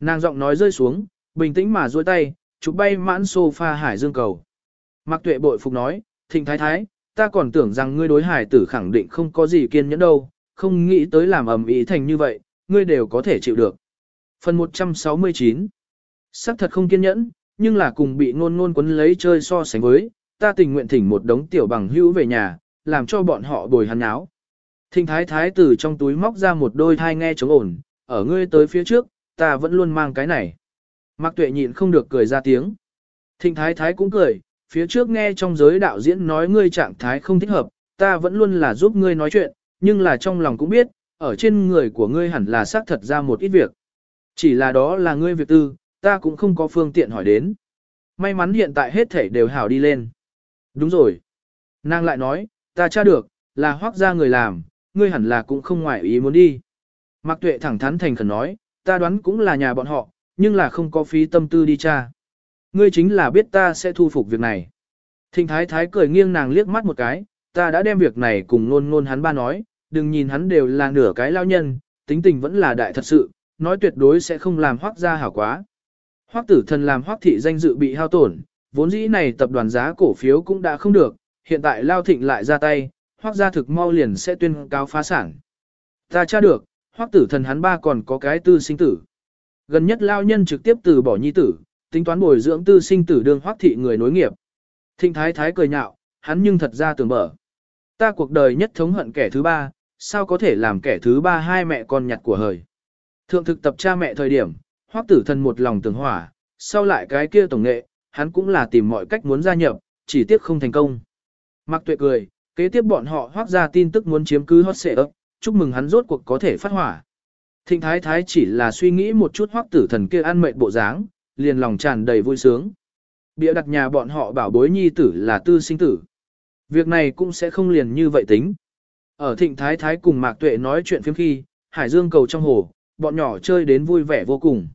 Nàng giọng nói rơi xuống, bình tĩnh mà duỗi tay, chụp bay mãn sofa hải dương cầu. Mạc tuệ bội phục nói, thịnh thái thái, ta còn tưởng rằng ngươi đối hải tử khẳng định không có gì kiên nhẫn đâu, không nghĩ tới làm ầm ĩ thành như vậy, ngươi đều có thể chịu được. Phần 169 Sắc thật không kiên nhẫn, nhưng là cùng bị ngôn ngôn quấn lấy chơi so sánh với, ta tình nguyện thỉnh một đống tiểu bằng hữu về nhà, làm cho bọn họ bồi hắn áo. Thịnh thái thái từ trong túi móc ra một đôi thai nghe chống ổn, ở ngươi tới phía trước, ta vẫn luôn mang cái này. Mạc tuệ nhịn không được cười ra tiếng. Thịnh thái thái cũng cười, phía trước nghe trong giới đạo diễn nói ngươi trạng thái không thích hợp, ta vẫn luôn là giúp ngươi nói chuyện, nhưng là trong lòng cũng biết, ở trên người của ngươi hẳn là xác thật ra một ít việc. Chỉ là đó là ngươi việc tư, ta cũng không có phương tiện hỏi đến. May mắn hiện tại hết thể đều hảo đi lên. Đúng rồi. Nàng lại nói, ta tra được, là hoác ra người làm, ngươi hẳn là cũng không ngoại ý muốn đi. Mạc Tuệ thẳng thắn thành khẩn nói, ta đoán cũng là nhà bọn họ, nhưng là không có phí tâm tư đi tra. Ngươi chính là biết ta sẽ thu phục việc này. Thịnh Thái Thái cười nghiêng nàng liếc mắt một cái, ta đã đem việc này cùng nôn nôn hắn ba nói, đừng nhìn hắn đều là nửa cái lao nhân, tính tình vẫn là đại thật sự, nói tuyệt đối sẽ không làm hoác gia hảo quá. Hoác tử thần làm hoác thị danh dự bị hao tổn, vốn dĩ này tập đoàn giá cổ phiếu cũng đã không được, hiện tại lao thịnh lại ra tay, hoác gia thực mau liền sẽ tuyên cáo phá sản. Ta tra được, hoác tử thần hắn ba còn có cái tư sinh tử. Gần nhất lao nhân trực tiếp từ bỏ nhi tử, tính toán bồi dưỡng tư sinh tử đương hoác thị người nối nghiệp. Thịnh thái thái cười nhạo, hắn nhưng thật ra tưởng mở. Ta cuộc đời nhất thống hận kẻ thứ ba, sao có thể làm kẻ thứ ba hai mẹ con nhặt của hời. Thượng thực tập cha mẹ thời điểm, hoác tử thần một lòng tưởng hỏa, sau lại cái kia tổng nghệ, hắn cũng là tìm mọi cách muốn gia nhập, chỉ tiếc không thành công. Mạc tuệ cười, kế tiếp bọn họ hoác ra tin tức muốn chiếm cứ hot xệ ấp, chúc mừng hắn rốt cuộc có thể phát hỏa. Thịnh thái thái chỉ là suy nghĩ một chút hoác tử thần kia ăn mệt bộ dáng, liền lòng tràn đầy vui sướng. Bịa đặt nhà bọn họ bảo bối nhi tử là tư sinh tử. Việc này cũng sẽ không liền như vậy tính. Ở thịnh thái thái cùng Mạc Tuệ nói chuyện phiếm khi, Hải Dương cầu trong hồ, bọn nhỏ chơi đến vui vẻ vô cùng.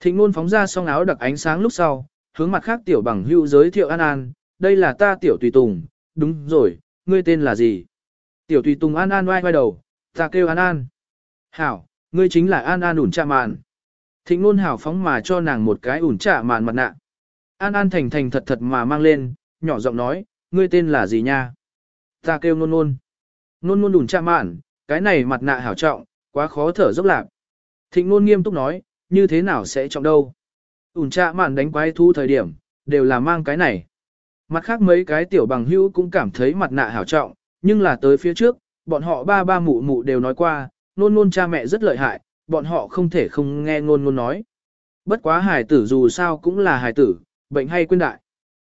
Thịnh nôn phóng ra song áo đặc ánh sáng lúc sau, hướng mặt khác tiểu bằng hữu giới thiệu An An, đây là ta tiểu tùy tùng, đúng rồi, ngươi tên là gì? Tiểu tùy tùng An An oai oai đầu, ta kêu An An. Hảo, ngươi chính là An An ủn trạ mạn. Thịnh nôn hảo phóng mà cho nàng một cái ủn trạ mạn mặt nạ. An An thành thành thật thật mà mang lên, nhỏ giọng nói, ngươi tên là gì nha? Ta kêu nôn nôn. Nôn nôn ủn trạ mạn, cái này mặt nạ hảo trọng, quá khó thở dốc lạc. Thịnh nôn nghiêm túc nói, như thế nào sẽ trọng đâu? ủn trạ mạn đánh quái thu thời điểm, đều là mang cái này. Mặt khác mấy cái tiểu bằng hữu cũng cảm thấy mặt nạ hảo trọng, nhưng là tới phía trước, bọn họ ba ba mụ mụ đều nói qua, nôn nôn cha mẹ rất lợi hại, bọn họ không thể không nghe nôn nôn nói. Bất quá hài tử dù sao cũng là hài tử, bệnh hay quên đại.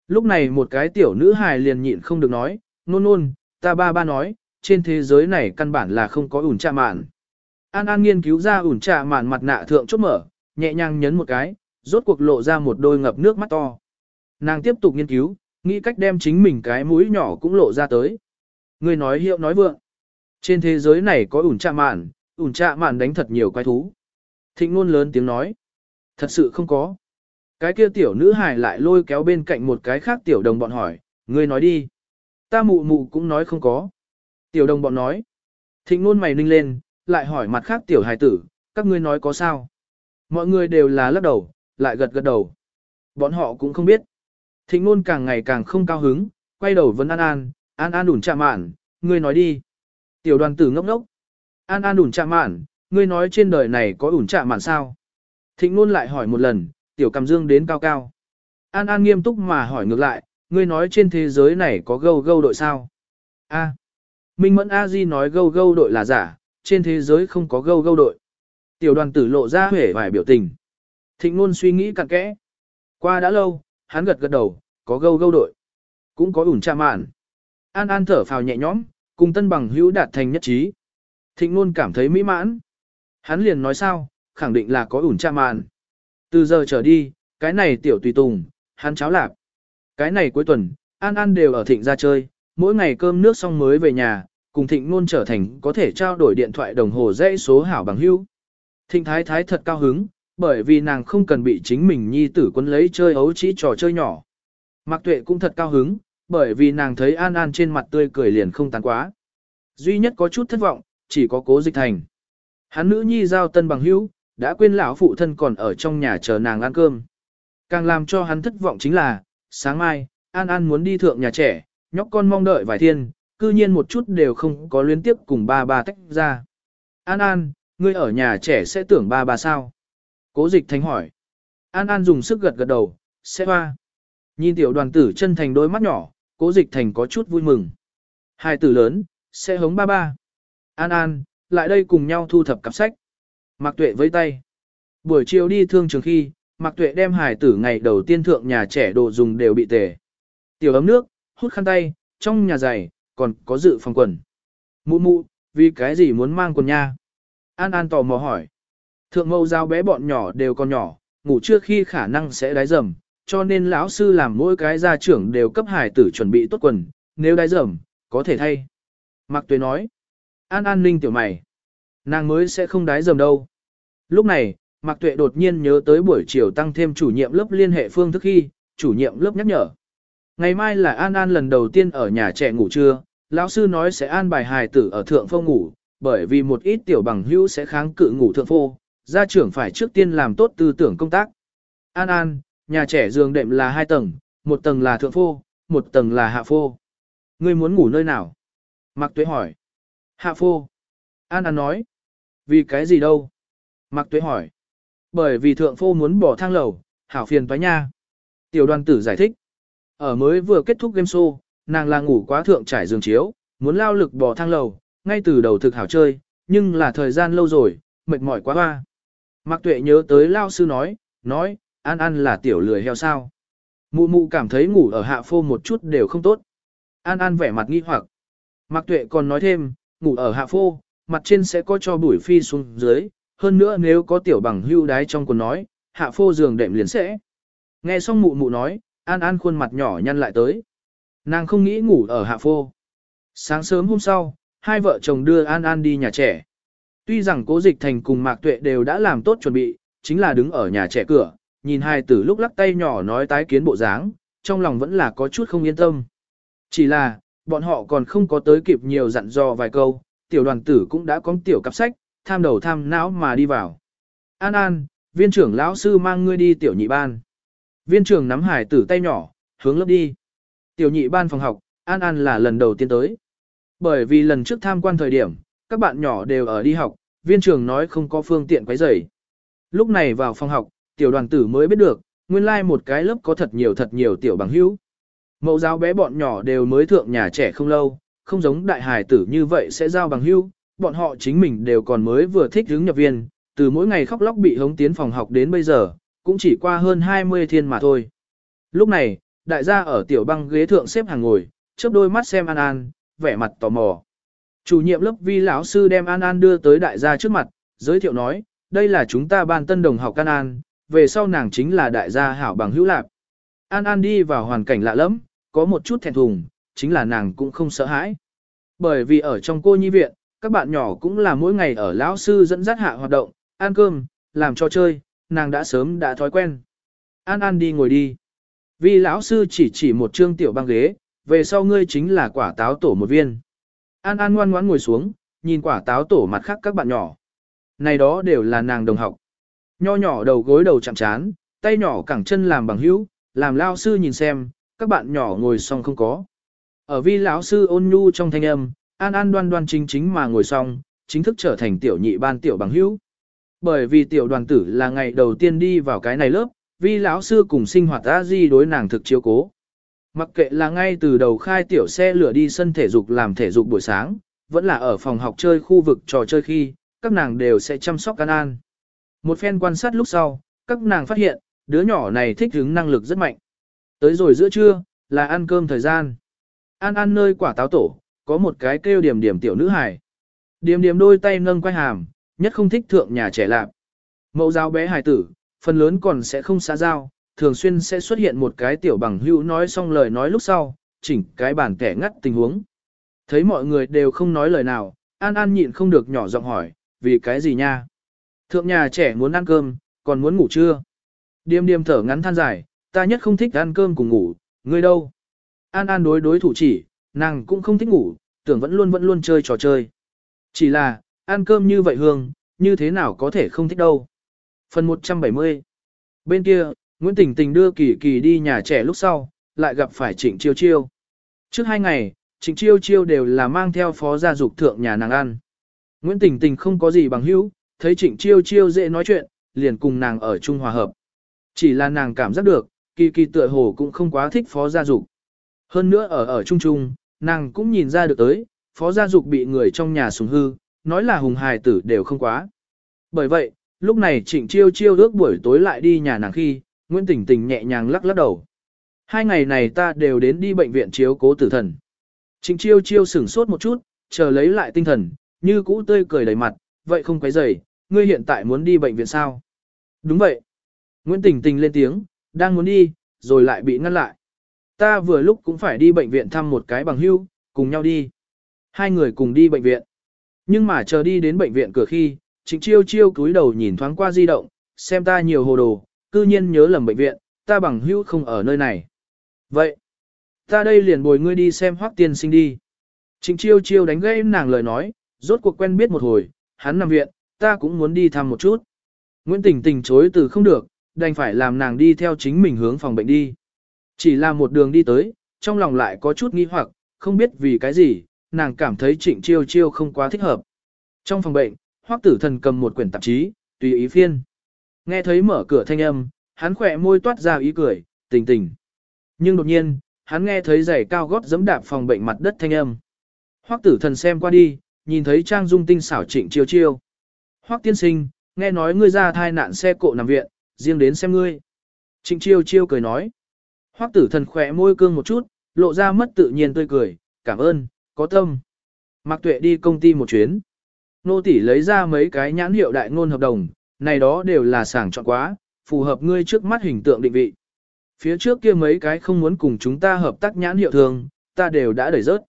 Lúc này một cái tiểu nữ hài liền nhịn không được nói, nôn nôn, ta ba ba nói, trên thế giới này căn bản là không có ủn cha mạn. An An nghiên cứu ra ủn trà màn mặt nạ thượng chốt mở, nhẹ nhàng nhấn một cái, rốt cuộc lộ ra một đôi ngập nước mắt to. Nàng tiếp tục nghiên cứu, nghĩ cách đem chính mình cái mũi nhỏ cũng lộ ra tới. Người nói hiệu nói vượng. Trên thế giới này có ủn trà màn, ủn trà màn đánh thật nhiều quái thú. Thịnh ngôn lớn tiếng nói. Thật sự không có. Cái kia tiểu nữ hài lại lôi kéo bên cạnh một cái khác tiểu đồng bọn hỏi, ngươi nói đi. Ta mụ mụ cũng nói không có. Tiểu đồng bọn nói. Thịnh ngôn mày ninh lên, lại hỏi mặt khác tiểu hài tử, các ngươi nói có sao. Mọi người đều là lắc đầu, lại gật gật đầu. Bọn họ cũng không biết. Thịnh ngôn càng ngày càng không cao hứng, quay đầu vấn An An, An An đủn chạm mạn, ngươi nói đi. Tiểu đoàn tử ngốc ngốc. An An đủn chạm mạn, ngươi nói trên đời này có ủn chạm mạn sao? Thịnh ngôn lại hỏi một lần, tiểu cầm dương đến cao cao. An An nghiêm túc mà hỏi ngược lại, ngươi nói trên thế giới này có gâu gâu đội sao? A. Minh Mẫn A Di nói gâu gâu đội là giả, trên thế giới không có gâu gâu đội. Tiểu đoàn tử lộ ra vẻ vài biểu tình. Thịnh ngôn suy nghĩ cặn kẽ. Qua đã lâu, hắn gật gật đầu, có gâu gâu đội. Cũng có ủn cha mạn. An An thở phào nhẹ nhõm, cùng tân bằng hữu đạt thành nhất trí. Thịnh ngôn cảm thấy mỹ mãn. Hắn liền nói sao, khẳng định là có ủn cha mạn. Từ giờ trở đi, cái này tiểu tùy tùng, hắn cháo lạp. Cái này cuối tuần, An An đều ở thịnh ra chơi, mỗi ngày cơm nước xong mới về nhà, cùng thịnh ngôn trở thành có thể trao đổi điện thoại đồng hồ dãy số hảo bằng hữu. Thịnh thái thái thật cao hứng, bởi vì nàng không cần bị chính mình nhi tử quân lấy chơi ấu chỉ trò chơi nhỏ. Mạc Tuệ cũng thật cao hứng, bởi vì nàng thấy An An trên mặt tươi cười liền không tàn quá. Duy nhất có chút thất vọng, chỉ có cố dịch thành. Hắn nữ nhi giao tân bằng hữu, đã quên lão phụ thân còn ở trong nhà chờ nàng ăn cơm. Càng làm cho hắn thất vọng chính là, sáng mai, An An muốn đi thượng nhà trẻ, nhóc con mong đợi vài thiên, cư nhiên một chút đều không có liên tiếp cùng ba ba tách ra. An An, ngươi ở nhà trẻ sẽ tưởng ba ba sao? Cố dịch Thanh hỏi. An An dùng sức gật gật đầu, sẽ hoa. Nhìn tiểu đoàn tử chân thành đôi mắt nhỏ, cố dịch thành có chút vui mừng. Hai tử lớn, sẽ hống ba ba. An An, lại đây cùng nhau thu thập cặp sách. Mạc Tuệ với tay. Buổi chiều đi thương trường khi, Mạc Tuệ đem hài tử ngày đầu tiên thượng nhà trẻ đồ dùng đều bị tề. Tiểu ấm nước, hút khăn tay, trong nhà giày, còn có dự phòng quần. Mụ mụ, vì cái gì muốn mang quần nha? An An tò mò hỏi. Thượng mâu giao bé bọn nhỏ đều còn nhỏ, ngủ trước khi khả năng sẽ đái dầm, cho nên lão sư làm mỗi cái gia trưởng đều cấp hải tử chuẩn bị tốt quần, nếu đái dầm, có thể thay. Mạc Tuệ nói. An An ninh tiểu mày. Nàng mới sẽ không đái dầm đâu. Lúc này, Mạc Tuệ đột nhiên nhớ tới buổi chiều tăng thêm chủ nhiệm lớp liên hệ phương thức khi, chủ nhiệm lớp nhắc nhở. Ngày mai là An An lần đầu tiên ở nhà trẻ ngủ trưa, lão sư nói sẽ an bài hài tử ở thượng phô ngủ, bởi vì một ít tiểu bằng hữu sẽ kháng cự ngủ thượng phô, gia trưởng phải trước tiên làm tốt tư tưởng công tác. An An, nhà trẻ giường đệm là hai tầng, một tầng là thượng phô, một tầng là hạ phô. Ngươi muốn ngủ nơi nào? Mạc Tuệ hỏi. Hạ phô. An An nói. Vì cái gì đâu? Mạc Tuệ hỏi. Bởi vì thượng phô muốn bỏ thang lầu, hảo phiền toái nha. Tiểu đoàn tử giải thích. Ở mới vừa kết thúc game show, nàng là ngủ quá thượng trải giường chiếu, muốn lao lực bỏ thang lầu, ngay từ đầu thực hảo chơi, nhưng là thời gian lâu rồi, mệt mỏi quá hoa. Mạc Tuệ nhớ tới lao sư nói, nói, An An là tiểu lười heo sao. Mụ mụ cảm thấy ngủ ở hạ phô một chút đều không tốt. An An vẻ mặt nghi hoặc. Mạc Tuệ còn nói thêm, ngủ ở hạ phô, mặt trên sẽ có cho bụi phi xuống dưới, hơn nữa nếu có tiểu bằng hưu đái trong quần nói, hạ phô giường đệm liền sẽ. Nghe xong mụ mụ nói, An An khuôn mặt nhỏ nhăn lại tới. Nàng không nghĩ ngủ ở hạ phô. Sáng sớm hôm sau, hai vợ chồng đưa An An đi nhà trẻ. Tuy rằng cố dịch thành cùng Mạc Tuệ đều đã làm tốt chuẩn bị, chính là đứng ở nhà trẻ cửa, nhìn hai tử lúc lắc tay nhỏ nói tái kiến bộ dáng, trong lòng vẫn là có chút không yên tâm. Chỉ là, bọn họ còn không có tới kịp nhiều dặn dò vài câu, tiểu đoàn tử cũng đã có tiểu cặp sách, tham đầu tham não mà đi vào. An An, viên trưởng lão sư mang ngươi đi tiểu nhị ban. Viên trưởng nắm hải tử tay nhỏ, hướng lớp đi. Tiểu nhị ban phòng học, An An là lần đầu tiên tới. Bởi vì lần trước tham quan thời điểm, các bạn nhỏ đều ở đi học, viên trưởng nói không có phương tiện quấy rầy. Lúc này vào phòng học, tiểu đoàn tử mới biết được, nguyên lai like một cái lớp có thật nhiều thật nhiều tiểu bằng hữu. Mẫu giáo bé bọn nhỏ đều mới thượng nhà trẻ không lâu, không giống đại hài tử như vậy sẽ giao bằng hữu, bọn họ chính mình đều còn mới vừa thích hướng nhập viên, từ mỗi ngày khóc lóc bị hống tiến phòng học đến bây giờ, cũng chỉ qua hơn 20 thiên mà thôi. Lúc này, đại gia ở tiểu băng ghế thượng xếp hàng ngồi, chớp đôi mắt xem An An, vẻ mặt tò mò. Chủ nhiệm lớp vi lão sư đem An An đưa tới đại gia trước mặt, giới thiệu nói, đây là chúng ta ban tân đồng học An An, về sau nàng chính là đại gia hảo bằng hữu lạc. An An đi vào hoàn cảnh lạ lắm, có một chút thẹn thùng, chính là nàng cũng không sợ hãi. Bởi vì ở trong cô nhi viện, các bạn nhỏ cũng là mỗi ngày ở lão sư dẫn dắt hạ hoạt động, ăn cơm, làm cho chơi, nàng đã sớm đã thói quen. An An đi ngồi đi. Vì lão sư chỉ chỉ một trương tiểu băng ghế, về sau ngươi chính là quả táo tổ một viên. An An ngoan ngoãn ngồi xuống, nhìn quả táo tổ mặt khác các bạn nhỏ. Này đó đều là nàng đồng học. Nho nhỏ đầu gối đầu chạm chán, tay nhỏ cẳng chân làm bằng hữu, làm lao sư nhìn xem, các bạn nhỏ ngồi xong không có. Ở vi lão sư ôn nhu trong thanh âm, an an đoan đoan chính chính mà ngồi xong, chính thức trở thành tiểu nhị ban tiểu bằng hữu. Bởi vì tiểu đoàn tử là ngày đầu tiên đi vào cái này lớp, vi lão sư cùng sinh hoạt a di đối nàng thực chiếu cố. Mặc kệ là ngay từ đầu khai tiểu xe lửa đi sân thể dục làm thể dục buổi sáng, vẫn là ở phòng học chơi khu vực trò chơi khi, các nàng đều sẽ chăm sóc Can An. Một phen quan sát lúc sau, các nàng phát hiện, đứa nhỏ này thích hứng năng lực rất mạnh. Tới rồi giữa trưa, là ăn cơm thời gian. An ăn nơi quả táo tổ, có một cái kêu điểm điểm tiểu nữ hài. Điểm điểm đôi tay nâng quay hàm, nhất không thích thượng nhà trẻ lạp. Mẫu giáo bé hài tử, phần lớn còn sẽ không xa giao, thường xuyên sẽ xuất hiện một cái tiểu bằng hữu nói xong lời nói lúc sau, chỉnh cái bản kẻ ngắt tình huống. Thấy mọi người đều không nói lời nào, An An nhịn không được nhỏ giọng hỏi, vì cái gì nha? Thượng nhà trẻ muốn ăn cơm, còn muốn ngủ trưa. Điềm điềm thở ngắn than dài, ta nhất không thích ăn cơm cùng ngủ, ngươi đâu? An An đối đối thủ chỉ, nàng cũng không thích ngủ, tưởng vẫn luôn vẫn luôn chơi trò chơi. Chỉ là, ăn cơm như vậy hương, như thế nào có thể không thích đâu. Phần 170 Bên kia, Nguyễn Tình Tình đưa Kỳ Kỳ đi nhà trẻ lúc sau, lại gặp phải Trịnh Chiêu Chiêu. Trước hai ngày, Trịnh Chiêu Chiêu đều là mang theo phó gia dục thượng nhà nàng ăn. Nguyễn Tình Tình không có gì bằng hữu, thấy Trịnh Chiêu Chiêu dễ nói chuyện, liền cùng nàng ở chung hòa hợp. Chỉ là nàng cảm giác được, Kỳ Kỳ tựa hồ cũng không quá thích phó gia dục. Hơn nữa ở ở chung chung, nàng cũng nhìn ra được tới, phó gia dục bị người trong nhà sùng hư, nói là hùng hài tử đều không quá. Bởi vậy, lúc này Trịnh Chiêu Chiêu ước buổi tối lại đi nhà nàng khi, Nguyễn Tình Tình nhẹ nhàng lắc lắc đầu. Hai ngày này ta đều đến đi bệnh viện chiếu cố tử thần. Trịnh Chiêu Chiêu sửng sốt một chút, chờ lấy lại tinh thần, như cũ tươi cười đầy mặt, vậy không quấy rầy, ngươi hiện tại muốn đi bệnh viện sao? Đúng vậy. Nguyễn Tình Tình lên tiếng, đang muốn đi, rồi lại bị ngăn lại. Ta vừa lúc cũng phải đi bệnh viện thăm một cái bằng hưu, cùng nhau đi. Hai người cùng đi bệnh viện. Nhưng mà chờ đi đến bệnh viện cửa khi, Trịnh Chiêu Chiêu cúi đầu nhìn thoáng qua di động, xem ta nhiều hồ đồ, cư nhiên nhớ lầm bệnh viện, ta bằng hữu không ở nơi này. Vậy, ta đây liền bồi ngươi đi xem hoác tiên sinh đi. Trịnh Chiêu Chiêu đánh gây nàng lời nói, rốt cuộc quen biết một hồi, hắn nằm viện, ta cũng muốn đi thăm một chút. Nguyễn Tình Tình chối từ không được, đành phải làm nàng đi theo chính mình hướng phòng bệnh đi. Chỉ là một đường đi tới, trong lòng lại có chút nghi hoặc, không biết vì cái gì, nàng cảm thấy trịnh chiêu chiêu không quá thích hợp. Trong phòng bệnh, hoắc tử thần cầm một quyển tạp chí, tùy ý phiên. Nghe thấy mở cửa thanh âm, hắn khỏe môi toát ra ý cười, tình tình. Nhưng đột nhiên, hắn nghe thấy giày cao gót giẫm đạp phòng bệnh mặt đất thanh âm. Hoắc tử thần xem qua đi, nhìn thấy trang dung tinh xảo trịnh chiêu chiêu. Hoắc tiên sinh, nghe nói ngươi ra thai nạn xe cộ nằm viện, riêng đến xem ngươi. Trịnh chiêu chiêu cười nói. Hoắc tử thần khỏe môi cương một chút, lộ ra mất tự nhiên tươi cười, cảm ơn, có tâm. Mạc tuệ đi công ty một chuyến. Nô tỷ lấy ra mấy cái nhãn hiệu đại ngôn hợp đồng, này đó đều là sảng chọn quá, phù hợp ngươi trước mắt hình tượng định vị. Phía trước kia mấy cái không muốn cùng chúng ta hợp tác nhãn hiệu thường, ta đều đã đẩy rớt.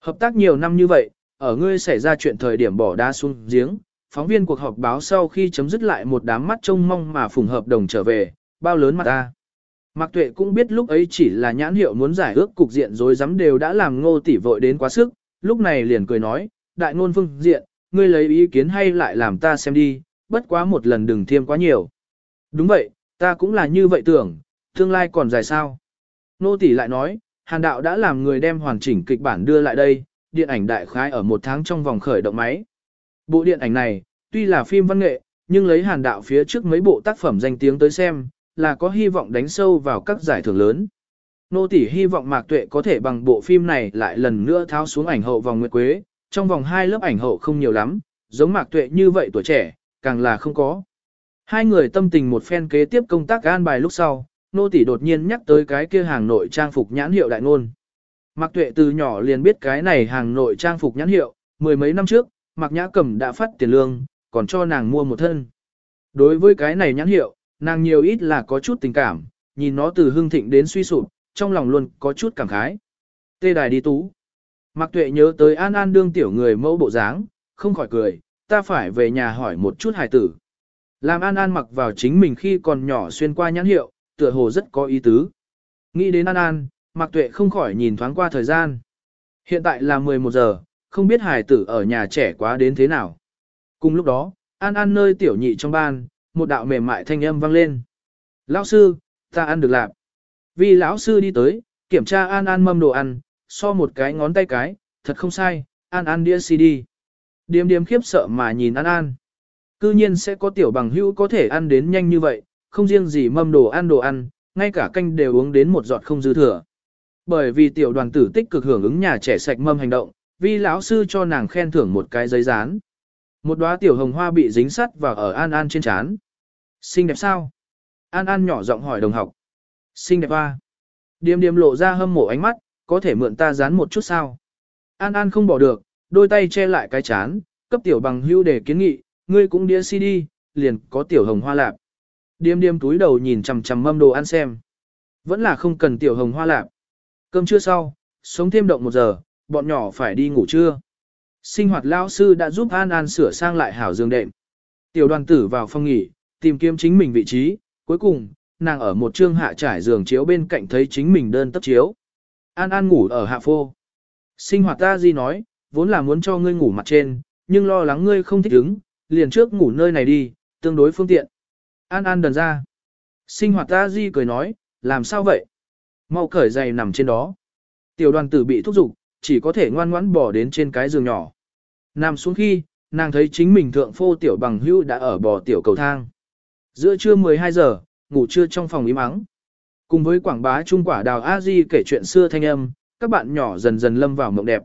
Hợp tác nhiều năm như vậy, ở ngươi xảy ra chuyện thời điểm bỏ đa xuống giếng, phóng viên cuộc họp báo sau khi chấm dứt lại một đám mắt trông mong mà phùng hợp đồng trở về, bao lớn mặt ta. Mạc Tuệ cũng biết lúc ấy chỉ là nhãn hiệu muốn giải ước cục diện rối rắm đều đã làm ngô tỷ vội đến quá sức, lúc này liền cười nói, đại ngôn phương diện, ngươi lấy ý kiến hay lại làm ta xem đi, bất quá một lần đừng thêm quá nhiều. Đúng vậy, ta cũng là như vậy tưởng, tương lai còn dài sao. Nô tỷ lại nói, hàn đạo đã làm người đem hoàn chỉnh kịch bản đưa lại đây, điện ảnh đại khái ở một tháng trong vòng khởi động máy. Bộ điện ảnh này, tuy là phim văn nghệ, nhưng lấy hàn đạo phía trước mấy bộ tác phẩm danh tiếng tới xem, là có hy vọng đánh sâu vào các giải thưởng lớn. Nô tỷ hy vọng Mạc Tuệ có thể bằng bộ phim này lại lần nữa tháo xuống ảnh hậu vòng nguyệt quế, trong vòng hai lớp ảnh hậu không nhiều lắm, giống Mạc Tuệ như vậy tuổi trẻ, càng là không có. Hai người tâm tình một phen kế tiếp công tác an bài lúc sau, nô tỷ đột nhiên nhắc tới cái kia hàng nội trang phục nhãn hiệu đại ngôn. Mạc Tuệ từ nhỏ liền biết cái này hàng nội trang phục nhãn hiệu, mười mấy năm trước, Mạc Nhã Cẩm đã phát tiền lương, còn cho nàng mua một thân. Đối với cái này nhãn hiệu, nàng nhiều ít là có chút tình cảm, nhìn nó từ hưng thịnh đến suy sụp, trong lòng luôn có chút cảm khái. Tê đài đi tú. Mạc Tuệ nhớ tới An An đương tiểu người mẫu bộ dáng, không khỏi cười, ta phải về nhà hỏi một chút hài tử. Làm An An mặc vào chính mình khi còn nhỏ xuyên qua nhãn hiệu, tựa hồ rất có ý tứ. Nghĩ đến An An, Mạc Tuệ không khỏi nhìn thoáng qua thời gian. Hiện tại là 11 giờ, không biết hài tử ở nhà trẻ quá đến thế nào. Cùng lúc đó, An An nơi tiểu nhị trong ban, một đạo mềm mại thanh âm vang lên. Lão sư, ta ăn được lạp. Vì lão sư đi tới, kiểm tra An An mâm đồ ăn, so một cái ngón tay cái, thật không sai, An An đĩa CD. Điềm điềm khiếp sợ mà nhìn An An. Cư nhiên sẽ có tiểu bằng hữu có thể ăn đến nhanh như vậy, không riêng gì mâm đồ ăn đồ ăn, ngay cả canh đều uống đến một giọt không dư thừa. Bởi vì tiểu đoàn tử tích cực hưởng ứng nhà trẻ sạch mâm hành động, vi lão sư cho nàng khen thưởng một cái giấy dán. Một đóa tiểu hồng hoa bị dính sắt vào ở An An trên trán. Xinh đẹp sao? An An nhỏ giọng hỏi đồng học. Xinh đẹp à? Điềm điềm lộ ra hâm mộ ánh mắt, có thể mượn ta dán một chút sao? An An không bỏ được, đôi tay che lại cái chán, cấp tiểu bằng hưu để kiến nghị, ngươi cũng đĩa CD, liền có tiểu hồng hoa lạp. Điềm điềm túi đầu nhìn chằm chằm mâm đồ ăn xem. Vẫn là không cần tiểu hồng hoa lạp. Cơm trưa sau, sống thêm động một giờ, bọn nhỏ phải đi ngủ trưa. Sinh hoạt lao sư đã giúp An An sửa sang lại hảo giường đệm. Tiểu đoàn tử vào phòng nghỉ, tìm kiếm chính mình vị trí, cuối cùng, nàng ở một trương hạ trải giường chiếu bên cạnh thấy chính mình đơn tấp chiếu. An An ngủ ở hạ phô. Sinh hoạt ta di nói, vốn là muốn cho ngươi ngủ mặt trên, nhưng lo lắng ngươi không thích ứng, liền trước ngủ nơi này đi, tương đối phương tiện. An An đần ra. Sinh hoạt ta di cười nói, làm sao vậy? Mau cởi giày nằm trên đó. Tiểu đoàn tử bị thúc giục, chỉ có thể ngoan ngoãn bỏ đến trên cái giường nhỏ. Nằm xuống khi, nàng thấy chính mình thượng phô tiểu bằng hữu đã ở bò tiểu cầu thang. Giữa trưa 12 giờ, ngủ trưa trong phòng im ắng. Cùng với quảng bá trung quả đào a di kể chuyện xưa thanh âm, các bạn nhỏ dần dần lâm vào mộng đẹp.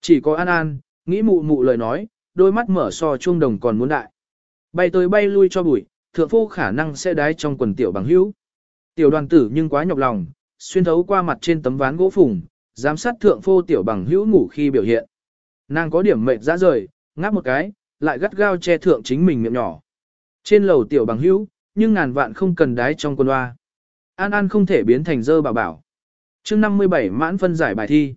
Chỉ có An An, nghĩ mụ mụ lời nói, đôi mắt mở so chuông đồng còn muốn đại. Bay tới bay lui cho bụi, thượng phu khả năng sẽ đái trong quần tiểu bằng hữu. Tiểu đoàn tử nhưng quá nhọc lòng, xuyên thấu qua mặt trên tấm ván gỗ phùng, giám sát thượng phu tiểu bằng hữu ngủ khi biểu hiện. Nàng có điểm mệt ra rời, ngáp một cái, lại gắt gao che thượng chính mình miệng nhỏ. Trên lầu tiểu bằng hữu, nhưng ngàn vạn không cần đái trong quần hoa. An An không thể biến thành dơ bảo bảo. chương 57 mãn phân giải bài thi.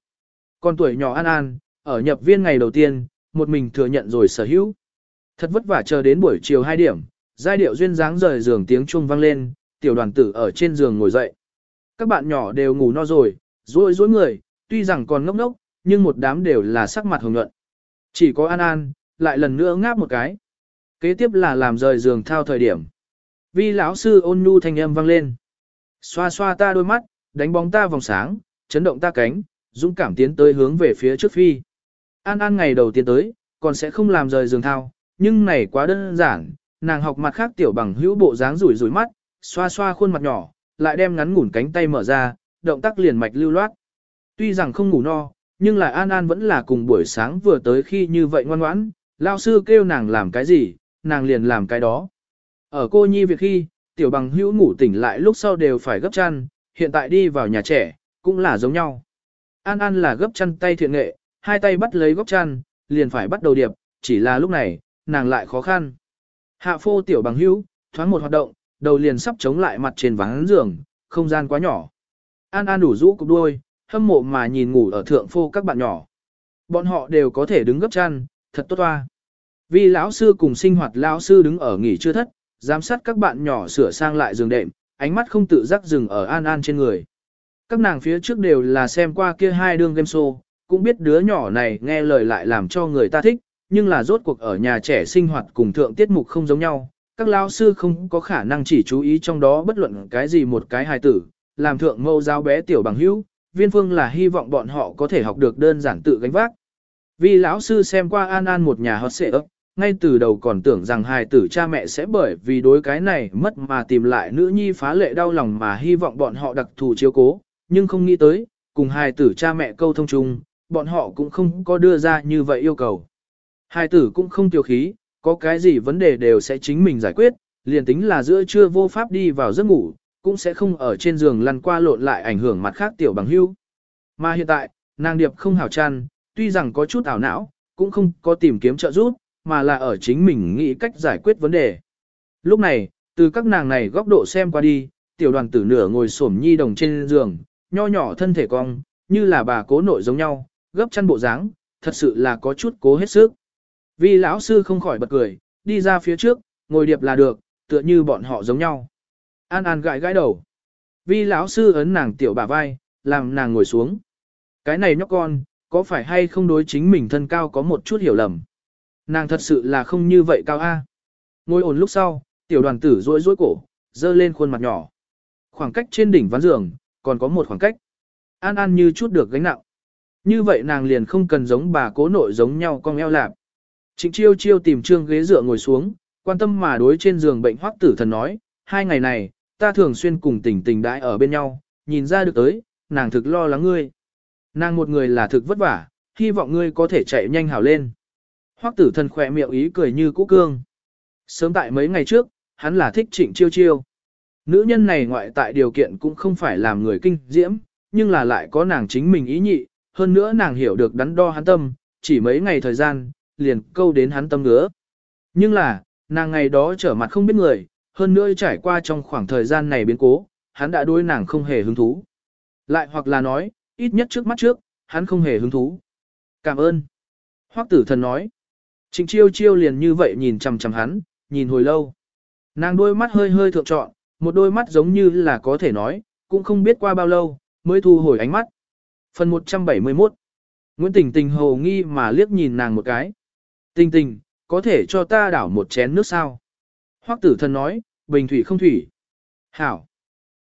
Con tuổi nhỏ An An, ở nhập viên ngày đầu tiên, một mình thừa nhận rồi sở hữu. Thật vất vả chờ đến buổi chiều 2 điểm, giai điệu duyên dáng rời giường tiếng chuông vang lên, tiểu đoàn tử ở trên giường ngồi dậy. Các bạn nhỏ đều ngủ no rồi, rối rối người, tuy rằng còn ngốc ngốc, nhưng một đám đều là sắc mặt hồng nhuận. Chỉ có An An, lại lần nữa ngáp một cái. Kế tiếp là làm rời giường thao thời điểm. Vi lão sư ôn nhu thanh âm vang lên. Xoa xoa ta đôi mắt, đánh bóng ta vòng sáng, chấn động ta cánh, dũng cảm tiến tới hướng về phía trước phi. An An ngày đầu tiên tới, còn sẽ không làm rời giường thao, nhưng này quá đơn giản, nàng học mặt khác tiểu bằng hữu bộ dáng rủi rủi mắt, xoa xoa khuôn mặt nhỏ, lại đem ngắn ngủn cánh tay mở ra, động tác liền mạch lưu loát. Tuy rằng không ngủ no, nhưng lại An An vẫn là cùng buổi sáng vừa tới khi như vậy ngoan ngoãn, lao sư kêu nàng làm cái gì, nàng liền làm cái đó. Ở cô nhi việc khi, tiểu bằng hữu ngủ tỉnh lại lúc sau đều phải gấp chăn, hiện tại đi vào nhà trẻ, cũng là giống nhau. An An là gấp chăn tay thiện nghệ, hai tay bắt lấy góc chăn, liền phải bắt đầu điệp, chỉ là lúc này, nàng lại khó khăn. Hạ phô tiểu bằng hữu, thoáng một hoạt động, đầu liền sắp chống lại mặt trên ván giường, không gian quá nhỏ. An An đủ rũ cục đuôi, hâm mộ mà nhìn ngủ ở thượng phô các bạn nhỏ. Bọn họ đều có thể đứng gấp chăn, thật tốt toa. Vì lão sư cùng sinh hoạt lão sư đứng ở nghỉ chưa thất, giám sát các bạn nhỏ sửa sang lại giường đệm, ánh mắt không tự giác dừng ở An An trên người. Các nàng phía trước đều là xem qua kia hai đương game show, cũng biết đứa nhỏ này nghe lời lại làm cho người ta thích, nhưng là rốt cuộc ở nhà trẻ sinh hoạt cùng thượng tiết mục không giống nhau. Các lao sư không có khả năng chỉ chú ý trong đó bất luận cái gì một cái hài tử, làm thượng mâu giáo bé tiểu bằng hữu, viên phương là hy vọng bọn họ có thể học được đơn giản tự gánh vác. Vì lão sư xem qua An An một nhà hot xệ ấp, ngay từ đầu còn tưởng rằng hài tử cha mẹ sẽ bởi vì đối cái này mất mà tìm lại nữ nhi phá lệ đau lòng mà hy vọng bọn họ đặc thù chiếu cố, nhưng không nghĩ tới, cùng hài tử cha mẹ câu thông chung, bọn họ cũng không có đưa ra như vậy yêu cầu. Hài tử cũng không tiêu khí, có cái gì vấn đề đều sẽ chính mình giải quyết, liền tính là giữa trưa vô pháp đi vào giấc ngủ, cũng sẽ không ở trên giường lăn qua lộn lại ảnh hưởng mặt khác tiểu bằng hưu. Mà hiện tại, nàng điệp không hảo chăn, tuy rằng có chút ảo não, cũng không có tìm kiếm trợ giúp, mà là ở chính mình nghĩ cách giải quyết vấn đề. Lúc này, từ các nàng này góc độ xem qua đi, tiểu đoàn tử nửa ngồi xổm nhi đồng trên giường, nho nhỏ thân thể cong, như là bà cố nội giống nhau, gấp chăn bộ dáng, thật sự là có chút cố hết sức. Vì lão sư không khỏi bật cười, đi ra phía trước, ngồi điệp là được, tựa như bọn họ giống nhau. An An gãi gãi đầu. Vì lão sư ấn nàng tiểu bà vai, làm nàng ngồi xuống. Cái này nhóc con, có phải hay không đối chính mình thân cao có một chút hiểu lầm. Nàng thật sự là không như vậy cao a. Ngồi ổn lúc sau, tiểu đoàn tử rối rối cổ, dơ lên khuôn mặt nhỏ. Khoảng cách trên đỉnh ván giường, còn có một khoảng cách. An An như chút được gánh nặng. Như vậy nàng liền không cần giống bà cố nội giống nhau con eo lạp. Trịnh chiêu chiêu tìm trương ghế dựa ngồi xuống, quan tâm mà đối trên giường bệnh hoắc tử thần nói, hai ngày này, ta thường xuyên cùng tỉnh tình đãi ở bên nhau, nhìn ra được tới, nàng thực lo lắng ngươi. Nàng một người là thực vất vả, hy vọng ngươi có thể chạy nhanh hảo lên. Hoắc tử thần khỏe miệng ý cười như cũ cương. Sớm tại mấy ngày trước, hắn là thích trịnh chiêu chiêu. Nữ nhân này ngoại tại điều kiện cũng không phải làm người kinh diễm, nhưng là lại có nàng chính mình ý nhị, hơn nữa nàng hiểu được đắn đo hắn tâm, chỉ mấy ngày thời gian, liền câu đến hắn tâm nữa. Nhưng là, nàng ngày đó trở mặt không biết người, hơn nữa trải qua trong khoảng thời gian này biến cố, hắn đã đối nàng không hề hứng thú. Lại hoặc là nói, ít nhất trước mắt trước, hắn không hề hứng thú. Cảm ơn. Hoắc tử thần nói. Trịnh chiêu chiêu liền như vậy nhìn chằm chằm hắn, nhìn hồi lâu. Nàng đôi mắt hơi hơi thượng trọn, một đôi mắt giống như là có thể nói, cũng không biết qua bao lâu, mới thu hồi ánh mắt. Phần 171 Nguyễn Tình Tình hồ nghi mà liếc nhìn nàng một cái. Tình Tình, có thể cho ta đảo một chén nước sao? Hoắc tử thần nói, bình thủy không thủy. Hảo.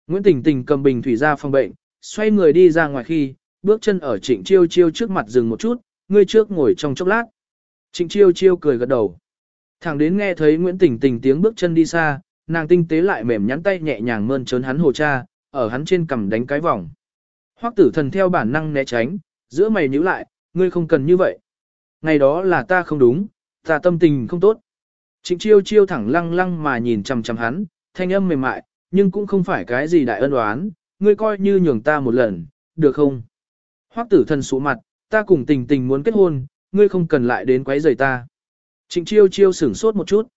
Nguyễn Tình Tình cầm bình thủy ra phòng bệnh, xoay người đi ra ngoài khi, bước chân ở trịnh chiêu chiêu trước mặt dừng một chút, ngươi trước ngồi trong chốc lát. Trịnh chiêu chiêu cười gật đầu. Thẳng đến nghe thấy Nguyễn Tình Tình tiếng bước chân đi xa, nàng tinh tế lại mềm nhắn tay nhẹ nhàng mơn trớn hắn hồ cha, ở hắn trên cằm đánh cái vòng. Hoắc tử thần theo bản năng né tránh, giữa mày nhíu lại, ngươi không cần như vậy. Ngày đó là ta không đúng, ta tâm tình không tốt. Trịnh chiêu chiêu thẳng lăng lăng mà nhìn chằm chằm hắn, thanh âm mềm mại, nhưng cũng không phải cái gì đại ân oán, ngươi coi như nhường ta một lần, được không? Hoắc tử thần sụ mặt, ta cùng tình tình muốn kết hôn, ngươi không cần lại đến quấy rầy ta. Trịnh chiêu chiêu sửng sốt một chút.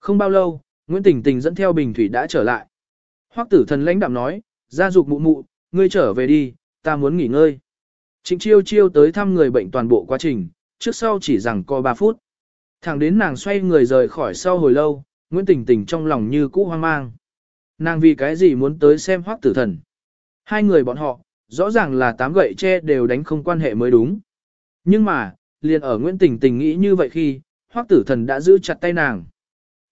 Không bao lâu, Nguyễn Tình Tình dẫn theo bình thủy đã trở lại. Hoắc tử thần lãnh đạm nói, gia dục mụ mụ, ngươi trở về đi, ta muốn nghỉ ngơi. Trịnh chiêu chiêu tới thăm người bệnh toàn bộ quá trình, trước sau chỉ rằng co 3 phút. Thẳng đến nàng xoay người rời khỏi sau hồi lâu, Nguyễn Tình Tình trong lòng như cũ hoang mang. Nàng vì cái gì muốn tới xem hoắc tử thần. Hai người bọn họ, rõ ràng là tám gậy tre đều đánh không quan hệ mới đúng. Nhưng mà, liền ở Nguyễn Tình Tình nghĩ như vậy khi, hoắc tử thần đã giữ chặt tay nàng.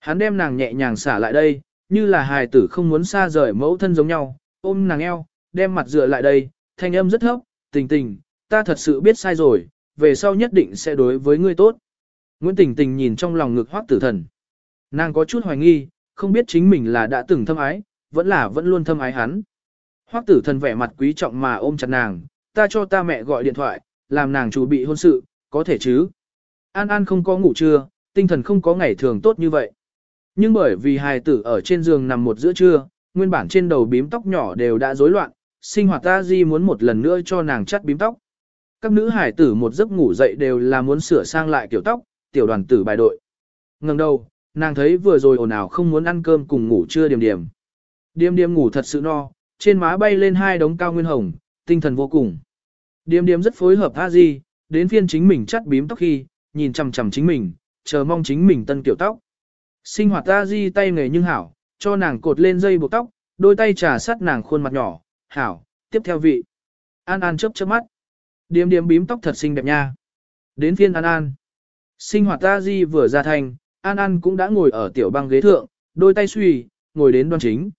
Hắn đem nàng nhẹ nhàng xả lại đây, như là hài tử không muốn xa rời mẫu thân giống nhau, ôm nàng eo, đem mặt dựa lại đây, thanh âm rất thấp, tình tình, ta thật sự biết sai rồi, về sau nhất định sẽ đối với ngươi tốt. Nguyễn Tình Tình nhìn trong lòng ngực hoắc tử thần. Nàng có chút hoài nghi, không biết chính mình là đã từng thâm ái, vẫn là vẫn luôn thâm ái hắn. Hoắc tử thần vẻ mặt quý trọng mà ôm chặt nàng, ta cho ta mẹ gọi điện thoại, làm nàng chủ bị hôn sự, có thể chứ. An An không có ngủ trưa, tinh thần không có ngày thường tốt như vậy. Nhưng bởi vì hài tử ở trên giường nằm một giữa trưa, nguyên bản trên đầu bím tóc nhỏ đều đã rối loạn, sinh hoạt ta di muốn một lần nữa cho nàng chắt bím tóc. Các nữ hải tử một giấc ngủ dậy đều là muốn sửa sang lại kiểu tóc, tiểu đoàn tử bài đội. Ngừng đầu, nàng thấy vừa rồi ồn ào không muốn ăn cơm cùng ngủ trưa điểm điểm. Điềm điềm ngủ thật sự no, trên má bay lên hai đống cao nguyên hồng, tinh thần vô cùng. Điềm điềm rất phối hợp a di, đến phiên chính mình chắt bím tóc khi, nhìn chằm chằm chính mình, chờ mong chính mình tân kiểu tóc. Sinh hoạt ta di tay nghề nhưng hảo, cho nàng cột lên dây buộc tóc, đôi tay trà sát nàng khuôn mặt nhỏ, hảo, tiếp theo vị. An An chớp chớp mắt. Điềm điềm bím tóc thật xinh đẹp nha. Đến phiên An An. Sinh hoạt ta di vừa ra thành, An An cũng đã ngồi ở tiểu băng ghế thượng, đôi tay suy, ngồi đến đoan chính,